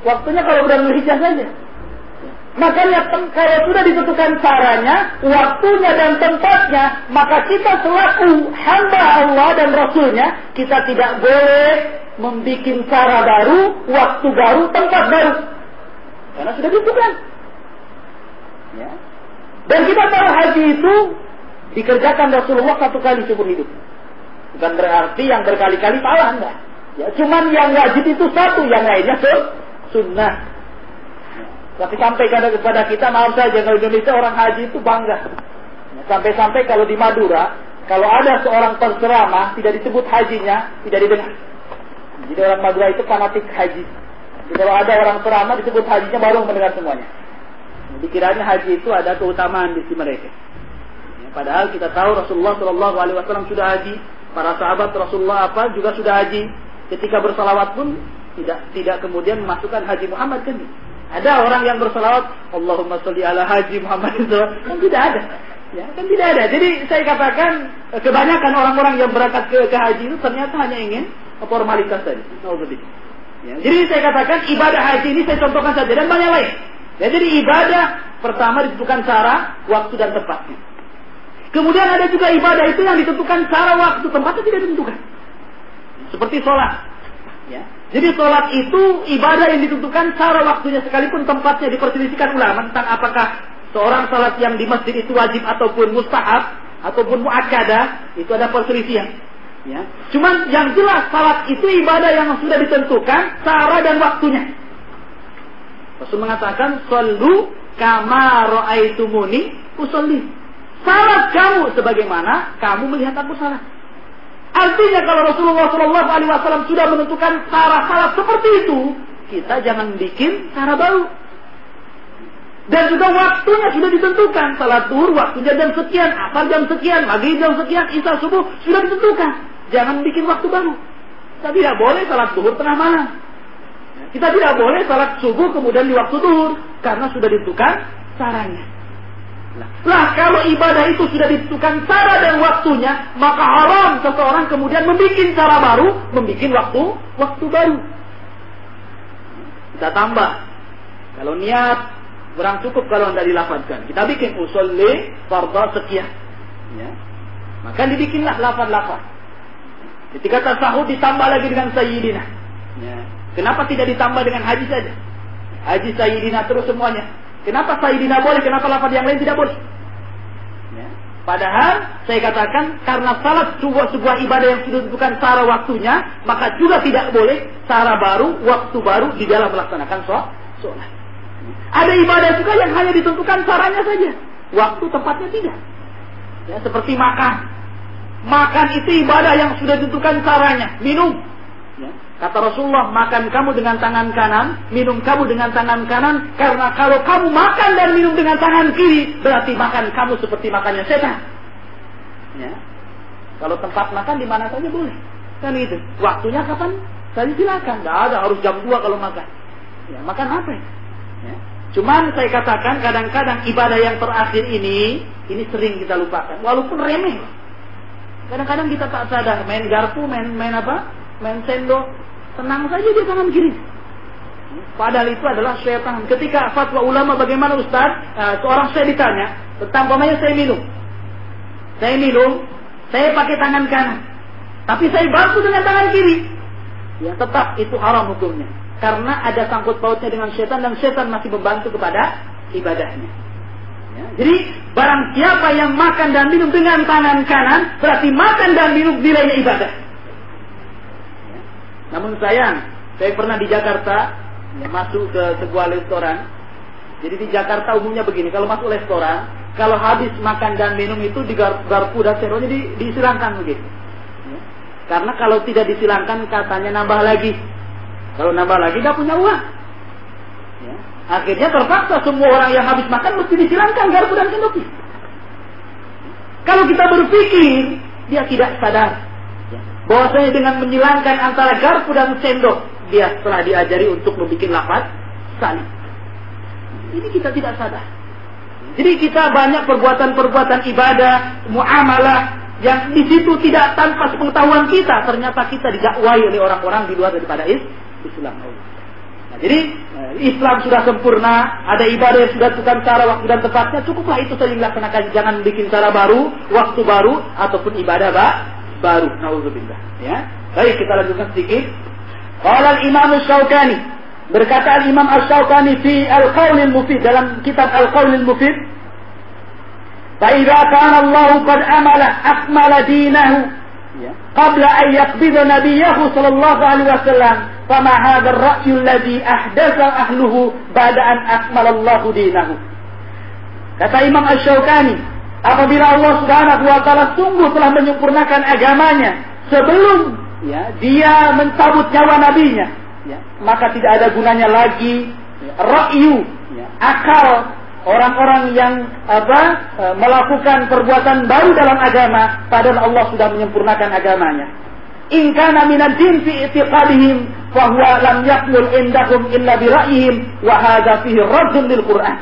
Waktunya kalau udah Zulhijjah saja. Makanya kalau sudah ditentukan caranya, waktunya dan tempatnya, maka kita selaku hamba Allah dan Rasulnya, kita tidak boleh membuat cara baru, waktu baru, tempat baru. Karena sudah ditentukan. Ya. Dan kita tahu haji itu dikerjakan Rasulullah satu kali seumur hidup. Bukan berarti yang berkali-kali salah enggak. Ya, cuman yang wajib itu satu, yang lainnya sunnah. Tapi sampai kepada kita, maaf saja kalau Indonesia orang haji itu bangga. Sampai-sampai kalau di Madura, kalau ada seorang penceramah tidak disebut hajinya, tidak didengar. Jadi orang Madura itu fanatik haji. Jadi kalau ada orang ceramah disebut hajinya baru mendengar semuanya. Jadi kiranya haji itu ada keutamaan di sisi mereka. Ya, padahal kita tahu Rasulullah Shallallahu Alaihi Wasallam sudah haji, para sahabat Rasulullah apa juga sudah haji. Ketika bersalawat pun tidak tidak kemudian memasukkan haji Muhammad kan? Ada orang yang bersalawat, Allahumma sholli ala haji Muhammad itu kan tidak ada. Ya, kan tidak ada. Jadi saya katakan kebanyakan orang-orang yang berangkat ke, ke haji itu ternyata hanya ingin formalitas saja. Ya, jadi saya katakan ibadah haji ini saya contohkan saja dan banyak lain. Ya, jadi ibadah pertama ditentukan cara, waktu dan tempatnya. Kemudian ada juga ibadah itu yang ditentukan cara, waktu, tempatnya tidak ditentukan. Seperti sholat. Ya. Jadi sholat itu ibadah yang ditentukan cara waktunya sekalipun tempatnya diperselisihkan ulama tentang apakah seorang sholat yang di masjid itu wajib ataupun mustahab ataupun muakkadah itu ada perselisihan. Ya. Cuman yang jelas salat itu ibadah yang sudah ditentukan cara dan waktunya. Rasul mengatakan sallu kama ra'aitumuni usolli. Salat kamu sebagaimana kamu melihat aku salat. Artinya kalau Rasulullah Shallallahu Alaihi Wasallam sudah menentukan cara salat seperti itu, kita jangan bikin cara baru. Dan juga waktunya sudah ditentukan. Salat duhur waktunya jam sekian, asal jam sekian, maghrib jam sekian, isya subuh sudah ditentukan. Jangan bikin waktu baru. Kita tidak boleh salat duhur tengah malam. Kita tidak boleh salat subuh kemudian di waktu duhur karena sudah ditentukan caranya. Nah, kalau ibadah itu sudah ditentukan cara dan waktunya, maka haram seseorang kemudian membuat cara baru, membuat waktu waktu baru. Kita tambah. Kalau niat kurang cukup kalau tidak dilafadkan. Kita bikin usolli fardha sekian. Ya. Maka dibikinlah lafad-lafad. Ketika tasahud ditambah lagi dengan sayyidina. Ya. Kenapa tidak ditambah dengan haji saja? Haji sayyidina terus semuanya. Kenapa sayyidina boleh, kenapa lafad yang lain tidak boleh? Ya. Padahal saya katakan karena salat sebuah sebuah ibadah yang sudah ditentukan cara waktunya, maka juga tidak boleh cara baru, waktu baru di dalam melaksanakan sholat. Ada ibadah juga yang hanya ditentukan caranya saja, waktu tempatnya tidak. Ya, seperti makan. Makan itu ibadah yang sudah ditentukan caranya. Minum. Ya. Kata Rasulullah, makan kamu dengan tangan kanan, minum kamu dengan tangan kanan, karena kalau kamu makan dan minum dengan tangan kiri, berarti makan kamu seperti makannya setan. Ya. Kalau tempat makan di mana saja boleh. Kan itu. Waktunya kapan? Saya silakan. Tidak ada harus jam 2 kalau makan. Ya, makan apa ya? ya. Cuman saya katakan kadang-kadang ibadah yang terakhir ini ini sering kita lupakan, walaupun remeh. Kadang-kadang kita tak sadar, main garpu, main main apa? Main sendok, tenang saja di tangan kiri. Padahal itu adalah syaitan. Ketika fatwa ulama bagaimana Ustaz, uh, seorang saya ditanya tentang pemain saya minum. Saya minum, saya pakai tangan kanan. Tapi saya bantu dengan tangan kiri. Ya, tetap itu haram hukumnya. Karena ada sangkut pautnya dengan syaitan dan syaitan masih membantu kepada ibadahnya. Ya, jadi barang siapa yang makan dan minum dengan tangan kanan berarti makan dan minum nilainya ibadah. Ya. Namun sayang, saya pernah di Jakarta ya, masuk ke sebuah restoran. Jadi di Jakarta umumnya begini, kalau masuk restoran, kalau habis makan dan minum itu di garpu dan seronya di, disilangkan begitu. Ya. Karena kalau tidak disilangkan katanya nambah lagi. Kalau nambah lagi tidak punya uang. Akhirnya terpaksa semua orang yang habis makan mesti disilangkan garpu dan sendoknya. Kalau kita berpikir, dia tidak sadar. Bahwasanya dengan menyilangkan antara garpu dan sendok, dia telah diajari untuk membuat lapat salib. Ini kita tidak sadar. Jadi kita banyak perbuatan-perbuatan ibadah, muamalah yang di situ tidak tanpa pengetahuan kita ternyata kita didakwai oleh orang-orang di luar daripada Islam. Jadi eh, Islam sudah sempurna, ada ibadah yang sudah tukar cara waktu dan tempatnya, cukuplah itu saja dilaksanakan. Jangan bikin cara baru, waktu baru, ataupun ibadah bah, baru. Nauzubillah. Ya. Baik, kita lanjutkan sedikit. Qala Imam Syaukani berkata Imam Asy-Syaukani fi Al-Qaul Mufid dalam kitab Al-Qaul Mufid فإذا كان الله قد أمل أكمل دينه قبل أن يقبض نبيه صلى الله عليه وسلم Fama hadzal ra'yu alladhi ahdatsa ahluhu ba'da an akmalallahu dinahu. Kata Imam Asy-Syaukani, apabila Allah Subhanahu wa taala sungguh telah menyempurnakan agamanya sebelum ya dia mencabut nyawa nabinya, ya, maka tidak ada gunanya lagi ya, ra'yu, ya, akal orang-orang yang apa e, melakukan perbuatan baru dalam agama padahal Allah sudah menyempurnakan agamanya. In kana minad din fi i'tiqadihim fahuwa lam yakmul indahum illa bira'ihim wa hadha fihi radzun lil Qur'an.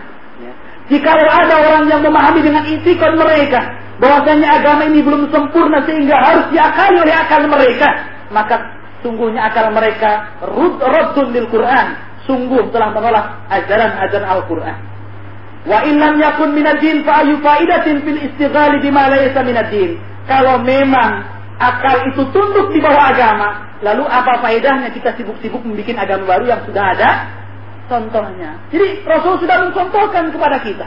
Jika ada orang yang memahami dengan itikad mereka bahwasanya agama ini belum sempurna sehingga harus diakali oleh akal mereka, maka sungguhnya akal mereka radzun lil Qur'an, sungguh telah menolak ajaran-ajaran Al-Qur'an. Wa illam yakun minad din fa ayu faidatin fil istighali bima laysa minad din. Kalau memang akal itu tunduk di bawah agama, Lalu apa faedahnya kita sibuk-sibuk membuat agama baru yang sudah ada contohnya? Jadi Rasul sudah mencontohkan kepada kita.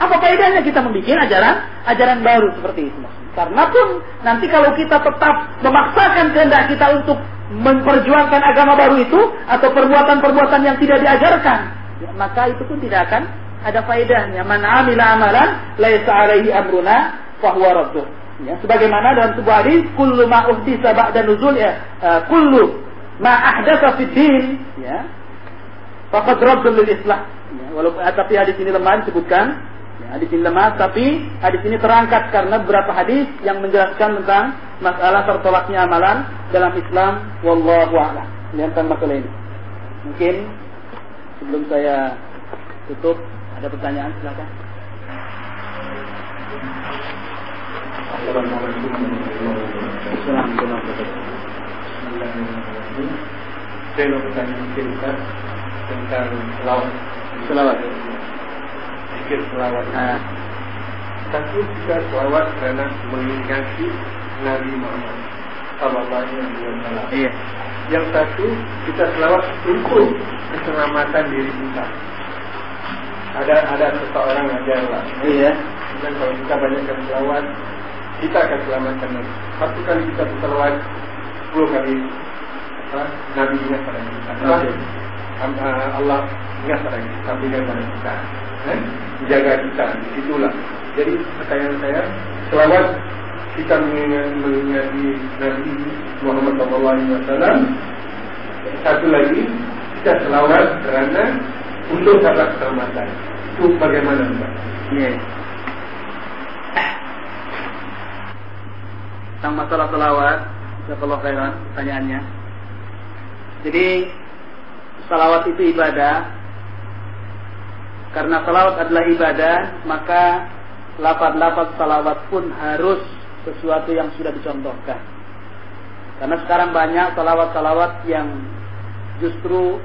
Apa faedahnya kita membuat ajaran ajaran baru seperti itu? Karena pun nanti kalau kita tetap memaksakan kehendak kita untuk memperjuangkan agama baru itu atau perbuatan-perbuatan yang tidak diajarkan, ya, maka itu pun tidak akan ada faedahnya. Man amila amalan laisa alaihi amruna fahuwa radduh. Ya, sebagaimana dalam sebuah hadis, kullu ma uhdisa ba'da nuzul ya, uh, kullu ma ahdatsa fid din, ya. Faqad raddul lil Islam. Ya, walaupun uh, tapi hadis ini lemah disebutkan, ya, hadis ini lemah tapi hadis ini terangkat karena beberapa hadis yang menjelaskan tentang masalah tertolaknya amalan dalam Islam wallahu a'lam. Ini tentang masalah ini. Mungkin sebelum saya tutup ada pertanyaan silakan. Assalamualaikum warahmatullahi wabarakatuh. Saya mau bertanya tentang selawat. Selawat. Sedikit selawat. Ah. Satu kita selawat kerana mengingati Nabi Muhammad Sallallahu Alaihi Wasallam. Iya. Yang satu kita selawat untuk keselamatan diri kita. Ada ada seseorang ajar lah. Iya. Dan kalau kita banyakkan selawat, kita akan selamatkan Nabi. Satu kali kita selawat, sepuluh kali apa, Nabi ingat pada kita. Apa? Ah, Allah ingat pada kita, sampaikan pada kita. Eh? Jaga kita, di situlah. Jadi pertanyaan saya, selawat kita mengingat, mengingati Nabi Muhammad SAW. Satu lagi, kita selawat kerana untuk dapat keselamatan. Itu bagaimana Mbak? Iya. Tentang masalah salawat, Jazakallah khairan pertanyaannya. Jadi salawat itu ibadah. Karena salawat adalah ibadah, maka lafaz-lafaz salawat pun harus sesuatu yang sudah dicontohkan. Karena sekarang banyak salawat-salawat yang justru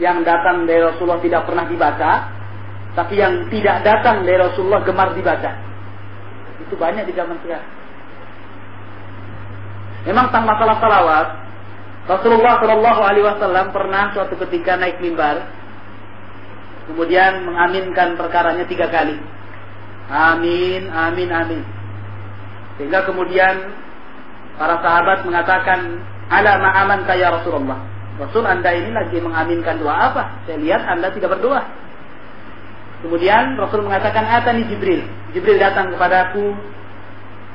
yang datang dari Rasulullah tidak pernah dibaca, tapi yang tidak datang dari Rasulullah gemar dibaca. Itu banyak di zaman sekarang. Memang tentang masalah salawat, Rasulullah Shallallahu Alaihi Wasallam pernah suatu ketika naik mimbar, kemudian mengaminkan perkaranya tiga kali. Amin, amin, amin. Sehingga kemudian para sahabat mengatakan, Ala ma'aman ya Rasulullah. Rasul anda ini lagi mengaminkan doa apa? Saya lihat anda tidak berdoa. Kemudian Rasul mengatakan, Atani Jibril. Jibril datang kepadaku,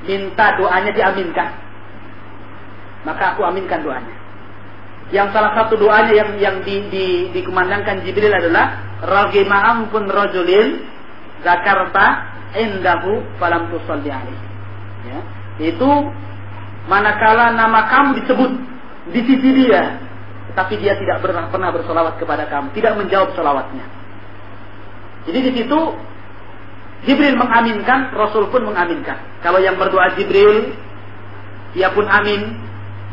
minta doanya diaminkan. Maka aku aminkan doanya. Yang salah satu doanya yang yang di, di, dikumandangkan Jibril adalah Ragima ampun rajulin zakarta indahu falam tusalli alaihi. Ya. Itu manakala nama kamu disebut di sisi dia, tapi dia tidak pernah pernah bersolawat kepada kamu, tidak menjawab solawatnya. Jadi di situ Jibril mengaminkan, Rasul pun mengaminkan. Kalau yang berdoa Jibril, dia pun amin.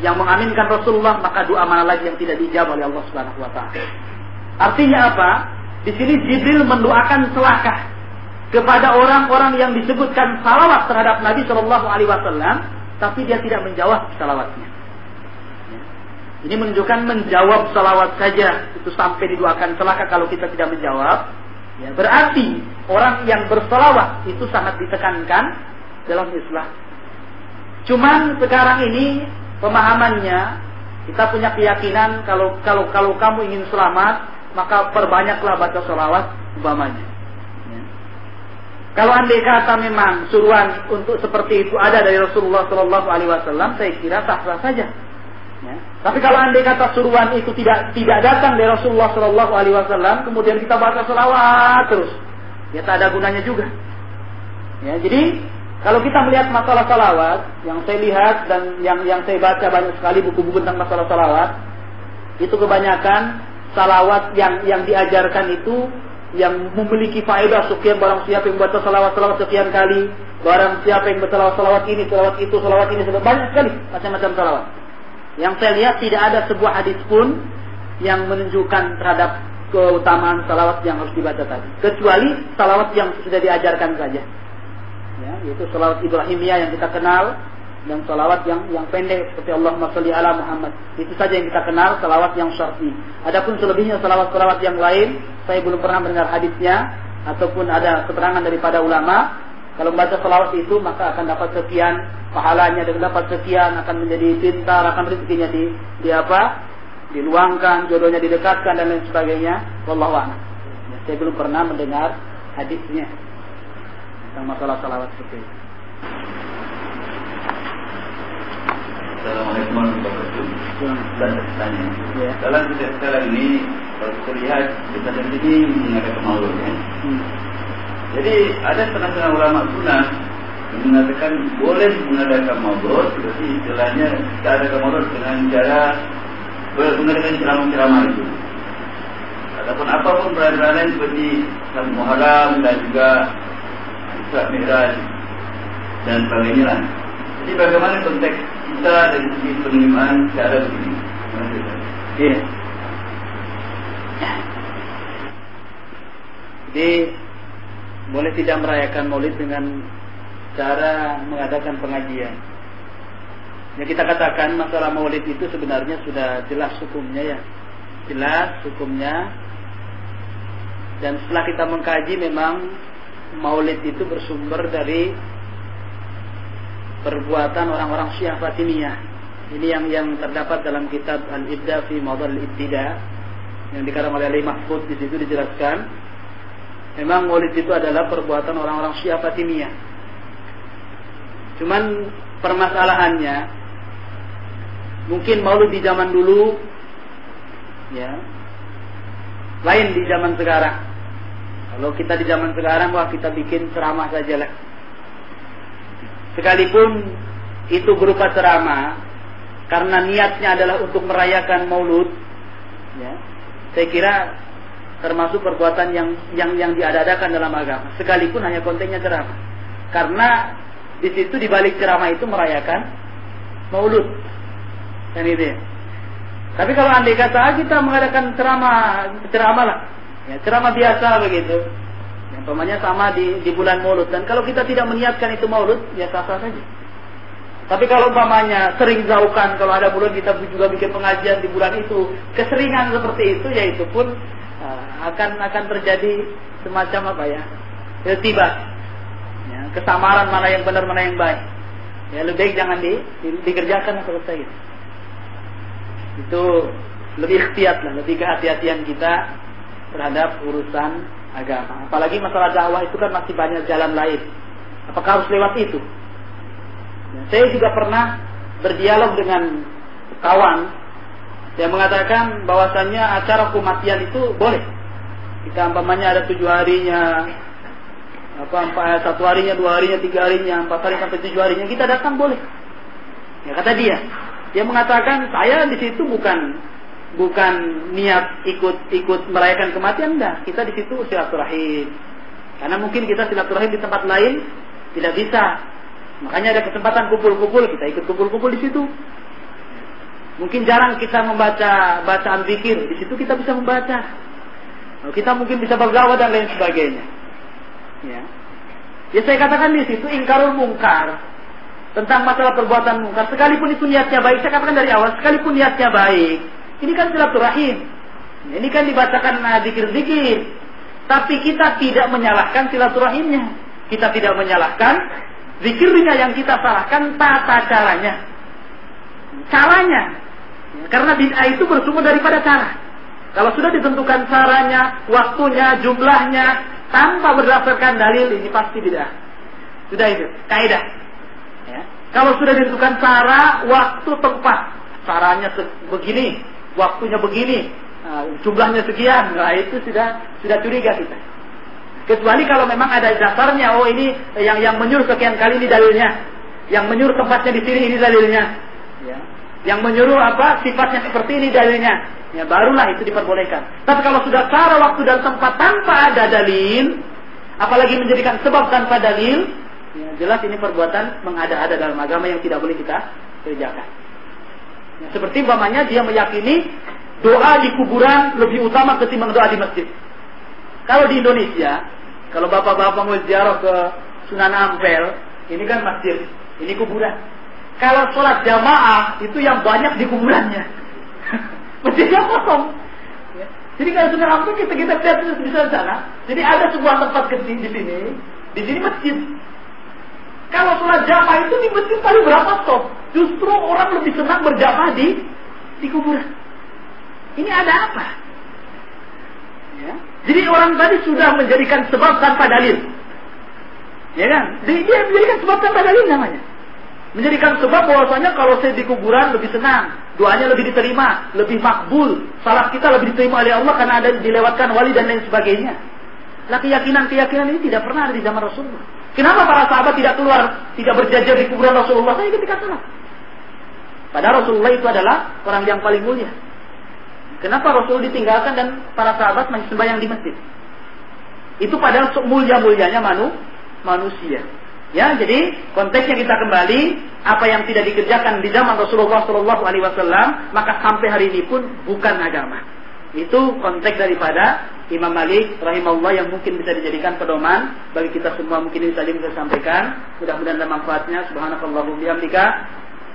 Yang mengaminkan Rasulullah, maka doa mana lagi yang tidak dijawab oleh Allah Subhanahu wa taala. Artinya apa? Di sini Jibril mendoakan celaka kepada orang-orang yang disebutkan salawat terhadap Nabi Shallallahu Alaihi Wasallam, tapi dia tidak menjawab salawatnya. Ini menunjukkan menjawab salawat saja itu sampai didoakan celaka kalau kita tidak menjawab. Ya, berarti orang yang bersalawat itu sangat ditekankan dalam Islam. Cuman sekarang ini pemahamannya kita punya keyakinan kalau kalau kalau kamu ingin selamat maka perbanyaklah baca salawat umpamanya. Ya. Kalau andai kata memang suruhan untuk seperti itu ada dari Rasulullah Shallallahu Alaihi Wasallam, saya kira sah-sah saja. Ya. Tapi kalau andai kata suruhan itu tidak tidak datang dari Rasulullah Shallallahu Alaihi Wasallam, kemudian kita baca salawat terus, ya tak ada gunanya juga. Ya, jadi kalau kita melihat masalah salawat, yang saya lihat dan yang yang saya baca banyak sekali buku-buku tentang masalah salawat, itu kebanyakan salawat yang yang diajarkan itu yang memiliki faedah sekian barang siapa yang baca salawat-salawat sekian kali, barang siapa yang baca salawat ini, salawat itu, salawat ini, banyak sekali macam-macam salawat. Yang saya lihat tidak ada sebuah hadis pun yang menunjukkan terhadap keutamaan salawat yang harus dibaca tadi. Kecuali salawat yang sudah diajarkan saja. Ya, yaitu salawat Ibrahimiyah yang kita kenal dan salawat yang yang pendek seperti Allahumma sholli ala Muhammad. Itu saja yang kita kenal salawat yang syar'i. Adapun selebihnya salawat-salawat yang lain saya belum pernah mendengar hadisnya ataupun ada keterangan daripada ulama. Kalau membaca salawat itu maka akan dapat sekian pahalanya. Dan dapat sekian akan menjadi pintar akan rezekinya di di apa? Diluangkan jodohnya didekatkan dan lain sebagainya. Wallahu ya, saya belum pernah mendengar hadisnya tentang masalah salawat seperti itu Assalamualaikum warahmatullahi wabarakatuh. Bertanya, Ya. dalam setiap sekarang ini kalau kita lihat kita di sini mengadakan maulud ya. hmm. Jadi ada setengah-setengah ulama sunnah yang mengatakan boleh mengadakan maulud, berarti istilahnya kita adakan maulud dengan cara mengadakan ceramah-ceramah itu. Ataupun apa pun perayaan lain seperti Muharram dan juga Isra Mi'raj dan sebagainya. Jadi bagaimana konteks kita dari segi penerimaan secara begini? Iya. Jadi boleh tidak merayakan Maulid dengan cara mengadakan pengajian. Ya kita katakan masalah Maulid itu sebenarnya sudah jelas hukumnya ya. Jelas hukumnya. Dan setelah kita mengkaji memang Maulid itu bersumber dari perbuatan orang-orang Syiah Fatimiyah. Ini yang yang terdapat dalam kitab Al-Ibda fi Madal Ibtida yang dikarang oleh Ali Mahfud di situ dijelaskan memang Maulid itu adalah perbuatan orang-orang Syiah Fatimiyah. Cuman permasalahannya mungkin Maulid di zaman dulu ya lain di zaman sekarang. Kalau kita di zaman sekarang wah kita bikin ceramah saja lah Sekalipun itu berupa ceramah, karena niatnya adalah untuk merayakan Maulud, ya, saya kira termasuk perbuatan yang yang yang diadakan dalam agama. Sekalipun hanya kontennya ceramah, karena di situ di balik ceramah itu merayakan Maulud, dan itu. Ya. Tapi kalau andai kata ah, kita mengadakan ceramah, ceramah lah, ya, ceramah biasa begitu, Umpamanya sama di, di bulan Maulud dan kalau kita tidak meniatkan itu Maulud ya sah-sah saja. Tapi kalau umpamanya sering jauhkan kalau ada bulan kita juga bikin pengajian di bulan itu, keseringan seperti itu ya itu pun uh, akan akan terjadi semacam apa ya? tiba ya, kesamaran mana yang benar mana yang baik. Ya lebih baik jangan di, di, dikerjakan selesai gitu. Itu lebih ikhtiat lah, lebih kehati-hatian kita terhadap urusan agama. Apalagi masalah dakwah itu kan masih banyak jalan lain. Apakah harus lewat itu? Ya, saya juga pernah berdialog dengan kawan yang mengatakan bahwasannya acara kematian itu boleh. Jika umpamanya ada tujuh harinya, apa empat, satu harinya, dua harinya, tiga harinya, empat hari sampai tujuh harinya, kita datang boleh. Ya kata dia, dia mengatakan saya di situ bukan bukan niat ikut-ikut merayakan kematian enggak. Kita di situ silaturahim. Karena mungkin kita silaturahim di tempat lain tidak bisa. Makanya ada kesempatan kumpul-kumpul, kita ikut kumpul-kumpul di situ. Mungkin jarang kita membaca bacaan zikir, di situ kita bisa membaca. Kita mungkin bisa bergawa dan lain sebagainya. Ya. Ya saya katakan di situ ingkarul mungkar tentang masalah perbuatan mungkar. Sekalipun itu niatnya baik, saya katakan dari awal, sekalipun niatnya baik, ini kan silaturahim. Ini kan dibacakan zikir-zikir. Tapi kita tidak menyalahkan silaturahimnya. Kita tidak menyalahkan zikirnya yang kita salahkan tata caranya. Caranya. Karena bid'ah itu bersumber daripada cara. Kalau sudah ditentukan caranya, waktunya, jumlahnya, tanpa berdasarkan dalil, ini pasti bid'ah. Sudah itu, kaidah. Ya. Kalau sudah ditentukan cara, waktu, tempat, caranya begini, waktunya begini, nah, jumlahnya sekian, nah itu sudah sudah curiga kita. Kecuali kalau memang ada dasarnya, oh ini yang yang menyuruh sekian kali ini dalilnya, yang menyuruh tempatnya di sini ini dalilnya, ya. yang menyuruh apa sifatnya seperti ini dalilnya, ya barulah itu diperbolehkan. Tapi kalau sudah cara waktu dan tempat tanpa ada dalil, apalagi menjadikan sebab tanpa dalil, ya, jelas ini perbuatan mengada-ada dalam agama yang tidak boleh kita kerjakan. Seperti umpamanya dia meyakini doa di kuburan lebih utama ketimbang doa di masjid. Kalau di Indonesia, kalau bapak-bapak mau ziarah ke Sunan Ampel, ini kan masjid, ini kuburan. Kalau sholat jamaah itu yang banyak di kuburannya. Masjidnya kosong. Jadi kalau Sunan Ampel kita kita lihat di sana. Jadi ada sebuah tempat kecil di sini, di sini masjid. Kalau sholat jamaah itu di masjid paling berapa stop? Justru orang lebih senang berjamaah di di kuburan. Ini ada apa? Ya. Jadi orang tadi sudah menjadikan sebab tanpa dalil. Ya kan? Dia menjadikan sebab tanpa dalil namanya. Menjadikan sebab bahwasanya kalau saya di kuburan lebih senang, doanya lebih diterima, lebih makbul, salat kita lebih diterima oleh Allah karena ada dilewatkan wali dan lain sebagainya. Nah keyakinan-keyakinan ini tidak pernah ada di zaman Rasulullah. Kenapa para sahabat tidak keluar, tidak berjajar di kuburan Rasulullah saya ketika sholat? Padahal Rasulullah itu adalah orang yang paling mulia. Kenapa Rasul ditinggalkan dan para sahabat masih sembahyang di masjid? Itu padahal mulia-mulianya manu, manusia. Ya, jadi konteksnya kita kembali apa yang tidak dikerjakan di zaman Rasulullah Shallallahu Alaihi Wasallam maka sampai hari ini pun bukan agama. Itu konteks daripada Imam Malik rahimahullah yang mungkin bisa dijadikan pedoman bagi kita semua mungkin ini saja bisa sampaikan. Mudah-mudahan ada manfaatnya. Subhanakallahumma bihamdika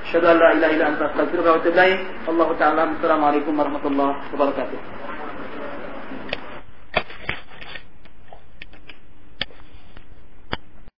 asyhadu an la ilaha illa anta astaghfiruka wa atubu ilaik. Allah taala assalamualaikum warahmatullahi wabarakatuh.